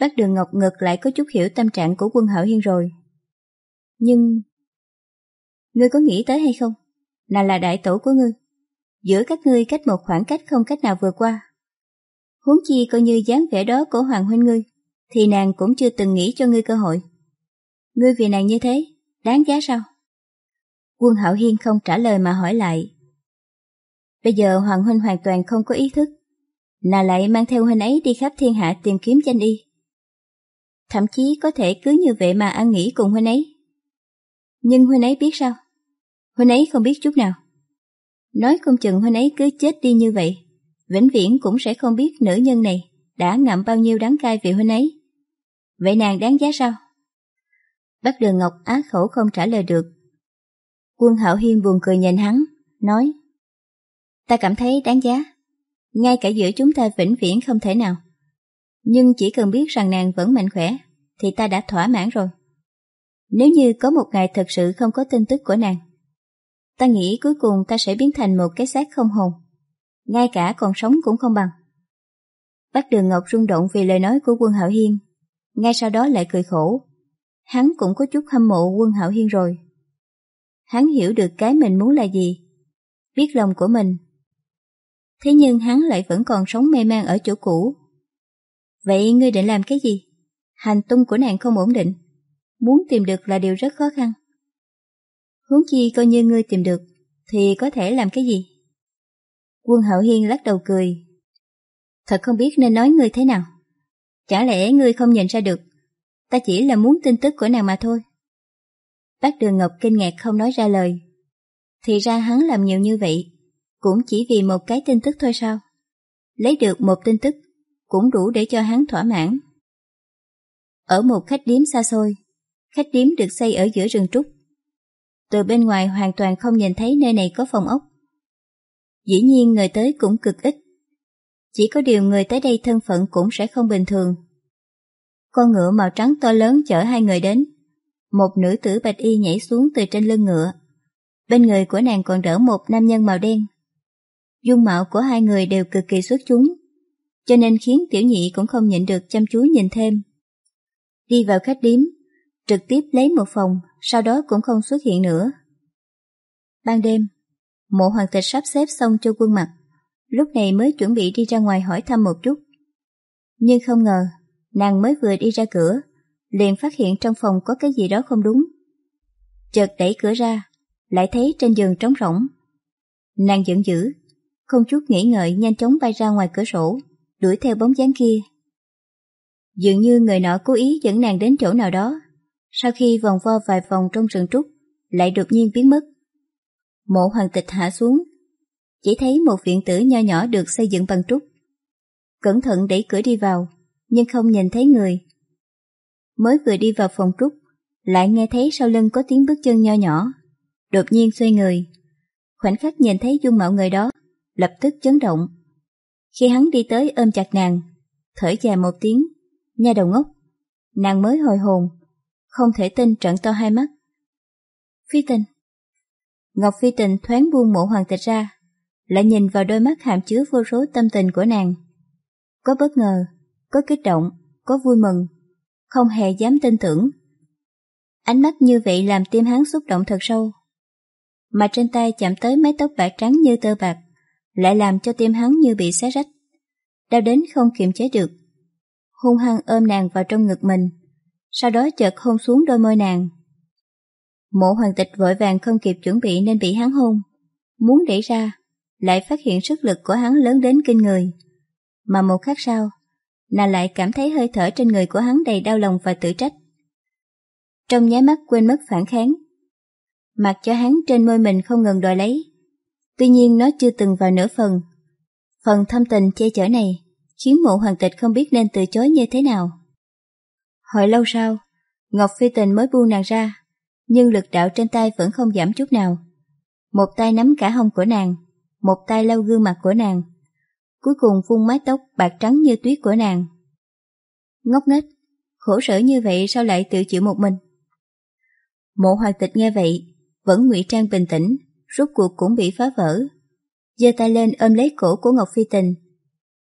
bác Đường Ngọc Ngực lại có chút hiểu tâm trạng của quân Hảo Hiên rồi. Nhưng... Ngươi có nghĩ tới hay không? Nàng là đại tổ của ngươi. Giữa các ngươi cách một khoảng cách không cách nào vượt qua. Huống chi coi như dáng vẻ đó của Hoàng Huynh ngươi, thì nàng cũng chưa từng nghĩ cho ngươi cơ hội. Ngươi vì nàng như thế, đáng giá sao? Quân Hạo Hiên không trả lời mà hỏi lại. Bây giờ Hoàng Huynh hoàn toàn không có ý thức, là lại mang theo Huynh ấy đi khắp thiên hạ tìm kiếm danh y. Thậm chí có thể cứ như vậy mà ăn nghỉ cùng Huynh ấy. Nhưng Huynh ấy biết sao? Huynh ấy không biết chút nào. Nói không chừng Huynh ấy cứ chết đi như vậy, vĩnh viễn cũng sẽ không biết nữ nhân này đã ngậm bao nhiêu đắng cay vì Huynh ấy. Vậy nàng đáng giá sao? Bác Đường Ngọc á khẩu không trả lời được. Quân Hạo Hiên buồn cười nhìn hắn, nói Ta cảm thấy đáng giá. Ngay cả giữa chúng ta vĩnh viễn không thể nào. Nhưng chỉ cần biết rằng nàng vẫn mạnh khỏe, thì ta đã thỏa mãn rồi. Nếu như có một ngày thật sự không có tin tức của nàng, ta nghĩ cuối cùng ta sẽ biến thành một cái xác không hồn. Ngay cả còn sống cũng không bằng. Bác Đường Ngọc rung động vì lời nói của quân Hạo Hiên, ngay sau đó lại cười khổ. Hắn cũng có chút hâm mộ quân Hạo Hiên rồi. Hắn hiểu được cái mình muốn là gì, biết lòng của mình Thế nhưng hắn lại vẫn còn sống mê man ở chỗ cũ. Vậy ngươi định làm cái gì? Hành tung của nàng không ổn định. Muốn tìm được là điều rất khó khăn. Huống chi coi như ngươi tìm được, thì có thể làm cái gì? Quân Hậu Hiên lắc đầu cười. Thật không biết nên nói ngươi thế nào. Chả lẽ ngươi không nhìn ra được, ta chỉ là muốn tin tức của nàng mà thôi. Bác Đường Ngọc kinh ngạc không nói ra lời. Thì ra hắn làm nhiều như vậy cũng chỉ vì một cái tin tức thôi sao? Lấy được một tin tức cũng đủ để cho hắn thỏa mãn. Ở một khách điếm xa xôi, khách điếm được xây ở giữa rừng trúc. Từ bên ngoài hoàn toàn không nhìn thấy nơi này có phòng ốc. Dĩ nhiên người tới cũng cực ít. Chỉ có điều người tới đây thân phận cũng sẽ không bình thường. Con ngựa màu trắng to lớn chở hai người đến. một nữ tử bạch y nhảy xuống từ trên lưng ngựa. Bên người của nàng còn đỡ một nam nhân màu đen. Dung mạo của hai người đều cực kỳ xuất chúng, cho nên khiến tiểu nhị cũng không nhịn được chăm chú nhìn thêm. Đi vào khách điếm, trực tiếp lấy một phòng, sau đó cũng không xuất hiện nữa. Ban đêm, mộ hoàng tịch sắp xếp xong cho quân mặt, lúc này mới chuẩn bị đi ra ngoài hỏi thăm một chút. Nhưng không ngờ, nàng mới vừa đi ra cửa, liền phát hiện trong phòng có cái gì đó không đúng. Chợt đẩy cửa ra, lại thấy trên giường trống rỗng. Nàng giận dữ, không chút nghĩ ngợi nhanh chóng bay ra ngoài cửa sổ, đuổi theo bóng dáng kia. Dường như người nọ cố ý dẫn nàng đến chỗ nào đó, sau khi vòng vo vài vòng trong rừng trúc, lại đột nhiên biến mất. Mộ hoàng tịch hạ xuống, chỉ thấy một viện tử nho nhỏ được xây dựng bằng trúc. Cẩn thận đẩy cửa đi vào, nhưng không nhìn thấy người. Mới vừa đi vào phòng trúc, lại nghe thấy sau lưng có tiếng bước chân nho nhỏ. Đột nhiên xoay người. Khoảnh khắc nhìn thấy dung mạo người đó, lập tức chấn động. Khi hắn đi tới ôm chặt nàng, thở dài một tiếng, nha đầu ngốc. Nàng mới hồi hồn, không thể tin trận to hai mắt. Phi tình Ngọc Phi tình thoáng buông mộ hoàng tịch ra, lại nhìn vào đôi mắt hàm chứa vô số tâm tình của nàng. Có bất ngờ, có kích động, có vui mừng, không hề dám tin tưởng. Ánh mắt như vậy làm tim hắn xúc động thật sâu. Mà trên tay chạm tới mái tóc bạc trắng như tơ bạc, lại làm cho tim hắn như bị xé rách. Đau đến không kiềm chế được. Hung hăng ôm nàng vào trong ngực mình, sau đó chợt hôn xuống đôi môi nàng. Mộ hoàng tịch vội vàng không kịp chuẩn bị nên bị hắn hôn. Muốn đẩy ra, lại phát hiện sức lực của hắn lớn đến kinh người. Mà một khắc sau, nàng lại cảm thấy hơi thở trên người của hắn đầy đau lòng và tự trách. Trong nháy mắt quên mất phản kháng. Mặc cho hắn trên môi mình không ngừng đòi lấy. Tuy nhiên nó chưa từng vào nửa phần. Phần thâm tình che chở này khiến mộ hoàng tịch không biết nên từ chối như thế nào. Hồi lâu sau, Ngọc Phi Tình mới buông nàng ra, nhưng lực đạo trên tay vẫn không giảm chút nào. Một tay nắm cả hông của nàng, một tay lau gương mặt của nàng, cuối cùng vung mái tóc bạc trắng như tuyết của nàng. Ngốc nghếch, khổ sở như vậy sao lại tự chịu một mình? Mộ hoàng tịch nghe vậy, vẫn ngụy trang bình tĩnh, rốt cuộc cũng bị phá vỡ. giơ tay lên ôm lấy cổ của Ngọc Phi Tình,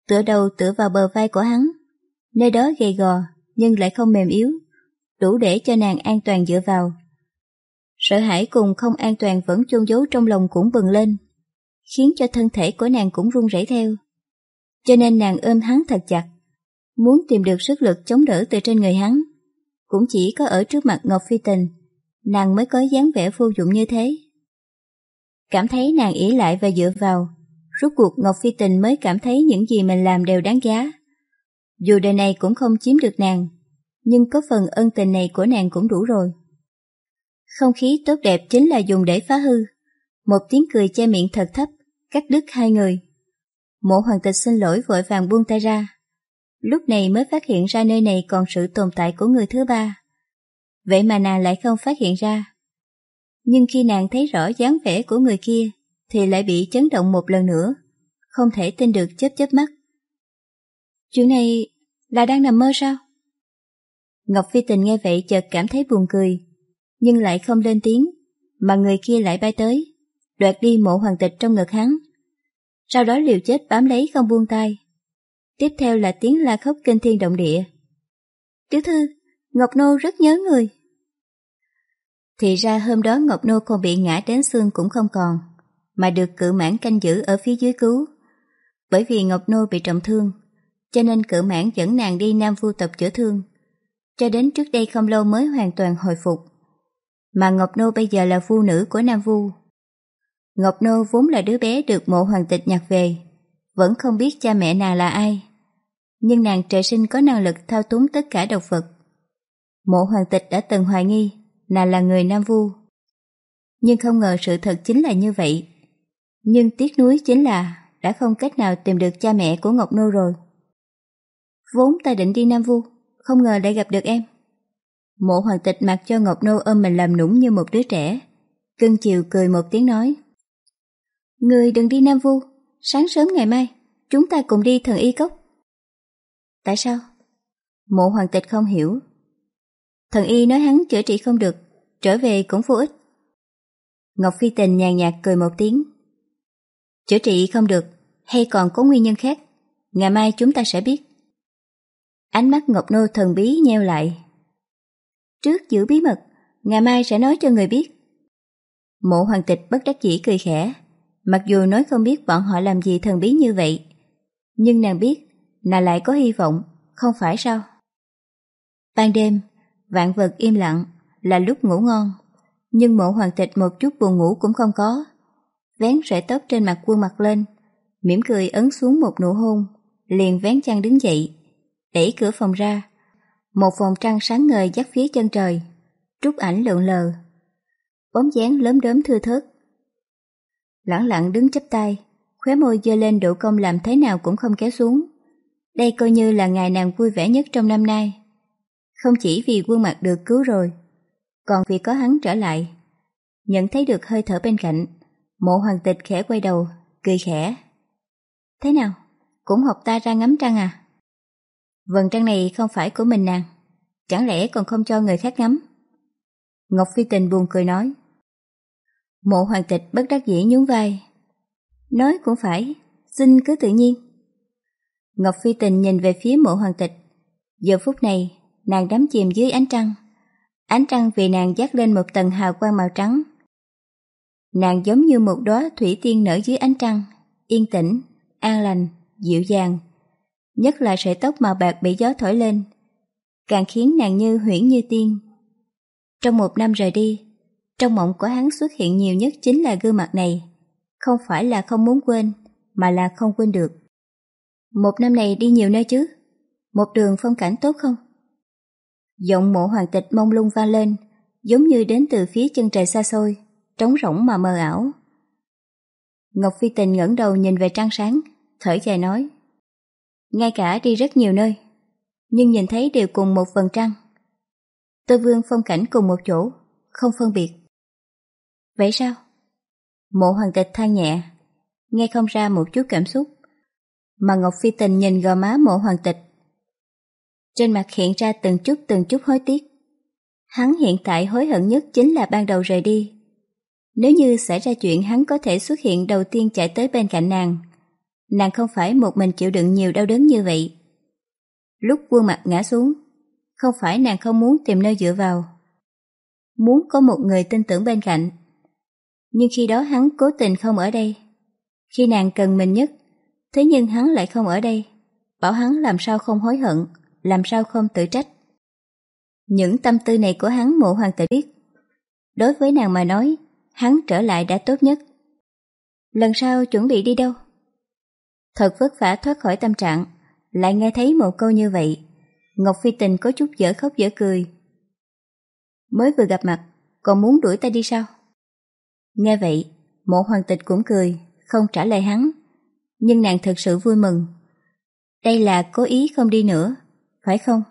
tựa đầu tựa vào bờ vai của hắn, nơi đó gầy gò nhưng lại không mềm yếu, đủ để cho nàng an toàn dựa vào. Sợ hãi cùng không an toàn vẫn chôn giấu trong lòng cũng bừng lên, khiến cho thân thể của nàng cũng run rẩy theo. Cho nên nàng ôm hắn thật chặt, muốn tìm được sức lực chống đỡ từ trên người hắn. Cũng chỉ có ở trước mặt Ngọc Phi Tình, nàng mới có dáng vẻ vô dụng như thế. Cảm thấy nàng ỷ lại và dựa vào, rốt cuộc Ngọc Phi Tình mới cảm thấy những gì mình làm đều đáng giá. Dù đời này cũng không chiếm được nàng, nhưng có phần ân tình này của nàng cũng đủ rồi. Không khí tốt đẹp chính là dùng để phá hư. Một tiếng cười che miệng thật thấp, cắt đứt hai người. Mộ hoàng tịch xin lỗi vội vàng buông tay ra. Lúc này mới phát hiện ra nơi này còn sự tồn tại của người thứ ba. Vậy mà nàng lại không phát hiện ra. Nhưng khi nàng thấy rõ dáng vẻ của người kia, thì lại bị chấn động một lần nữa, không thể tin được chớp chớp mắt. Chuyện này là đang nằm mơ sao? Ngọc Phi Tình nghe vậy chợt cảm thấy buồn cười, nhưng lại không lên tiếng, mà người kia lại bay tới, đoạt đi mộ hoàng tịch trong ngực hắn. Sau đó liều chết bám lấy không buông tay. Tiếp theo là tiếng la khóc kinh thiên động địa. Tiểu thư, Ngọc Nô rất nhớ người. Thì ra hôm đó Ngọc Nô còn bị ngã đến xương cũng không còn, mà được cự mãn canh giữ ở phía dưới cứu. Bởi vì Ngọc Nô bị trọng thương, cho nên cự mãn dẫn nàng đi Nam Vu tập chữa thương. Cho đến trước đây không lâu mới hoàn toàn hồi phục. Mà Ngọc Nô bây giờ là phu nữ của Nam Vu. Ngọc Nô vốn là đứa bé được mộ hoàng tịch nhặt về, vẫn không biết cha mẹ nàng là ai. Nhưng nàng trời sinh có năng lực thao túng tất cả độc vật. Mộ hoàng tịch đã từng hoài nghi nàng là người Nam Vu. Nhưng không ngờ sự thật chính là như vậy. Nhưng tiếc nuối chính là đã không cách nào tìm được cha mẹ của Ngọc Nô rồi. Vốn ta định đi Nam Vu, không ngờ lại gặp được em. Mộ hoàng tịch mặc cho Ngọc Nô ôm mình làm nũng như một đứa trẻ. Cưng chiều cười một tiếng nói. Người đừng đi Nam Vu, sáng sớm ngày mai, chúng ta cùng đi thần y cốc. Tại sao? Mộ hoàng tịch không hiểu. Thần y nói hắn chữa trị không được, trở về cũng vô ích. Ngọc Phi Tình nhàn nhạt cười một tiếng. Chữa trị không được, hay còn có nguyên nhân khác, ngày mai chúng ta sẽ biết. Ánh mắt Ngọc Nô thần bí nheo lại. Trước giữ bí mật, ngày mai sẽ nói cho người biết. Mộ hoàng tịch bất đắc dĩ cười khẽ, mặc dù nói không biết bọn họ làm gì thần bí như vậy, nhưng nàng biết, nàng lại có hy vọng, không phải sao? Ban đêm, vạn vật im lặng, là lúc ngủ ngon, nhưng mộ hoàng tịch một chút buồn ngủ cũng không có. Vén sợi tóc trên mặt quân mặt lên, mỉm cười ấn xuống một nụ hôn, liền vén chăn đứng dậy, đẩy cửa phòng ra. Một vòng trăng sáng ngời dắt phía chân trời, trúc ảnh lượn lờ. Bóng dáng lớn đớm thưa thớt. lẳng lặng đứng chắp tay, khóe môi dơ lên độ công làm thế nào cũng không kéo xuống. Đây coi như là ngày nàng vui vẻ nhất trong năm nay. Không chỉ vì quân mặt được cứu rồi, còn vì có hắn trở lại. Nhận thấy được hơi thở bên cạnh, mộ hoàng tịch khẽ quay đầu, cười khẽ. Thế nào? Cũng học ta ra ngắm trăng à? Vần trăng này không phải của mình nàng, chẳng lẽ còn không cho người khác ngắm? Ngọc Phi Tình buồn cười nói. Mộ hoàng tịch bất đắc dĩ nhún vai. Nói cũng phải, xin cứ tự nhiên. Ngọc Phi Tình nhìn về phía mộ hoàng tịch. Giờ phút này, nàng đắm chìm dưới ánh trăng. Ánh trăng vì nàng dắt lên một tầng hào quang màu trắng. Nàng giống như một đóa thủy tiên nở dưới ánh trăng, yên tĩnh, an lành, dịu dàng. Nhất là sợi tóc màu bạc bị gió thổi lên, càng khiến nàng như huyễn như tiên. Trong một năm rời đi, trong mộng của hắn xuất hiện nhiều nhất chính là gương mặt này. Không phải là không muốn quên, mà là không quên được. Một năm này đi nhiều nơi chứ? Một đường phong cảnh tốt không? Giọng mộ hoàng tịch mông lung vang lên, giống như đến từ phía chân trời xa xôi, trống rỗng mà mờ ảo. Ngọc Phi Tình ngẩng đầu nhìn về trăng sáng, thở dài nói. Ngay cả đi rất nhiều nơi, nhưng nhìn thấy đều cùng một phần trăng. Tôi vương phong cảnh cùng một chỗ, không phân biệt. Vậy sao? Mộ hoàng tịch than nhẹ, nghe không ra một chút cảm xúc. Mà Ngọc Phi Tình nhìn gò má mộ hoàng tịch. Trên mặt hiện ra từng chút từng chút hối tiếc. Hắn hiện tại hối hận nhất chính là ban đầu rời đi. Nếu như xảy ra chuyện hắn có thể xuất hiện đầu tiên chạy tới bên cạnh nàng, nàng không phải một mình chịu đựng nhiều đau đớn như vậy. Lúc quân mặt ngã xuống, không phải nàng không muốn tìm nơi dựa vào. Muốn có một người tin tưởng bên cạnh. Nhưng khi đó hắn cố tình không ở đây. Khi nàng cần mình nhất, thế nhưng hắn lại không ở đây. Bảo hắn làm sao không hối hận, làm sao không tự trách. Những tâm tư này của hắn mộ hoàng tử biết. Đối với nàng mà nói, hắn trở lại đã tốt nhất. Lần sau chuẩn bị đi đâu? Thật vất vả thoát khỏi tâm trạng, lại nghe thấy một câu như vậy. Ngọc Phi Tình có chút dở khóc dở cười. Mới vừa gặp mặt, còn muốn đuổi ta đi sao? Nghe vậy, mộ hoàng tịch cũng cười, không trả lời hắn. Nhưng nàng thật sự vui mừng. Đây là cố ý không đi nữa, phải không?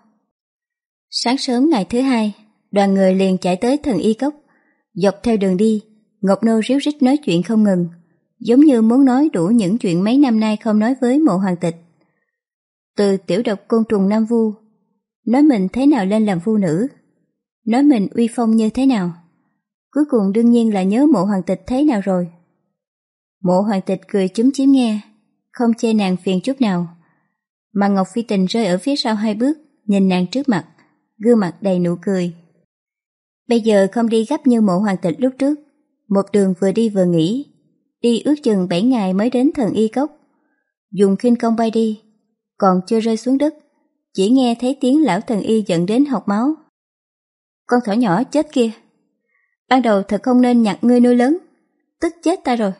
Sáng sớm ngày thứ hai, đoàn người liền chạy tới thần y cốc. Dọc theo đường đi, Ngọc Nô ríu rít nói chuyện không ngừng, giống như muốn nói đủ những chuyện mấy năm nay không nói với mộ hoàng tịch. Từ tiểu độc côn trùng Nam Vu, nói mình thế nào lên làm phu nữ, nói mình uy phong như thế nào. Cuối cùng đương nhiên là nhớ mộ hoàng tịch thế nào rồi. Mộ hoàng tịch cười chúm chím nghe, không chê nàng phiền chút nào. Mà Ngọc Phi Tình rơi ở phía sau hai bước, nhìn nàng trước mặt, gương mặt đầy nụ cười. Bây giờ không đi gấp như mộ hoàng tịch lúc trước, một đường vừa đi vừa nghỉ, đi ước chừng 7 ngày mới đến thần y cốc. Dùng khinh công bay đi, còn chưa rơi xuống đất, chỉ nghe thấy tiếng lão thần y dẫn đến học máu. Con thỏ nhỏ chết kia, ban đầu thật không nên nhặt ngươi nuôi lớn, tức chết ta rồi.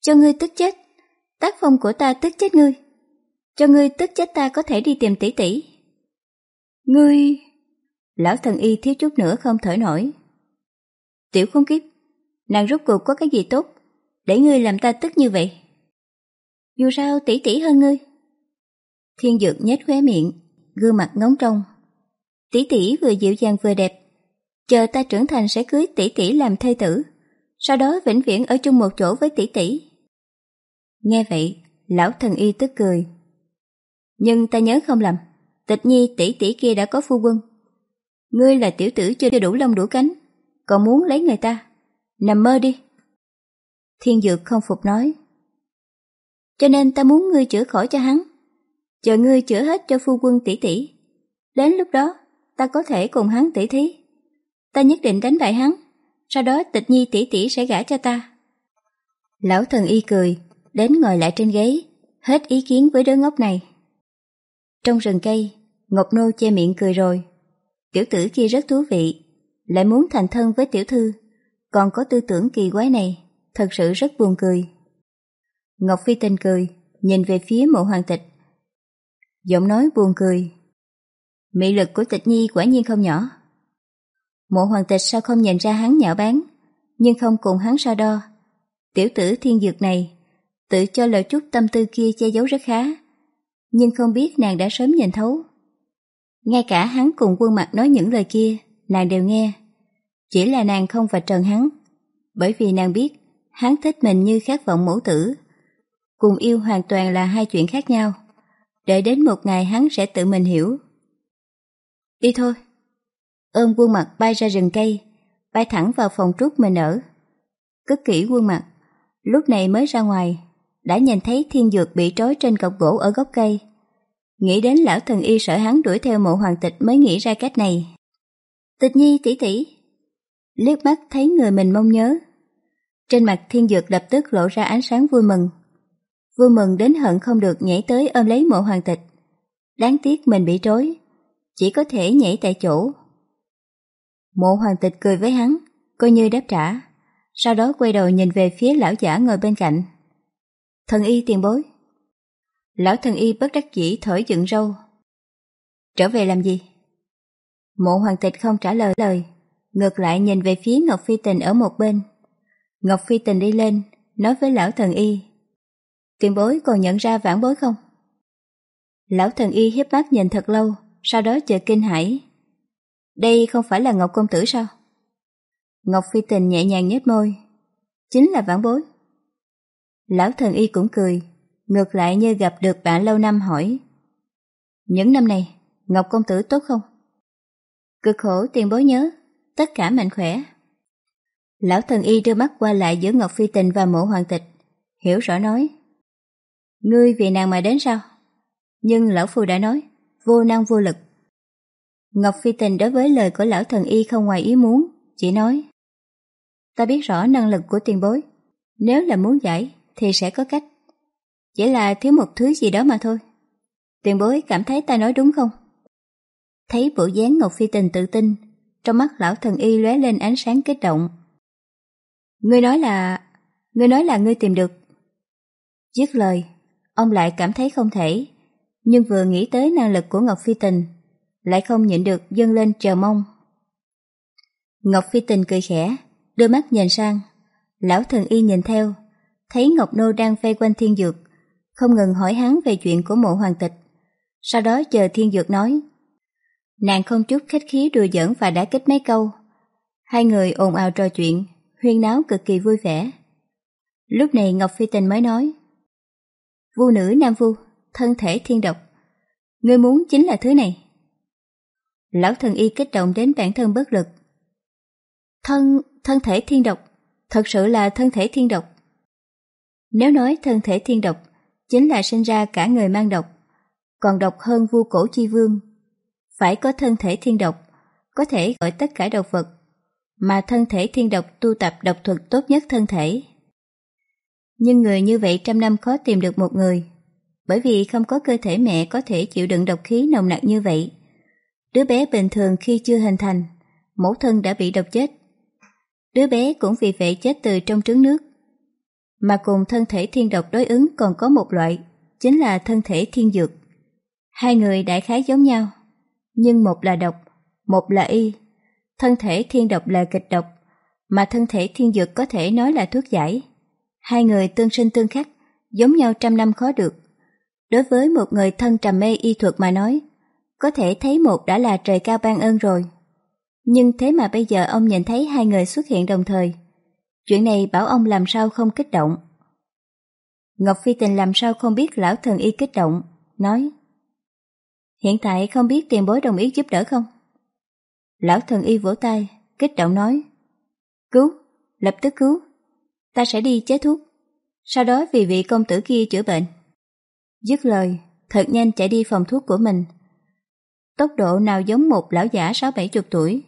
Cho ngươi tức chết, tác phong của ta tức chết ngươi. Cho ngươi tức chết ta có thể đi tìm tỷ tỷ. Ngươi... Lão thần y thiếu chút nữa không thở nổi. Tiểu không kiếp, nàng rút cuộc có cái gì tốt, để ngươi làm ta tức như vậy. Dù sao tỷ tỷ hơn ngươi. Thiên dược nhếch khóe miệng, gương mặt ngóng trông. Tỷ tỷ vừa dịu dàng vừa đẹp, chờ ta trưởng thành sẽ cưới tỷ tỷ làm thê tử, sau đó vĩnh viễn ở chung một chỗ với tỷ tỷ. Nghe vậy, lão thần y tức cười. Nhưng ta nhớ không lầm, tịch nhi tỷ tỷ kia đã có phu quân. Ngươi là tiểu tử chưa đủ lông đủ cánh, còn muốn lấy người ta. Nằm mơ đi. Thiên Dược không phục nói. Cho nên ta muốn ngươi chữa khỏi cho hắn. Chờ ngươi chữa hết cho phu quân tỷ tỷ. Đến lúc đó, ta có thể cùng hắn tỷ thí. Ta nhất định đánh bại hắn, sau đó tịch nhi tỷ tỷ sẽ gả cho ta. Lão thần y cười, đến ngồi lại trên ghế, hết ý kiến với đứa ngốc này. Trong rừng cây, Ngọc Nô che miệng cười rồi. Tiểu tử kia rất thú vị, lại muốn thành thân với tiểu thư, còn có tư tưởng kỳ quái này, thật sự rất buồn cười. Ngọc Phi Tinh cười, nhìn về phía mộ hoàng tịch. Giọng nói buồn cười. Mị lực của tịch nhi quả nhiên không nhỏ. Mộ hoàng tịch sao không nhìn ra hắn nhạo bán, nhưng không cùng hắn so đo. Tiểu tử thiên dược này, tự cho lời chút tâm tư kia che giấu rất khá, nhưng không biết nàng đã sớm nhìn thấu. Ngay cả hắn cùng quân mặt nói những lời kia, nàng đều nghe. Chỉ là nàng không vạch trần hắn, bởi vì nàng biết hắn thích mình như khát vọng mẫu tử. Cùng yêu hoàn toàn là hai chuyện khác nhau. Đợi đến một ngày hắn sẽ tự mình hiểu. Đi thôi. Ôm quân mặt bay ra rừng cây, bay thẳng vào phòng trúc mình ở. Cất kỹ quân mặt, lúc này mới ra ngoài, đã nhìn thấy thiên dược bị trói trên cọc gỗ ở gốc cây. Nghĩ đến lão thần y sợ hắn đuổi theo mộ hoàng tịch mới nghĩ ra cách này. Tịch nhi tỷ tỷ liếc mắt thấy người mình mong nhớ. Trên mặt thiên dược lập tức lộ ra ánh sáng vui mừng. Vui mừng đến hận không được nhảy tới ôm lấy mộ hoàng tịch. Đáng tiếc mình bị trói chỉ có thể nhảy tại chỗ. Mộ hoàng tịch cười với hắn, coi như đáp trả, sau đó quay đầu nhìn về phía lão giả ngồi bên cạnh. Thần y tiền bối. Lão thần y bất đắc dĩ thổi dựng râu. Trở về làm gì? Mộ hoàng tịch không trả lời lời, ngược lại nhìn về phía Ngọc Phi Tình ở một bên. Ngọc Phi Tình đi lên, nói với lão thần y. Tiền bối còn nhận ra vãn bối không? Lão thần y hiếp mắt nhìn thật lâu, sau đó chợt kinh hãi. Đây không phải là Ngọc Công Tử sao? Ngọc Phi Tình nhẹ nhàng nhếch môi. Chính là vãn bối. Lão thần y cũng cười, ngược lại như gặp được bạn lâu năm hỏi. Những năm này, Ngọc Công Tử tốt không? Cực khổ tiền bối nhớ, tất cả mạnh khỏe. Lão thần y đưa mắt qua lại giữa Ngọc Phi Tình và mộ hoàng tịch, hiểu rõ nói. Ngươi vì nàng mà đến sao? Nhưng lão phu đã nói, vô năng vô lực. Ngọc Phi Tình đối với lời của lão thần y không ngoài ý muốn, chỉ nói. Ta biết rõ năng lực của tiền bối, nếu là muốn giải thì sẽ có cách. Chỉ là thiếu một thứ gì đó mà thôi. Tiền bối cảm thấy ta nói đúng không? Thấy bộ dáng Ngọc Phi Tình tự tin, trong mắt lão thần y lóe lên ánh sáng kích động. Ngươi nói là... Ngươi nói là ngươi tìm được. Dứt lời, ông lại cảm thấy không thể, nhưng vừa nghĩ tới năng lực của Ngọc Phi Tình, lại không nhịn được dâng lên chờ mong. Ngọc Phi Tình cười khẽ, đưa mắt nhìn sang. Lão thần y nhìn theo, thấy Ngọc Nô đang vây quanh thiên dược, không ngừng hỏi hắn về chuyện của mộ hoàng tịch. Sau đó chờ thiên dược nói. Nàng không chút khách khí đùa giỡn và đã kích mấy câu. Hai người ồn ào trò chuyện, huyên náo cực kỳ vui vẻ. Lúc này Ngọc Phi Tình mới nói. Vu nữ nam vu, thân thể thiên độc. Ngươi muốn chính là thứ này. Lão thần y kích động đến bản thân bất lực. Thân, thân thể thiên độc, thật sự là thân thể thiên độc. Nếu nói thân thể thiên độc, chính là sinh ra cả người mang độc, còn độc hơn vua cổ chi vương. Phải có thân thể thiên độc, có thể gọi tất cả độc vật, mà thân thể thiên độc tu tập độc thuật tốt nhất thân thể. Nhưng người như vậy trăm năm khó tìm được một người, bởi vì không có cơ thể mẹ có thể chịu đựng độc khí nồng nặc như vậy. Đứa bé bình thường khi chưa hình thành, mẫu thân đã bị độc chết. Đứa bé cũng vì vậy chết từ trong trứng nước. Mà cùng thân thể thiên độc đối ứng còn có một loại, chính là thân thể thiên dược. Hai người đại khái giống nhau, nhưng một là độc, một là y. Thân thể thiên độc là kịch độc, mà thân thể thiên dược có thể nói là thuốc giải. Hai người tương sinh tương khắc, giống nhau trăm năm khó được. Đối với một người thân trầm mê y thuật mà nói, có thể thấy một đã là trời cao ban ơn rồi. Nhưng thế mà bây giờ ông nhìn thấy hai người xuất hiện đồng thời. Chuyện này bảo ông làm sao không kích động. Ngọc Phi Tình làm sao không biết lão thần y kích động, nói Hiện tại không biết tiền bối đồng ý giúp đỡ không? Lão thần y vỗ tay, kích động nói. Cứu, lập tức cứu. Ta sẽ đi chế thuốc. Sau đó vì vị công tử kia chữa bệnh. Dứt lời, thật nhanh chạy đi phòng thuốc của mình. Tốc độ nào giống một lão giả sáu bảy chục tuổi.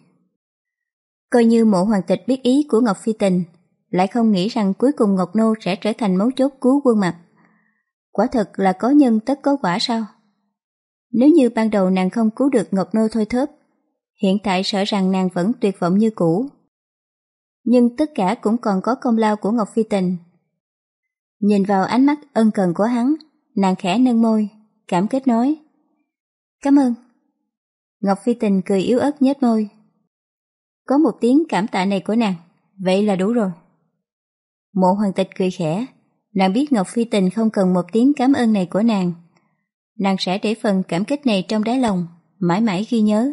Coi như mộ hoàng tịch biết ý của Ngọc Phi Tình, lại không nghĩ rằng cuối cùng Ngọc Nô sẽ trở thành mấu chốt cứu quân mặt. Quả thật là có nhân tất có quả sao? Nếu như ban đầu nàng không cứu được Ngọc Nô thôi thớp, hiện tại sợ rằng nàng vẫn tuyệt vọng như cũ. Nhưng tất cả cũng còn có công lao của Ngọc Phi Tình. Nhìn vào ánh mắt ân cần của hắn, nàng khẽ nâng môi, cảm kết nói. Cảm ơn. Ngọc Phi Tình cười yếu ớt nhếch môi. Có một tiếng cảm tạ này của nàng, vậy là đủ rồi. Mộ hoàng tịch cười khẽ, nàng biết Ngọc Phi Tình không cần một tiếng cảm ơn này của nàng. Nàng sẽ để phần cảm kích này trong đáy lòng, mãi mãi ghi nhớ.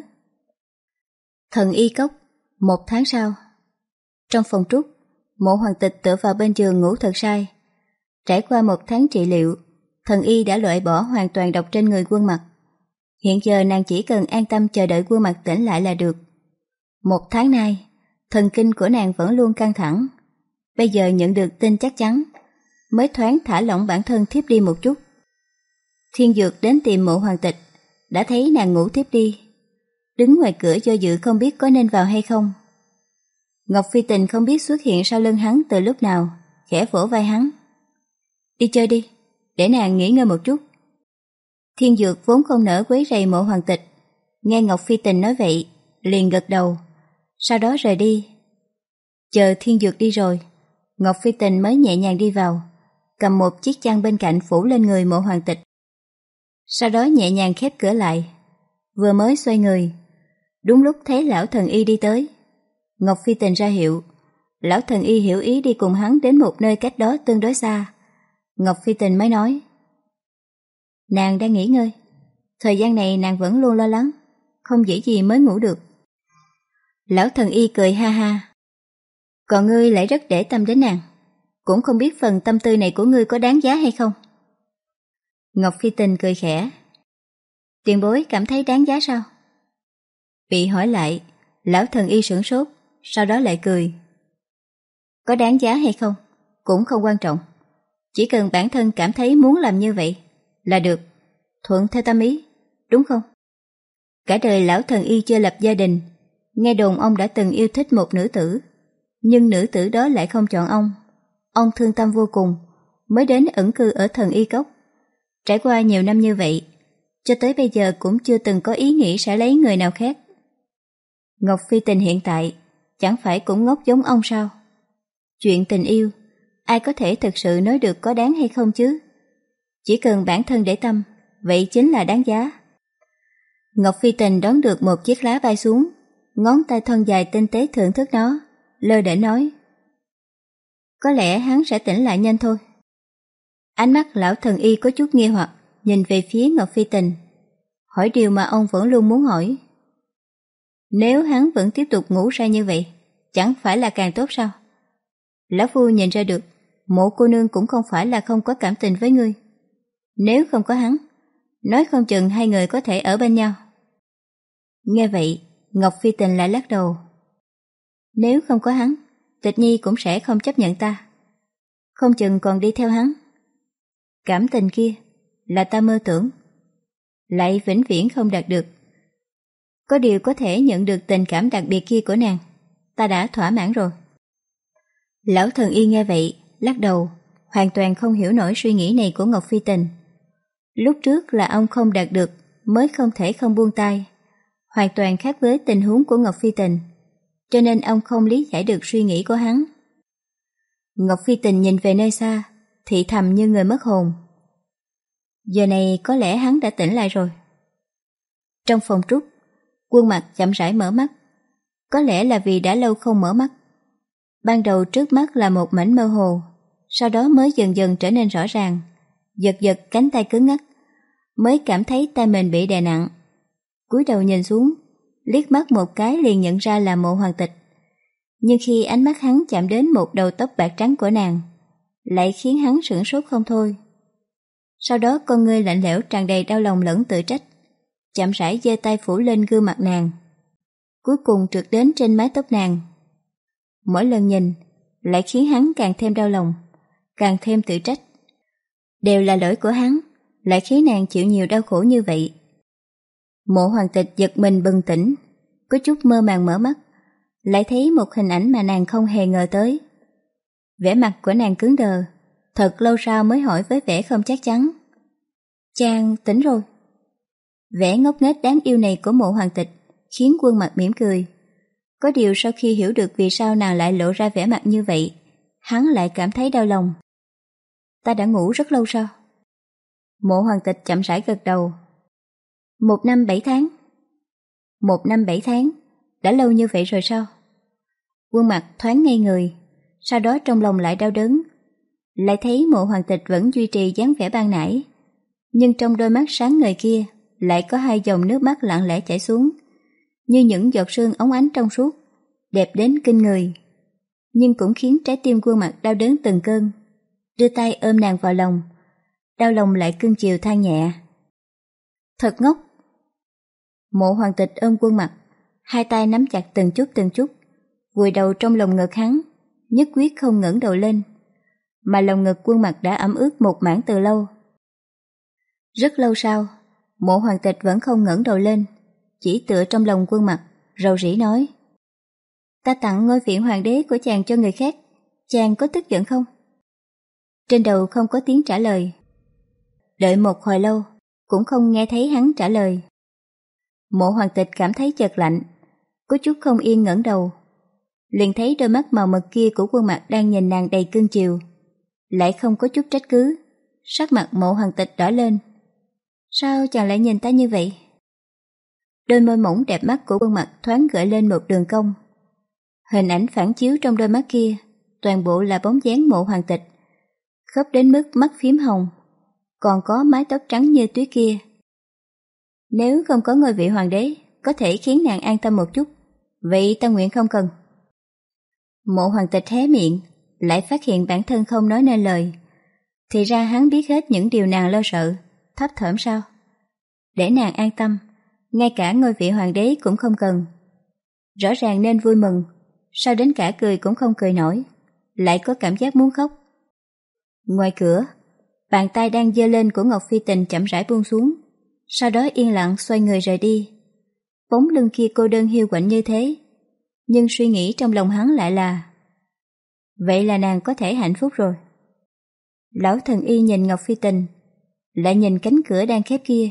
Thần y cốc, một tháng sau. Trong phòng trúc, mộ hoàng tịch tựa vào bên giường ngủ thật sai. Trải qua một tháng trị liệu, thần y đã loại bỏ hoàn toàn độc trên người quân mặt. Hiện giờ nàng chỉ cần an tâm chờ đợi quân mặt tỉnh lại là được. Một tháng nay, thần kinh của nàng vẫn luôn căng thẳng. Bây giờ nhận được tin chắc chắn, mới thoáng thả lỏng bản thân thiếp đi một chút. Thiên Dược đến tìm mộ hoàng tịch, đã thấy nàng ngủ thiếp đi. Đứng ngoài cửa do dự không biết có nên vào hay không. Ngọc Phi Tình không biết xuất hiện sau lưng hắn từ lúc nào, khẽ vỗ vai hắn. Đi chơi đi, để nàng nghỉ ngơi một chút. Thiên Dược vốn không nỡ quấy rầy mộ hoàng tịch, nghe Ngọc Phi Tình nói vậy, liền gật đầu, sau đó rời đi. Chờ Thiên Dược đi rồi, Ngọc Phi Tình mới nhẹ nhàng đi vào, cầm một chiếc chăn bên cạnh phủ lên người mộ hoàng tịch. Sau đó nhẹ nhàng khép cửa lại, vừa mới xoay người, đúng lúc thấy lão thần y đi tới. Ngọc Phi Tình ra hiệu, lão thần y hiểu ý đi cùng hắn đến một nơi cách đó tương đối xa. Ngọc Phi Tình mới nói, Nàng đang nghỉ ngơi, thời gian này nàng vẫn luôn lo lắng, không dễ gì mới ngủ được. Lão thần y cười ha ha, còn ngươi lại rất để tâm đến nàng, cũng không biết phần tâm tư này của ngươi có đáng giá hay không. Ngọc Phi Tình cười khẽ. Tiền bối cảm thấy đáng giá sao? Bị hỏi lại, lão thần y sửng sốt, sau đó lại cười. Có đáng giá hay không? Cũng không quan trọng. Chỉ cần bản thân cảm thấy muốn làm như vậy là được. Thuận theo tâm ý, đúng không? Cả đời lão thần y chưa lập gia đình, nghe đồn ông đã từng yêu thích một nữ tử, nhưng nữ tử đó lại không chọn ông. Ông thương tâm vô cùng, mới đến ẩn cư ở thần y cốc. Trải qua nhiều năm như vậy, cho tới bây giờ cũng chưa từng có ý nghĩ sẽ lấy người nào khác. Ngọc Phi Tình hiện tại chẳng phải cũng ngốc giống ông sao? Chuyện tình yêu, ai có thể thực sự nói được có đáng hay không chứ? Chỉ cần bản thân để tâm, vậy chính là đáng giá. Ngọc Phi Tình đón được một chiếc lá bay xuống, ngón tay thân dài tinh tế thưởng thức nó, lơ để nói. Có lẽ hắn sẽ tỉnh lại nhanh thôi. Ánh mắt lão thần y có chút nghi hoặc, nhìn về phía Ngọc Phi Tình. Hỏi điều mà ông vẫn luôn muốn hỏi. Nếu hắn vẫn tiếp tục ngủ say như vậy, chẳng phải là càng tốt sao? Lão Phu nhìn ra được, mộ cô nương cũng không phải là không có cảm tình với ngươi. Nếu không có hắn, nói không chừng hai người có thể ở bên nhau. Nghe vậy, Ngọc Phi Tình lại lắc đầu. Nếu không có hắn, Tịch Nhi cũng sẽ không chấp nhận ta. Không chừng còn đi theo hắn. Cảm tình kia là ta mơ tưởng, lại vĩnh viễn không đạt được. Có điều có thể nhận được tình cảm đặc biệt kia của nàng, ta đã thỏa mãn rồi. Lão thần y nghe vậy, lắc đầu, hoàn toàn không hiểu nổi suy nghĩ này của Ngọc Phi Tình. Lúc trước là ông không đạt được, mới không thể không buông tay. Hoàn toàn khác với tình huống của Ngọc Phi Tình, cho nên ông không lý giải được suy nghĩ của hắn. Ngọc Phi Tình nhìn về nơi xa, thị thầm như người mất hồn. Giờ này có lẽ hắn đã tỉnh lại rồi. Trong phòng trúc, quân mặt chậm rãi mở mắt. Có lẽ là vì đã lâu không mở mắt. Ban đầu trước mắt là một mảnh mơ hồ, sau đó mới dần dần trở nên rõ ràng. Giật giật cánh tay cứng ngắc, mới cảm thấy tay mình bị đè nặng. cúi đầu nhìn xuống, liếc mắt một cái liền nhận ra là mộ hoàng tịch. Nhưng khi ánh mắt hắn chạm đến một đầu tóc bạc trắng của nàng, lại khiến hắn sửng sốt không thôi. Sau đó con ngươi lạnh lẽo tràn đầy đau lòng lẫn tự trách, chậm rãi giơ tay phủ lên gương mặt nàng. cuối cùng trượt đến trên mái tóc nàng. Mỗi lần nhìn, lại khiến hắn càng thêm đau lòng, càng thêm tự trách. Đều là lỗi của hắn, lại khiến nàng chịu nhiều đau khổ như vậy. Mộ hoàng tịch giật mình bừng tỉnh, có chút mơ màng mở mắt, lại thấy một hình ảnh mà nàng không hề ngờ tới. Vẻ mặt của nàng cứng đờ, thật lâu sau mới hỏi với vẻ không chắc chắn. Chàng tỉnh rồi. Vẻ ngốc nghếch đáng yêu này của mộ hoàng tịch khiến quân mặt mỉm cười. Có điều sau khi hiểu được vì sao nàng lại lộ ra vẻ mặt như vậy, hắn lại cảm thấy đau lòng. Ta đã ngủ rất lâu sao? Mộ hoàng tịch chậm rãi gật đầu. Một năm bảy tháng. Một năm bảy tháng, đã lâu như vậy rồi sao? Quân mặt thoáng ngây người, sau đó trong lòng lại đau đớn. Lại thấy mộ hoàng tịch vẫn duy trì dáng vẻ ban nãy, nhưng trong đôi mắt sáng người kia lại có hai dòng nước mắt lặng lẽ chảy xuống, như những giọt sương ống ánh trong suốt, đẹp đến kinh người. Nhưng cũng khiến trái tim quân mặt đau đớn từng cơn, đưa tay ôm nàng vào lòng, đau lòng lại cưng chiều than nhẹ. Thật ngốc! Mộ hoàng tịch ôm quân mặt, hai tay nắm chặt từng chút từng chút, vùi đầu trong lồng ngực hắn, nhất quyết không ngẩng đầu lên, mà lồng ngực quân mặt đã ẩm ướt một mảng từ lâu. Rất lâu sau, mộ hoàng tịch vẫn không ngẩng đầu lên, chỉ tựa trong lòng quân mặt, rầu rĩ nói. Ta tặng ngôi viện hoàng đế của chàng cho người khác, chàng có tức giận không? Trên đầu không có tiếng trả lời. Đợi một hồi lâu, cũng không nghe thấy hắn trả lời. Mộ hoàng tịch cảm thấy chợt lạnh, có chút không yên ngẩng đầu. Liền thấy đôi mắt màu mực kia của quân mặt đang nhìn nàng đầy cưng chiều, lại không có chút trách cứ. Sắc mặt mộ hoàng tịch đỏ lên. Sao chàng lại nhìn ta như vậy? Đôi môi mỏng đẹp mắt của quân mặt thoáng gợi lên một đường cong. Hình ảnh phản chiếu trong đôi mắt kia, toàn bộ là bóng dáng mộ hoàng tịch. Khớp đến mức mắt phím hồng, còn có mái tóc trắng như tuyết kia. Nếu không có ngôi vị hoàng đế, có thể khiến nàng an tâm một chút, vậy ta nguyện không cần. Mộ hoàng tịch hé miệng, lại phát hiện bản thân không nói nên lời. Thì ra hắn biết hết những điều nàng lo sợ, thấp thởm sao? Để nàng an tâm, ngay cả ngôi vị hoàng đế cũng không cần. Rõ ràng nên vui mừng, sao đến cả cười cũng không cười nổi, lại có cảm giác muốn khóc. Ngoài cửa, bàn tay đang giơ lên của Ngọc Phi Tình chậm rãi buông xuống, sau đó yên lặng xoay người rời đi. Bóng lưng kia cô đơn hiu quạnh như thế, nhưng suy nghĩ trong lòng hắn lại là Vậy là nàng có thể hạnh phúc rồi. Lão thần y nhìn Ngọc Phi Tình, lại nhìn cánh cửa đang khép kia,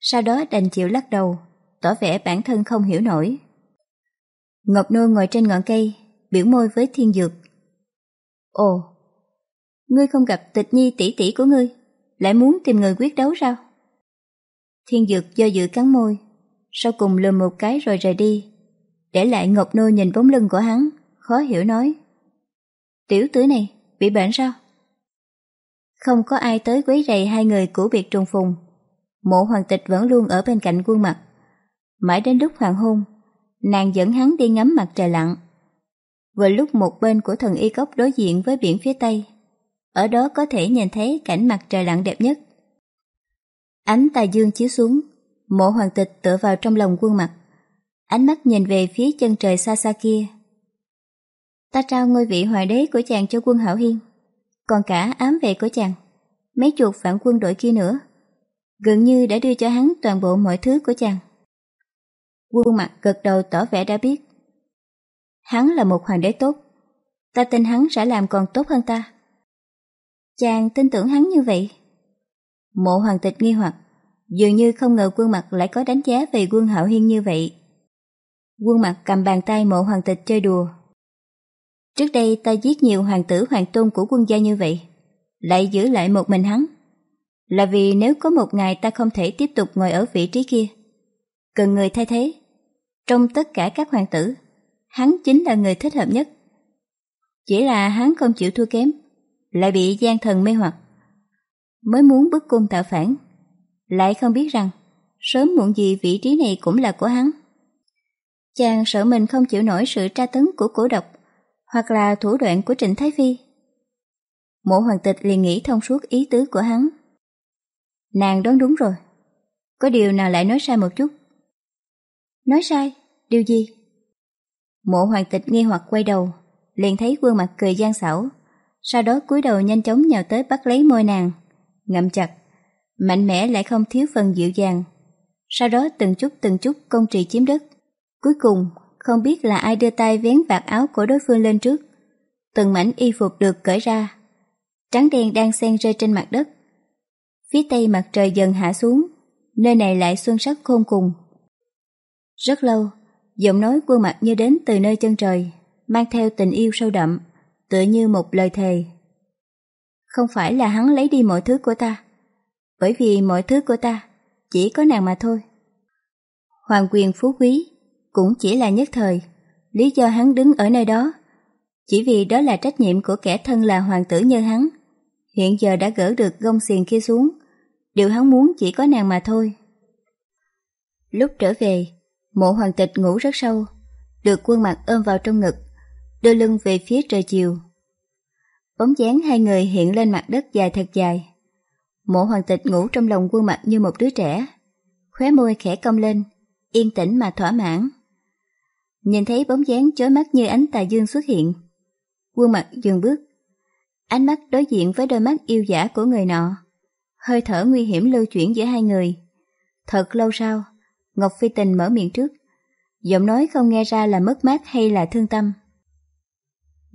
sau đó đành chịu lắc đầu, tỏ vẻ bản thân không hiểu nổi. Ngọc Nô ngồi trên ngọn cây, biểu môi với thiên dược. Ồ, ngươi không gặp tịch nhi tỷ tỷ của ngươi, lại muốn tìm người quyết đấu sao? Thiên dược do dự cắn môi, sau cùng lườm một cái rồi rời đi, để lại Ngọc Nô nhìn bóng lưng của hắn, khó hiểu nói. Tiểu tử này, bị bệnh sao? Không có ai tới quấy rầy hai người của biệt trùng phùng. Mộ hoàng tịch vẫn luôn ở bên cạnh quân mặt. Mãi đến lúc hoàng hôn, nàng dẫn hắn đi ngắm mặt trời lặn. Vừa lúc một bên của thần y cốc đối diện với biển phía tây, ở đó có thể nhìn thấy cảnh mặt trời lặn đẹp nhất. Ánh tà dương chiếu xuống, mộ hoàng tịch tựa vào trong lòng quân mặt. Ánh mắt nhìn về phía chân trời xa xa kia. Ta trao ngôi vị hoàng đế của chàng cho quân hảo hiên, còn cả ám vệ của chàng, mấy chuột phản quân đội kia nữa. Gần như đã đưa cho hắn toàn bộ mọi thứ của chàng. Quân mặt gật đầu tỏ vẻ đã biết. Hắn là một hoàng đế tốt, ta tin hắn sẽ làm còn tốt hơn ta. Chàng tin tưởng hắn như vậy. Mộ hoàng tịch nghi hoặc, dường như không ngờ quân mặt lại có đánh giá về quân hạo hiên như vậy. Quân mặt cầm bàn tay mộ hoàng tịch chơi đùa. Trước đây ta giết nhiều hoàng tử hoàng tôn của quân gia như vậy, lại giữ lại một mình hắn. Là vì nếu có một ngày ta không thể tiếp tục ngồi ở vị trí kia, cần người thay thế. Trong tất cả các hoàng tử, hắn chính là người thích hợp nhất. Chỉ là hắn không chịu thua kém, lại bị gian thần mê hoặc. Mới muốn bức cung tạo phản, lại không biết rằng sớm muộn gì vị trí này cũng là của hắn. Chàng sợ mình không chịu nổi sự tra tấn của cổ độc, hoặc là thủ đoạn của Trịnh Thái Phi. Mộ hoàng tịch liền nghĩ thông suốt ý tứ của hắn. Nàng đoán đúng rồi. Có điều nào lại nói sai một chút. Nói sai? Điều gì? Mộ hoàng tịch nghi hoặc quay đầu, liền thấy gương mặt cười gian xảo, sau đó cúi đầu nhanh chóng nhào tới bắt lấy môi nàng, ngậm chặt, mạnh mẽ lại không thiếu phần dịu dàng. Sau đó từng chút từng chút công trì chiếm đất. Cuối cùng, không biết là ai đưa tay vén vạt áo của đối phương lên trước. Từng mảnh y phục được cởi ra. Trắng đen đang xen rơi trên mặt đất. Phía tây mặt trời dần hạ xuống, nơi này lại xuân sắc khôn cùng. Rất lâu, giọng nói quân mặt như đến từ nơi chân trời, mang theo tình yêu sâu đậm, tựa như một lời thề. Không phải là hắn lấy đi mọi thứ của ta, bởi vì mọi thứ của ta chỉ có nàng mà thôi. Hoàng quyền phú quý cũng chỉ là nhất thời, lý do hắn đứng ở nơi đó, chỉ vì đó là trách nhiệm của kẻ thân là hoàng tử như hắn. Hiện giờ đã gỡ được gông xiềng kia xuống, điều hắn muốn chỉ có nàng mà thôi. Lúc trở về, mộ hoàng tịch ngủ rất sâu, được quân mặt ôm vào trong ngực, đưa lưng về phía trời chiều. Bóng dáng hai người hiện lên mặt đất dài thật dài. Mộ hoàng tịch ngủ trong lòng quân mặt như một đứa trẻ, khóe môi khẽ cong lên, yên tĩnh mà thỏa mãn. Nhìn thấy bóng dáng chói mắt như ánh tà dương xuất hiện. Quân mặt dừng bước, ánh mắt đối diện với đôi mắt yêu giả của người nọ. Hơi thở nguy hiểm lưu chuyển giữa hai người. Thật lâu sau, Ngọc Phi Tình mở miệng trước. Giọng nói không nghe ra là mất mát hay là thương tâm.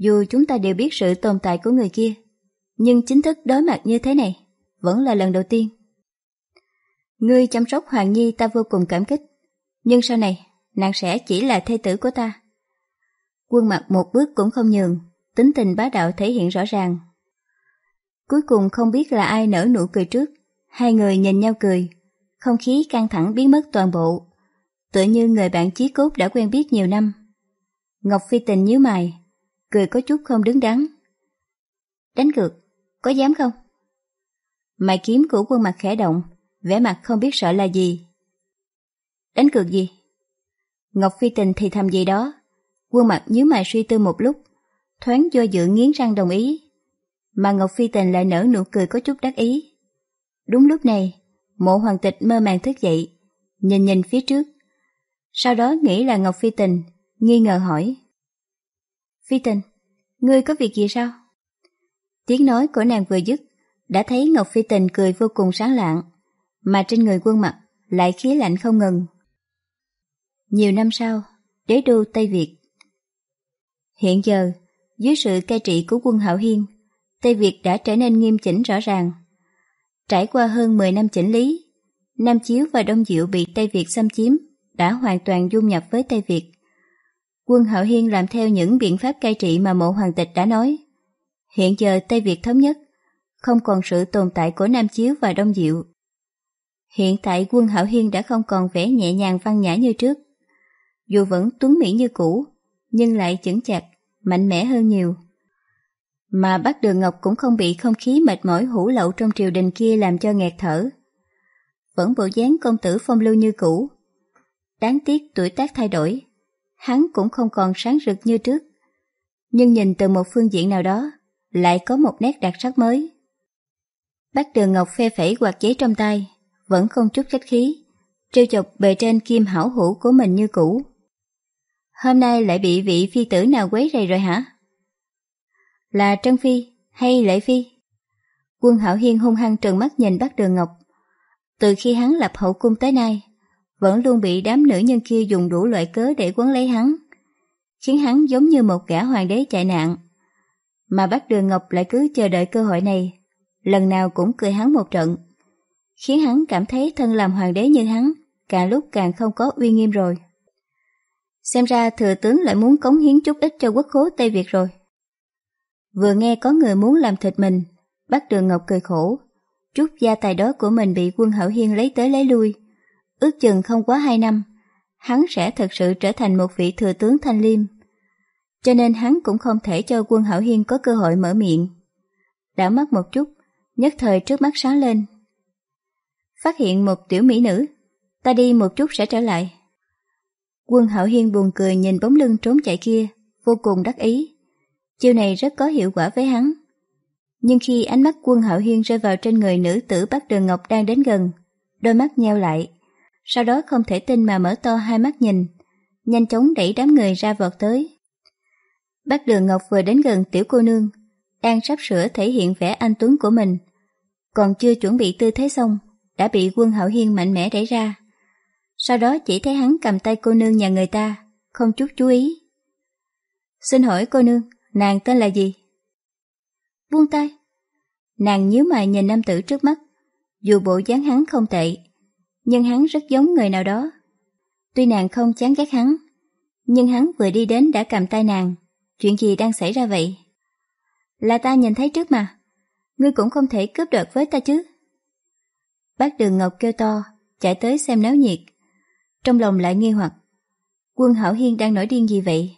Dù chúng ta đều biết sự tồn tại của người kia, nhưng chính thức đối mặt như thế này vẫn là lần đầu tiên. Ngươi chăm sóc Hoàng Nhi ta vô cùng cảm kích, nhưng sau này nàng sẽ chỉ là thê tử của ta. Quân mặt một bước cũng không nhường, tính tình bá đạo thể hiện rõ ràng. Cuối cùng không biết là ai nở nụ cười trước, hai người nhìn nhau cười, không khí căng thẳng biến mất toàn bộ, tựa như người bạn chí cốt đã quen biết nhiều năm. Ngọc Phi tình nhíu mày, cười có chút không đứng đắn. Đánh cược, có dám không? Mày kiếm của quân mặt khẽ động, vẻ mặt không biết sợ là gì. Đánh cược gì? Ngọc Phi tình thì thầm gì đó, quân mặt nhíu mày suy tư một lúc, thoáng do dự nghiến răng đồng ý. Mà Ngọc Phi tình lại nở nụ cười có chút đắc ý. Đúng lúc này, Mộ hoàng tịch mơ màng thức dậy, nhìn nhìn phía trước. Sau đó nghĩ là Ngọc Phi Tình, nghi ngờ hỏi. Phi Tình, ngươi có việc gì sao? Tiếng nói của nàng vừa dứt, đã thấy Ngọc Phi Tình cười vô cùng sáng lạng, mà trên người quân mặt lại khí lạnh không ngừng. Nhiều năm sau, đế đô Tây Việt Hiện giờ, dưới sự cai trị của quân Hạo Hiên, Tây Việt đã trở nên nghiêm chỉnh rõ ràng. Trải qua hơn 10 năm chỉnh lý, Nam Chiếu và Đông Diệu bị Tây Việt xâm chiếm, đã hoàn toàn dung nhập với Tây Việt. Quân Hạo Hiên làm theo những biện pháp cai trị mà mộ hoàng tịch đã nói. Hiện giờ Tây Việt thống nhất, không còn sự tồn tại của Nam Chiếu và Đông Diệu. Hiện tại quân Hạo Hiên đã không còn vẻ nhẹ nhàng văn nhã như trước. Dù vẫn tuấn mỹ như cũ, nhưng lại chững chặt, mạnh mẽ hơn nhiều. Mà bác Đường Ngọc cũng không bị không khí mệt mỏi hủ lậu trong triều đình kia làm cho nghẹt thở. Vẫn bộ dáng công tử phong lưu như cũ. Đáng tiếc tuổi tác thay đổi, hắn cũng không còn sáng rực như trước. Nhưng nhìn từ một phương diện nào đó, lại có một nét đặc sắc mới. Bác Đường Ngọc phe phẩy quạt giấy trong tay, vẫn không chút khách khí, trêu chọc bề trên kim hảo hữu của mình như cũ. Hôm nay lại bị vị phi tử nào quấy rầy rồi hả? Là Trân Phi hay Lệ Phi? Quân Hảo Hiên hung hăng trừng mắt nhìn bác Đường Ngọc. Từ khi hắn lập hậu cung tới nay, vẫn luôn bị đám nữ nhân kia dùng đủ loại cớ để quấn lấy hắn, khiến hắn giống như một gã hoàng đế chạy nạn. Mà bác Đường Ngọc lại cứ chờ đợi cơ hội này, lần nào cũng cười hắn một trận, khiến hắn cảm thấy thân làm hoàng đế như hắn, càng lúc càng không có uy nghiêm rồi. Xem ra thừa tướng lại muốn cống hiến chút ít cho quốc khố Tây Việt rồi. Vừa nghe có người muốn làm thịt mình, bác Đường Ngọc cười khổ. Chút gia tài đó của mình bị quân Hậu Hiên lấy tới lấy lui. Ước chừng không quá hai năm, hắn sẽ thật sự trở thành một vị thừa tướng thanh liêm. Cho nên hắn cũng không thể cho quân Hậu Hiên có cơ hội mở miệng. Đã mất một chút, nhất thời trước mắt sáng lên. Phát hiện một tiểu mỹ nữ, ta đi một chút sẽ trở lại. Quân Hậu Hiên buồn cười nhìn bóng lưng trốn chạy kia, vô cùng đắc ý. Chiêu này rất có hiệu quả với hắn. Nhưng khi ánh mắt quân hạo hiên rơi vào trên người nữ tử Bắc Đường Ngọc đang đến gần, đôi mắt nheo lại, sau đó không thể tin mà mở to hai mắt nhìn, nhanh chóng đẩy đám người ra vọt tới. Bác Đường Ngọc vừa đến gần tiểu cô nương, đang sắp sửa thể hiện vẻ anh tuấn của mình. Còn chưa chuẩn bị tư thế xong, đã bị quân hậu hiên mạnh mẽ đẩy ra. Sau đó chỉ thấy hắn cầm tay cô nương nhà người ta, không chút chú ý. Xin hỏi cô nương, nàng tên là gì? Buông tay. Nàng nhíu mày nhìn nam tử trước mắt, dù bộ dáng hắn không tệ, nhưng hắn rất giống người nào đó. Tuy nàng không chán ghét hắn, nhưng hắn vừa đi đến đã cầm tay nàng. Chuyện gì đang xảy ra vậy? Là ta nhìn thấy trước mà. Ngươi cũng không thể cướp đoạt với ta chứ. Bác Đường Ngọc kêu to, chạy tới xem náo nhiệt. Trong lòng lại nghi hoặc, quân Hảo Hiên đang nổi điên gì vậy?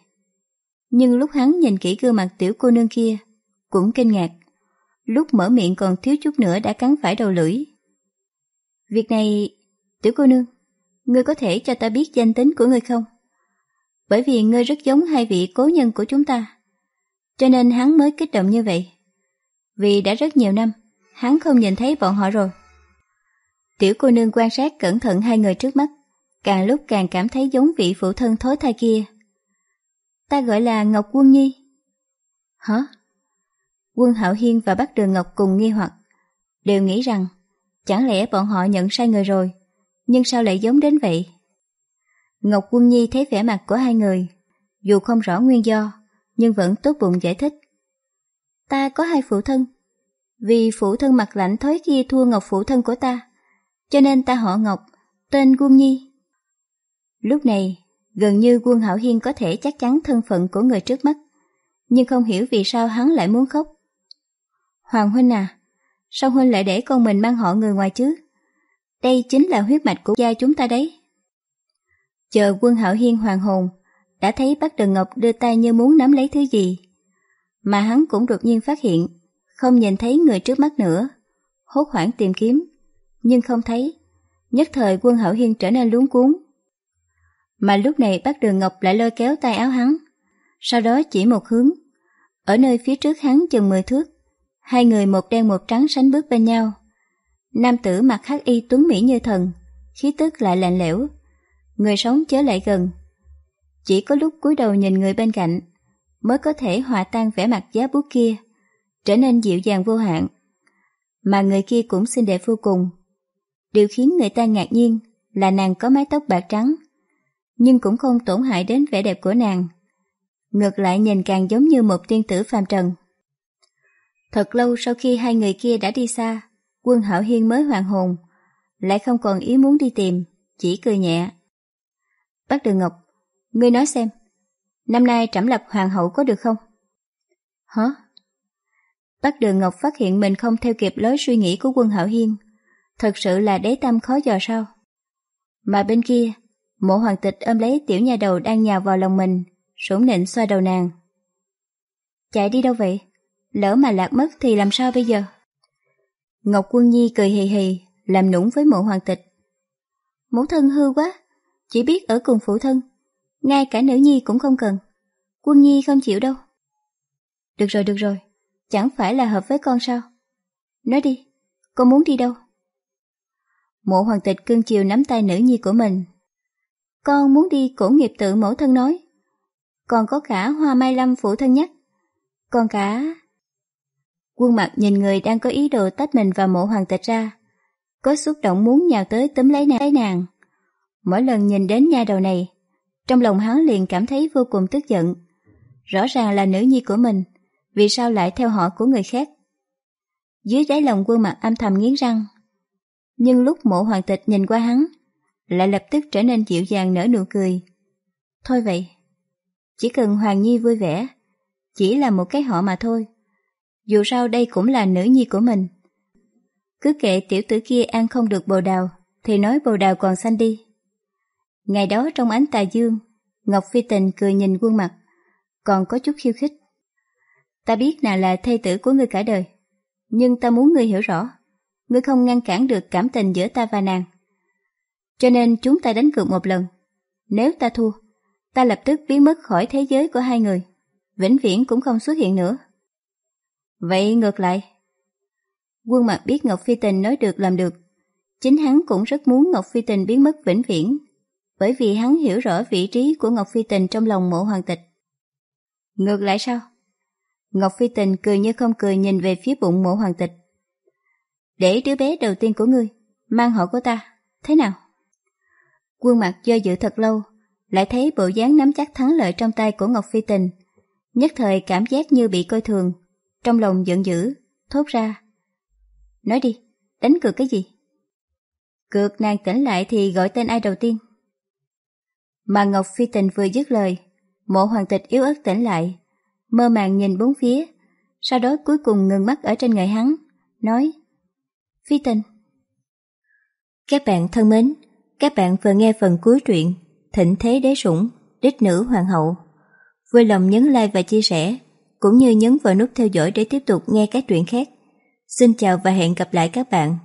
Nhưng lúc hắn nhìn kỹ gương mặt tiểu cô nương kia, cũng kinh ngạc. Lúc mở miệng còn thiếu chút nữa đã cắn phải đầu lưỡi. Việc này, tiểu cô nương, ngươi có thể cho ta biết danh tính của ngươi không? Bởi vì ngươi rất giống hai vị cố nhân của chúng ta. Cho nên hắn mới kích động như vậy. Vì đã rất nhiều năm, hắn không nhìn thấy bọn họ rồi. Tiểu cô nương quan sát cẩn thận hai người trước mắt, càng lúc càng cảm thấy giống vị phụ thân thối thai kia. Ta gọi là Ngọc Quân Nhi. Hả? Quân Hạo Hiên và Bắc Đường Ngọc cùng nghi hoặc, đều nghĩ rằng chẳng lẽ bọn họ nhận sai người rồi, nhưng sao lại giống đến vậy? Ngọc Quân Nhi thấy vẻ mặt của hai người, dù không rõ nguyên do, nhưng vẫn tốt bụng giải thích. Ta có hai phụ thân, vì phụ thân mặt lạnh thối kia thua Ngọc phụ thân của ta, cho nên ta họ Ngọc, tên Quân Nhi. Lúc này, gần như quân Hảo Hiên có thể chắc chắn thân phận của người trước mắt, nhưng không hiểu vì sao hắn lại muốn khóc. Hoàng Huynh à, sao Huynh lại để con mình mang họ người ngoài chứ? Đây chính là huyết mạch của gia chúng ta đấy. Chờ quân Hảo Hiên hoàng hồn, đã thấy bác Đần Ngọc đưa tay như muốn nắm lấy thứ gì. Mà hắn cũng đột nhiên phát hiện, không nhìn thấy người trước mắt nữa, hốt hoảng tìm kiếm, nhưng không thấy. Nhất thời quân Hảo Hiên trở nên luống cuốn. Mà lúc này bác Đường Ngọc lại lôi kéo tay áo hắn, sau đó chỉ một hướng. Ở nơi phía trước hắn chừng 10 thước, hai người một đen một trắng sánh bước bên nhau. Nam tử mặc hắc y tuấn mỹ như thần, khí tức lại lạnh lẽo. Người sống chớ lại gần. Chỉ có lúc cúi đầu nhìn người bên cạnh, mới có thể hòa tan vẻ mặt giá bút kia, trở nên dịu dàng vô hạn. Mà người kia cũng xinh đẹp vô cùng. Điều khiến người ta ngạc nhiên là nàng có mái tóc bạc trắng, nhưng cũng không tổn hại đến vẻ đẹp của nàng. Ngược lại nhìn càng giống như một tiên tử phàm trần. Thật lâu sau khi hai người kia đã đi xa, quân hảo hiên mới hoàn hồn, lại không còn ý muốn đi tìm, chỉ cười nhẹ. Bác Đường Ngọc, ngươi nói xem, năm nay trẫm lập hoàng hậu có được không? Hả? Bác Đường Ngọc phát hiện mình không theo kịp lối suy nghĩ của quân hảo hiên, thật sự là đế tâm khó dò sao. Mà bên kia, mộ hoàng tịch ôm lấy tiểu nhà đầu đang nhào vào lòng mình, sủng nịnh xoa đầu nàng. Chạy đi đâu vậy? Lỡ mà lạc mất thì làm sao bây giờ? Ngọc Quân Nhi cười hì hì, làm nũng với mộ hoàng tịch. Mẫu thân hư quá, chỉ biết ở cùng phụ thân, ngay cả nữ nhi cũng không cần. Quân Nhi không chịu đâu. Được rồi, được rồi, chẳng phải là hợp với con sao? Nói đi, con muốn đi đâu? Mộ hoàng tịch cưng chiều nắm tay nữ nhi của mình. Con muốn đi cổ nghiệp tự mẫu thân nói. Còn có cả hoa mai lâm phụ thân nhắc. Còn cả... Quân mặt nhìn người đang có ý đồ tách mình và mộ hoàng tịch ra. Có xúc động muốn nhào tới túm lấy nàng. nàng. Mỗi lần nhìn đến nha đầu này, trong lòng hắn liền cảm thấy vô cùng tức giận. Rõ ràng là nữ nhi của mình, vì sao lại theo họ của người khác? Dưới đáy lòng quân mặt âm thầm nghiến răng. Nhưng lúc mộ hoàng tịch nhìn qua hắn, lại lập tức trở nên dịu dàng nở nụ cười. Thôi vậy, chỉ cần Hoàng Nhi vui vẻ, chỉ là một cái họ mà thôi. Dù sao đây cũng là nữ nhi của mình. Cứ kệ tiểu tử kia ăn không được bồ đào, thì nói bồ đào còn xanh đi. Ngày đó trong ánh tà dương, Ngọc Phi Tình cười nhìn quân mặt, còn có chút khiêu khích. Ta biết nàng là thê tử của ngươi cả đời, nhưng ta muốn ngươi hiểu rõ, ngươi không ngăn cản được cảm tình giữa ta và nàng. Cho nên chúng ta đánh cược một lần. Nếu ta thua, ta lập tức biến mất khỏi thế giới của hai người, vĩnh viễn cũng không xuất hiện nữa. Vậy ngược lại, quân mặt biết Ngọc Phi Tình nói được làm được, chính hắn cũng rất muốn Ngọc Phi Tình biến mất vĩnh viễn, bởi vì hắn hiểu rõ vị trí của Ngọc Phi Tình trong lòng mộ hoàng tịch. Ngược lại sao? Ngọc Phi Tình cười như không cười nhìn về phía bụng mộ hoàng tịch. Để đứa bé đầu tiên của ngươi, mang họ của ta, thế nào? Quân mặt do dự thật lâu, lại thấy bộ dáng nắm chắc thắng lợi trong tay của Ngọc Phi Tình. Nhất thời cảm giác như bị coi thường, trong lòng giận dữ, thốt ra. Nói đi, đánh cược cái gì? Cược nàng tỉnh lại thì gọi tên ai đầu tiên? Mà Ngọc Phi Tình vừa dứt lời, mộ hoàng tịch yếu ớt tỉnh lại, mơ màng nhìn bốn phía, sau đó cuối cùng ngừng mắt ở trên người hắn, nói Phi Tình Các bạn thân mến, các bạn vừa nghe phần cuối truyện Thịnh Thế Đế Sủng, Đích Nữ Hoàng Hậu. Vui lòng nhấn like và chia sẻ, cũng như nhấn vào nút theo dõi để tiếp tục nghe các truyện khác. Xin chào và hẹn gặp lại các bạn.